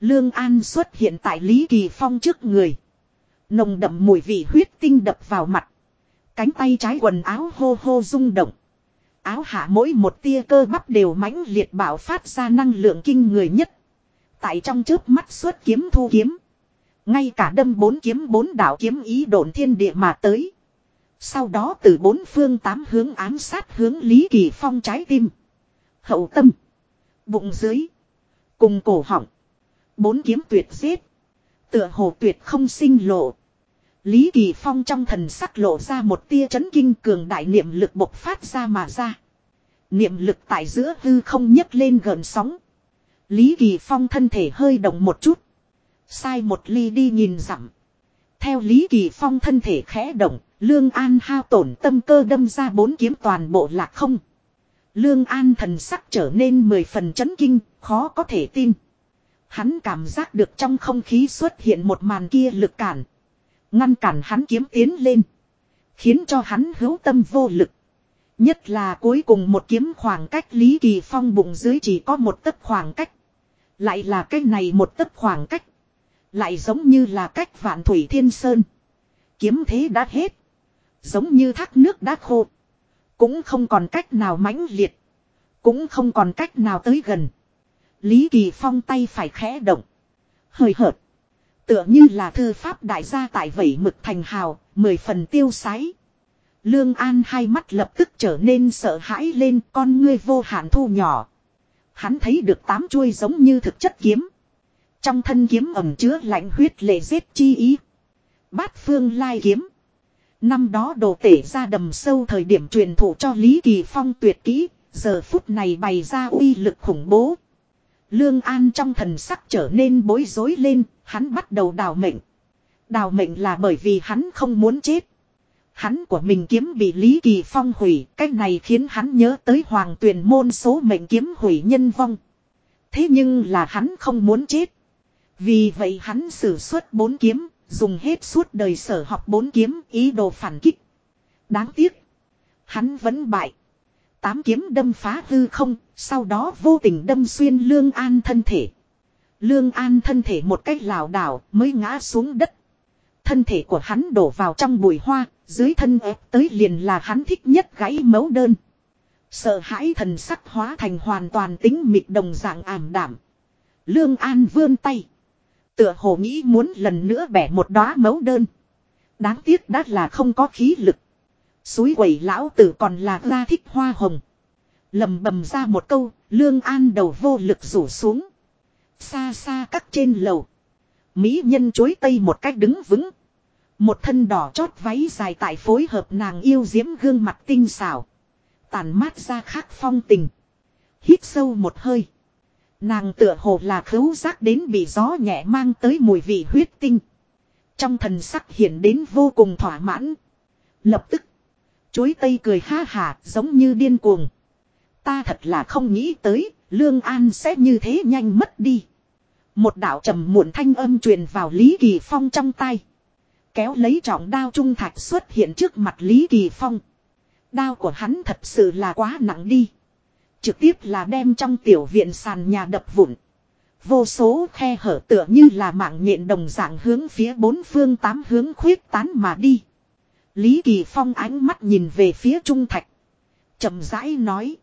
Lương An xuất hiện tại Lý Kỳ Phong trước người. Nồng đậm mùi vị huyết tinh đập vào mặt. Cánh tay trái quần áo hô hô rung động. Áo hạ mỗi một tia cơ bắp đều mãnh liệt bảo phát ra năng lượng kinh người nhất. Tại trong chớp mắt xuất kiếm thu kiếm. Ngay cả đâm bốn kiếm bốn đạo kiếm ý độn thiên địa mà tới. Sau đó từ bốn phương tám hướng ám sát hướng Lý Kỳ Phong trái tim. Hậu tâm. Bụng dưới. Cùng cổ họng. Bốn kiếm tuyệt giết. Tựa hồ tuyệt không sinh lộ. Lý Kỳ Phong trong thần sắc lộ ra một tia chấn kinh cường đại niệm lực bộc phát ra mà ra. Niệm lực tại giữa hư không nhấc lên gần sóng. Lý Kỳ Phong thân thể hơi động một chút. Sai một ly đi nhìn dặm. Theo Lý Kỳ Phong thân thể khẽ động, Lương An hao tổn tâm cơ đâm ra bốn kiếm toàn bộ lạc không. Lương An thần sắc trở nên mười phần chấn kinh, khó có thể tin. Hắn cảm giác được trong không khí xuất hiện một màn kia lực cản. Ngăn cản hắn kiếm tiến lên. Khiến cho hắn hữu tâm vô lực. Nhất là cuối cùng một kiếm khoảng cách Lý Kỳ Phong bụng dưới chỉ có một tấc khoảng cách. Lại là cái này một tấc khoảng cách. Lại giống như là cách vạn thủy thiên sơn. Kiếm thế đã hết. Giống như thác nước đã khô. Cũng không còn cách nào mãnh liệt. Cũng không còn cách nào tới gần. Lý Kỳ Phong tay phải khẽ động. Hơi hợt. Tựa như là thư pháp đại gia tại vẩy mực thành hào, mười phần tiêu sái. Lương An hai mắt lập tức trở nên sợ hãi lên con ngươi vô hạn thu nhỏ. Hắn thấy được tám chuôi giống như thực chất kiếm. Trong thân kiếm ẩm chứa lạnh huyết lệ giết chi ý. Bát phương lai kiếm. Năm đó đồ tể ra đầm sâu thời điểm truyền thụ cho Lý Kỳ Phong tuyệt kỹ, giờ phút này bày ra uy lực khủng bố. Lương An trong thần sắc trở nên bối rối lên, hắn bắt đầu đào mệnh. Đào mệnh là bởi vì hắn không muốn chết. Hắn của mình kiếm bị Lý Kỳ Phong hủy, cách này khiến hắn nhớ tới hoàng tuyển môn số mệnh kiếm hủy nhân vong. Thế nhưng là hắn không muốn chết. Vì vậy hắn sử xuất bốn kiếm, dùng hết suốt đời sở học bốn kiếm ý đồ phản kích. Đáng tiếc. Hắn vẫn bại. Tám kiếm đâm phá hư không, sau đó vô tình đâm xuyên Lương An thân thể. Lương An thân thể một cách lảo đảo mới ngã xuống đất. Thân thể của hắn đổ vào trong bụi hoa, dưới thân ép tới liền là hắn thích nhất gãy mấu đơn. Sợ hãi thần sắc hóa thành hoàn toàn tính mịt đồng dạng ảm đảm. Lương An vươn tay. Tựa hồ nghĩ muốn lần nữa bẻ một đóa mấu đơn. Đáng tiếc đã là không có khí lực. Suối quẩy lão tử còn là ra thích hoa hồng. lầm bầm ra một câu, lương an đầu vô lực rủ xuống. Xa xa cắt trên lầu. Mỹ nhân chối tây một cách đứng vững. Một thân đỏ chót váy dài tại phối hợp nàng yêu diễm gương mặt tinh xảo. Tàn mát ra khác phong tình. Hít sâu một hơi. Nàng tựa hồ là khứu giác đến bị gió nhẹ mang tới mùi vị huyết tinh. Trong thần sắc hiện đến vô cùng thỏa mãn. Lập tức. Chuối tây cười ha hà giống như điên cuồng. Ta thật là không nghĩ tới, Lương An sẽ như thế nhanh mất đi. Một đạo trầm muộn thanh âm truyền vào Lý Kỳ Phong trong tay. Kéo lấy trọng đao trung thạch xuất hiện trước mặt Lý Kỳ Phong. Đao của hắn thật sự là quá nặng đi. Trực tiếp là đem trong tiểu viện sàn nhà đập vụn. Vô số khe hở tựa như là mạng nhện đồng dạng hướng phía bốn phương tám hướng khuyết tán mà đi. Lý Kỳ Phong ánh mắt nhìn về phía Trung Thạch. chậm rãi nói.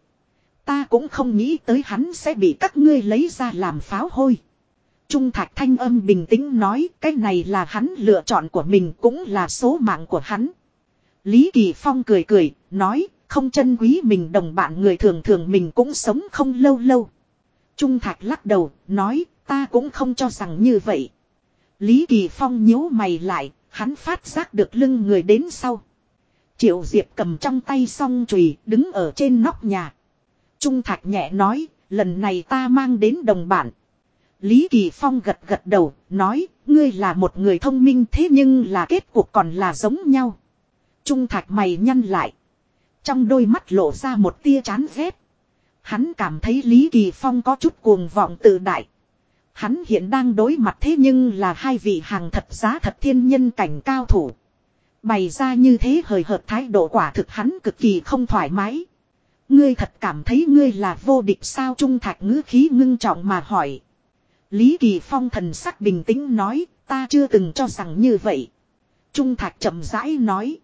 Ta cũng không nghĩ tới hắn sẽ bị các ngươi lấy ra làm pháo hôi. Trung Thạch thanh âm bình tĩnh nói cái này là hắn lựa chọn của mình cũng là số mạng của hắn. Lý Kỳ Phong cười cười, nói, không chân quý mình đồng bạn người thường thường mình cũng sống không lâu lâu. Trung thạc lắc đầu, nói, ta cũng không cho rằng như vậy. Lý Kỳ Phong nhíu mày lại, hắn phát giác được lưng người đến sau. Triệu Diệp cầm trong tay song chùy đứng ở trên nóc nhà. Trung thạc nhẹ nói, lần này ta mang đến đồng bạn. Lý Kỳ Phong gật gật đầu, nói, ngươi là một người thông minh thế nhưng là kết cục còn là giống nhau. Trung thạc mày nhăn lại. Trong đôi mắt lộ ra một tia chán ghét. Hắn cảm thấy Lý Kỳ Phong có chút cuồng vọng tự đại. Hắn hiện đang đối mặt thế nhưng là hai vị hàng thật giá thật thiên nhân cảnh cao thủ. Bày ra như thế hời hợt thái độ quả thực hắn cực kỳ không thoải mái. Ngươi thật cảm thấy ngươi là vô địch sao trung thạch ngữ khí ngưng trọng mà hỏi. Lý Kỳ Phong thần sắc bình tĩnh nói, ta chưa từng cho rằng như vậy. Trung thạch chậm rãi nói.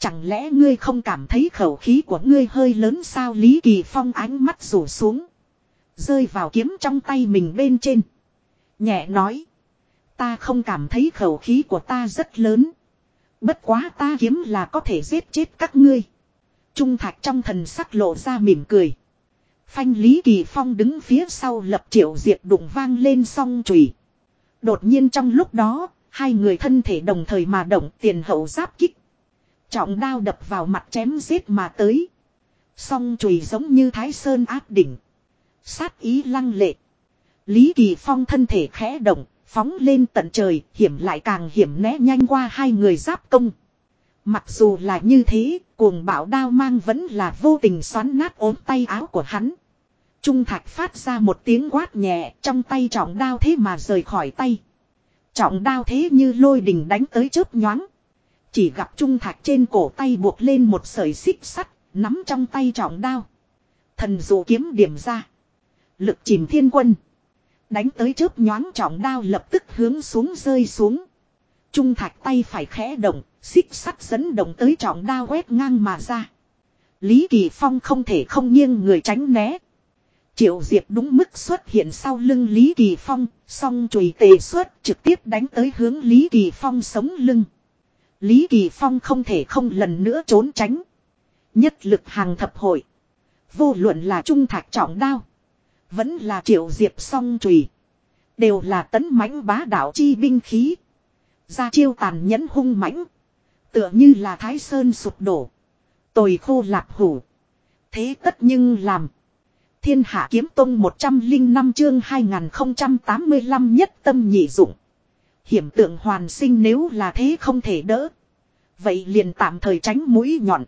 Chẳng lẽ ngươi không cảm thấy khẩu khí của ngươi hơi lớn sao Lý Kỳ Phong ánh mắt rủ xuống. Rơi vào kiếm trong tay mình bên trên. Nhẹ nói. Ta không cảm thấy khẩu khí của ta rất lớn. Bất quá ta kiếm là có thể giết chết các ngươi. Trung thạch trong thần sắc lộ ra mỉm cười. Phanh Lý Kỳ Phong đứng phía sau lập triệu diệt đụng vang lên song chùy. Đột nhiên trong lúc đó, hai người thân thể đồng thời mà động tiền hậu giáp kích. Trọng đao đập vào mặt chém giết mà tới. Song chùy giống như thái sơn áp đỉnh. Sát ý lăng lệ. Lý Kỳ Phong thân thể khẽ động, phóng lên tận trời, hiểm lại càng hiểm né nhanh qua hai người giáp công. Mặc dù là như thế, cuồng bạo đao mang vẫn là vô tình xoắn nát ốm tay áo của hắn. Trung thạch phát ra một tiếng quát nhẹ, trong tay trọng đao thế mà rời khỏi tay. Trọng đao thế như lôi đình đánh tới chớp nhoáng. Chỉ gặp trung thạch trên cổ tay buộc lên một sợi xích sắt, nắm trong tay trọng đao. Thần dụ kiếm điểm ra. Lực chìm thiên quân. Đánh tới chớp nhoáng trọng đao lập tức hướng xuống rơi xuống. Trung thạch tay phải khẽ động, xích sắt dẫn động tới trọng đao quét ngang mà ra. Lý Kỳ Phong không thể không nghiêng người tránh né. Triệu Diệp đúng mức xuất hiện sau lưng Lý Kỳ Phong, song chùy tề xuất trực tiếp đánh tới hướng Lý Kỳ Phong sống lưng. Lý Kỳ Phong không thể không lần nữa trốn tránh. Nhất lực hàng thập hội. Vô luận là trung thạch trọng đao. Vẫn là triệu diệp song trùy. Đều là tấn mãnh bá đạo chi binh khí. Ra chiêu tàn nhẫn hung mãnh. Tựa như là thái sơn sụp đổ. Tồi khô lạp hủ. Thế tất nhưng làm. Thiên hạ kiếm tông 105 chương 2085 nhất tâm nhị dụng. Hiểm tượng hoàn sinh nếu là thế không thể đỡ. Vậy liền tạm thời tránh mũi nhọn.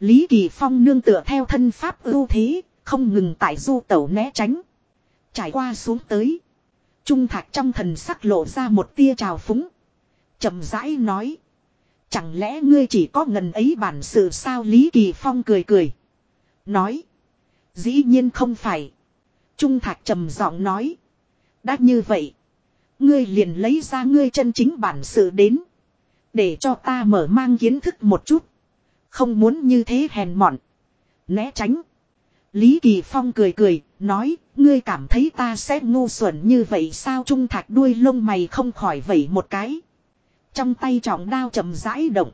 Lý Kỳ Phong nương tựa theo thân pháp ưu thế, không ngừng tại du tẩu né tránh. Trải qua xuống tới. Trung thạc trong thần sắc lộ ra một tia trào phúng. chậm rãi nói. Chẳng lẽ ngươi chỉ có ngần ấy bản sự sao Lý Kỳ Phong cười cười. Nói. Dĩ nhiên không phải. Trung thạc trầm giọng nói. Đã như vậy. Ngươi liền lấy ra ngươi chân chính bản sự đến. Để cho ta mở mang kiến thức một chút. Không muốn như thế hèn mọn. Né tránh. Lý Kỳ Phong cười cười, nói, ngươi cảm thấy ta sẽ ngu xuẩn như vậy sao trung thạch đuôi lông mày không khỏi vẩy một cái. Trong tay trọng đao chậm rãi động.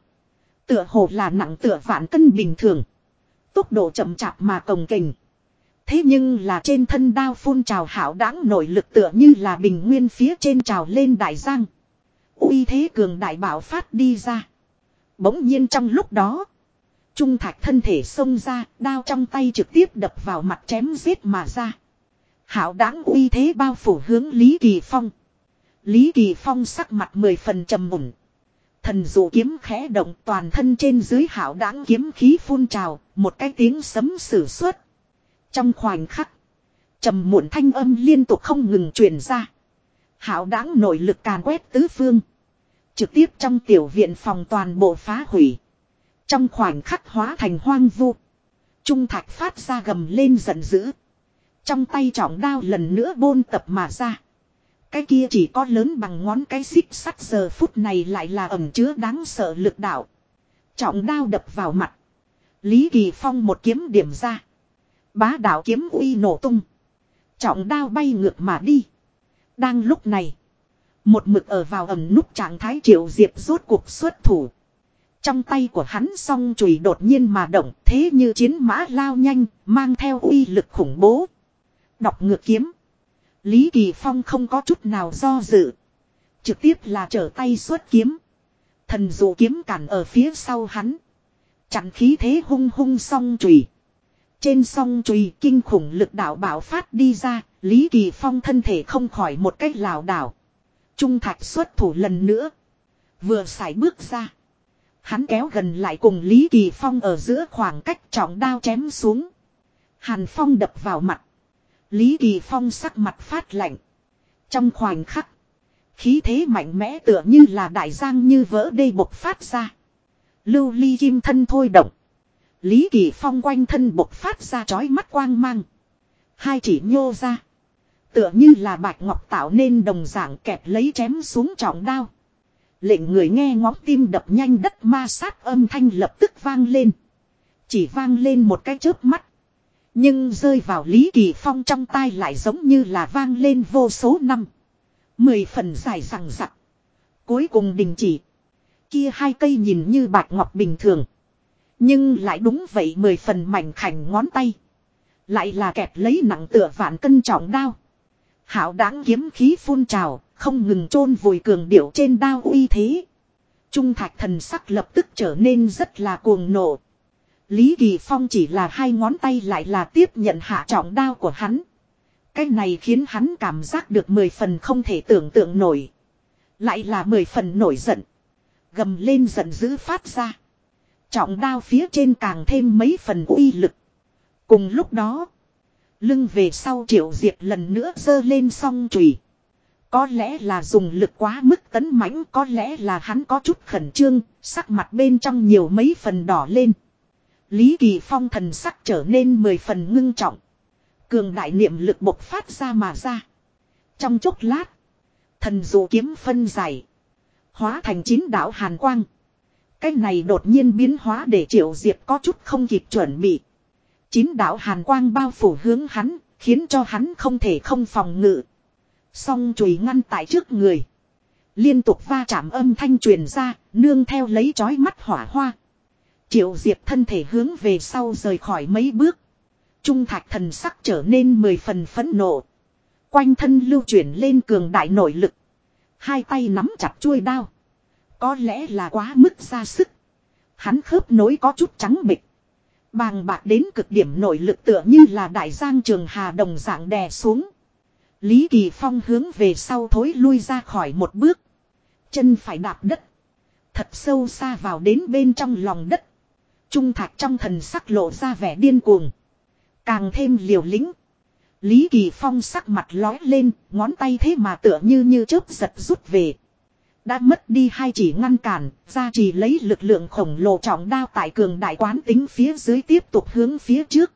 Tựa hồ là nặng tựa vạn cân bình thường. Tốc độ chậm chạp mà cồng kềnh. Thế nhưng là trên thân đao phun trào hảo đáng nổi lực tựa như là bình nguyên phía trên trào lên đại giang. uy thế cường đại bảo phát đi ra. Bỗng nhiên trong lúc đó. Trung thạch thân thể xông ra, đao trong tay trực tiếp đập vào mặt chém giết mà ra. Hảo đáng uy thế bao phủ hướng Lý Kỳ Phong. Lý Kỳ Phong sắc mặt mười phần trầm mụn. Thần dụ kiếm khẽ động toàn thân trên dưới hảo đáng kiếm khí phun trào, một cái tiếng sấm sử xuất. Trong khoảnh khắc, trầm muộn thanh âm liên tục không ngừng truyền ra. Hảo đáng nội lực càn quét tứ phương. Trực tiếp trong tiểu viện phòng toàn bộ phá hủy. Trong khoảnh khắc hóa thành hoang vu. Trung thạch phát ra gầm lên giận dữ. Trong tay trọng đao lần nữa bôn tập mà ra. Cái kia chỉ có lớn bằng ngón cái xích sắt giờ phút này lại là ẩm chứa đáng sợ lực đạo. Trọng đao đập vào mặt. Lý Kỳ Phong một kiếm điểm ra. Bá đạo kiếm uy nổ tung. Trọng đao bay ngược mà đi. Đang lúc này. Một mực ở vào ẩm nút trạng thái triệu diệp rốt cuộc xuất thủ. Trong tay của hắn song chùy đột nhiên mà động thế như chiến mã lao nhanh, mang theo uy lực khủng bố. Đọc ngược kiếm. Lý Kỳ Phong không có chút nào do dự. Trực tiếp là trở tay xuất kiếm. Thần dụ kiếm cản ở phía sau hắn. Chặn khí thế hung hung song chùy. Trên song chùy kinh khủng lực đạo bảo phát đi ra, Lý Kỳ Phong thân thể không khỏi một cách lảo đảo. Trung thạch xuất thủ lần nữa. Vừa xài bước ra. Hắn kéo gần lại cùng Lý Kỳ Phong ở giữa khoảng cách trọng đao chém xuống. Hàn Phong đập vào mặt. Lý Kỳ Phong sắc mặt phát lạnh. Trong khoảnh khắc. Khí thế mạnh mẽ tựa như là đại giang như vỡ đê bộc phát ra. Lưu ly kim thân thôi động. Lý Kỳ Phong quanh thân bộc phát ra chói mắt quang mang. Hai chỉ nhô ra. Tựa như là bạch ngọc tạo nên đồng dạng kẹp lấy chém xuống trọng đao. Lệnh người nghe ngóng tim đập nhanh đất ma sát âm thanh lập tức vang lên. Chỉ vang lên một cái chớp mắt. Nhưng rơi vào Lý Kỳ Phong trong tai lại giống như là vang lên vô số năm. Mười phần dài rằng rặc. Cuối cùng đình chỉ. Kia hai cây nhìn như bạch ngọc bình thường. Nhưng lại đúng vậy mười phần mảnh khảnh ngón tay. Lại là kẹp lấy nặng tựa vạn cân trọng đao. Hảo đáng kiếm khí phun trào, không ngừng chôn vùi cường điệu trên đao uy thế. Trung thạch thần sắc lập tức trở nên rất là cuồng nộ. Lý Kỳ Phong chỉ là hai ngón tay lại là tiếp nhận hạ trọng đao của hắn. Cái này khiến hắn cảm giác được mười phần không thể tưởng tượng nổi. Lại là mười phần nổi giận. Gầm lên giận dữ phát ra. Trọng đao phía trên càng thêm mấy phần uy lực. Cùng lúc đó. Lưng về sau triệu diệt lần nữa dơ lên song chùy Có lẽ là dùng lực quá mức tấn mãnh có lẽ là hắn có chút khẩn trương, sắc mặt bên trong nhiều mấy phần đỏ lên. Lý Kỳ Phong thần sắc trở nên mười phần ngưng trọng. Cường đại niệm lực bộc phát ra mà ra. Trong chốc lát, thần dụ kiếm phân giải. Hóa thành chín đạo hàn quang. Cái này đột nhiên biến hóa để triệu diệp có chút không kịp chuẩn bị. Chín đạo hàn quang bao phủ hướng hắn, khiến cho hắn không thể không phòng ngự. Song chùy ngăn tại trước người. Liên tục va chạm âm thanh truyền ra, nương theo lấy chói mắt hỏa hoa. Triệu diệp thân thể hướng về sau rời khỏi mấy bước. Trung thạch thần sắc trở nên mười phần phẫn nộ. Quanh thân lưu chuyển lên cường đại nội lực. Hai tay nắm chặt chuôi đao. Có lẽ là quá mức ra sức. Hắn khớp nối có chút trắng bịch. Bàng bạc đến cực điểm nội lực tựa như là đại giang trường hà đồng dạng đè xuống. Lý Kỳ Phong hướng về sau thối lui ra khỏi một bước. Chân phải đạp đất. Thật sâu xa vào đến bên trong lòng đất. Trung thạch trong thần sắc lộ ra vẻ điên cuồng. Càng thêm liều lĩnh. Lý Kỳ Phong sắc mặt lói lên, ngón tay thế mà tựa như như chớp giật rút về đã mất đi hai chỉ ngăn cản, ra chỉ lấy lực lượng khổng lồ trọng đao tại cường đại quán tính phía dưới tiếp tục hướng phía trước.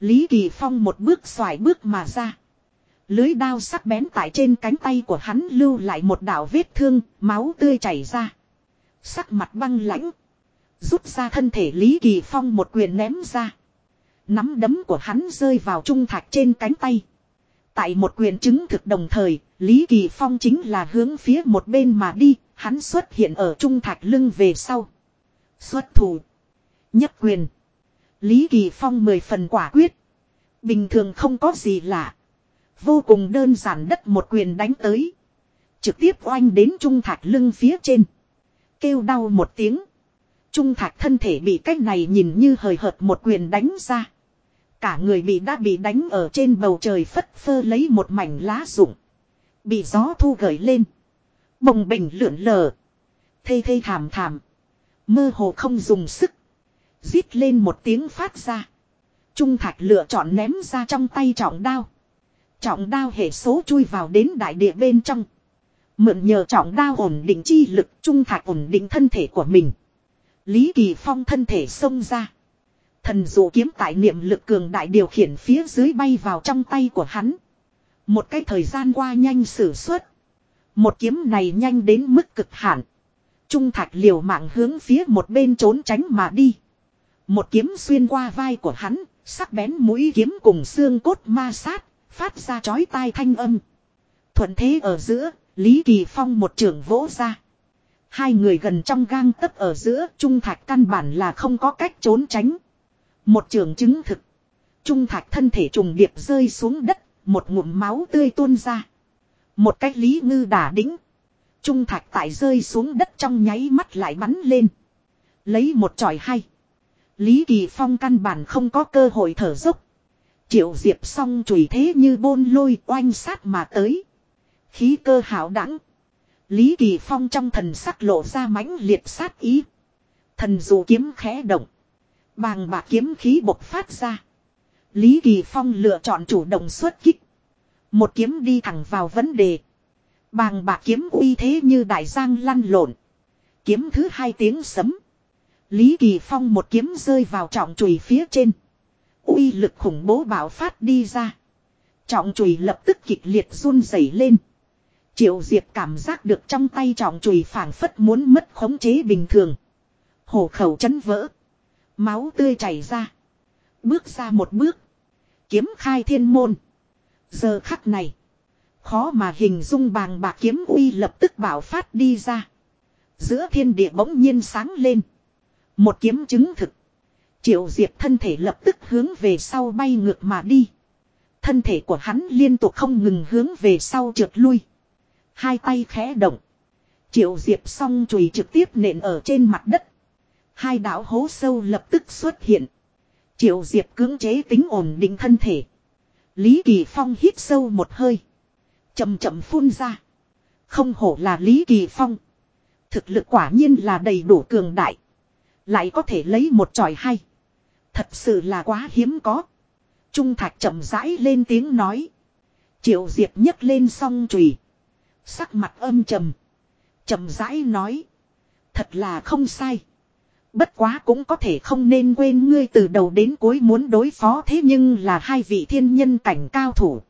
Lý Kỳ Phong một bước xoài bước mà ra. Lưới đao sắc bén tại trên cánh tay của hắn lưu lại một đạo vết thương, máu tươi chảy ra. Sắc mặt băng lãnh. Rút ra thân thể Lý Kỳ Phong một quyền ném ra. Nắm đấm của hắn rơi vào trung thạch trên cánh tay. Tại một quyền chứng thực đồng thời, Lý Kỳ Phong chính là hướng phía một bên mà đi, hắn xuất hiện ở trung thạch lưng về sau. Xuất thủ. Nhất quyền. Lý Kỳ Phong mười phần quả quyết. Bình thường không có gì lạ. Vô cùng đơn giản đất một quyền đánh tới. Trực tiếp oanh đến trung thạch lưng phía trên. Kêu đau một tiếng. Trung thạch thân thể bị cách này nhìn như hời hợt một quyền đánh ra. Cả người bị đã bị đánh ở trên bầu trời phất phơ lấy một mảnh lá rụng. Bị gió thu gởi lên. Bồng bình lượn lờ. Thê thê thảm thảm. Mơ hồ không dùng sức. Rít lên một tiếng phát ra. Trung thạch lựa chọn ném ra trong tay trọng đao. Trọng đao hệ số chui vào đến đại địa bên trong. Mượn nhờ trọng đao ổn định chi lực, trung thạch ổn định thân thể của mình. Lý Kỳ Phong thân thể xông ra. Thần dụ kiếm tại niệm lực cường đại điều khiển phía dưới bay vào trong tay của hắn. Một cái thời gian qua nhanh sử xuất. Một kiếm này nhanh đến mức cực hạn. Trung thạch liều mạng hướng phía một bên trốn tránh mà đi. Một kiếm xuyên qua vai của hắn, sắc bén mũi kiếm cùng xương cốt ma sát, phát ra chói tai thanh âm. Thuận thế ở giữa, Lý Kỳ Phong một trường vỗ ra. Hai người gần trong gang tấc ở giữa, trung thạch căn bản là không có cách trốn tránh. Một trường chứng thực. Trung thạch thân thể trùng điệp rơi xuống đất, một ngụm máu tươi tuôn ra. Một cách lý ngư đả đĩnh. Trung thạch tại rơi xuống đất trong nháy mắt lại bắn lên. Lấy một tròi hay. Lý Kỳ Phong căn bản không có cơ hội thở dốc. Triệu diệp song chùy thế như bôn lôi oanh sát mà tới. Khí cơ hảo đẳng. Lý Kỳ Phong trong thần sắc lộ ra mãnh liệt sát ý. Thần dù kiếm khẽ động. Bàng bạc kiếm khí bộc phát ra. Lý Kỳ Phong lựa chọn chủ động xuất kích. Một kiếm đi thẳng vào vấn đề. Bàng bạc kiếm uy thế như đại giang lăn lộn. Kiếm thứ hai tiếng sấm. Lý Kỳ Phong một kiếm rơi vào trọng chùy phía trên. uy lực khủng bố bạo phát đi ra. Trọng chùy lập tức kịch liệt run rẩy lên. Triệu Diệp cảm giác được trong tay trọng chùy phảng phất muốn mất khống chế bình thường. Hổ khẩu chấn vỡ. Máu tươi chảy ra. Bước ra một bước. Kiếm khai thiên môn. Giờ khắc này. Khó mà hình dung bàng bạc kiếm uy lập tức bảo phát đi ra. Giữa thiên địa bỗng nhiên sáng lên. Một kiếm chứng thực. Triệu diệp thân thể lập tức hướng về sau bay ngược mà đi. Thân thể của hắn liên tục không ngừng hướng về sau trượt lui. Hai tay khẽ động. Triệu diệp song chùy trực tiếp nện ở trên mặt đất. Hai đảo hố sâu lập tức xuất hiện. Triệu diệp cưỡng chế tính ổn định thân thể. Lý Kỳ Phong hít sâu một hơi. Chậm chậm phun ra. Không hổ là Lý Kỳ Phong. Thực lực quả nhiên là đầy đủ cường đại. Lại có thể lấy một tròi hay. Thật sự là quá hiếm có. Trung Thạch chậm rãi lên tiếng nói. Triệu Diệp nhấc lên song chùy Sắc mặt âm trầm. Chậm rãi nói. Thật là không sai. Bất quá cũng có thể không nên quên ngươi từ đầu đến cuối muốn đối phó thế nhưng là hai vị thiên nhân cảnh cao thủ.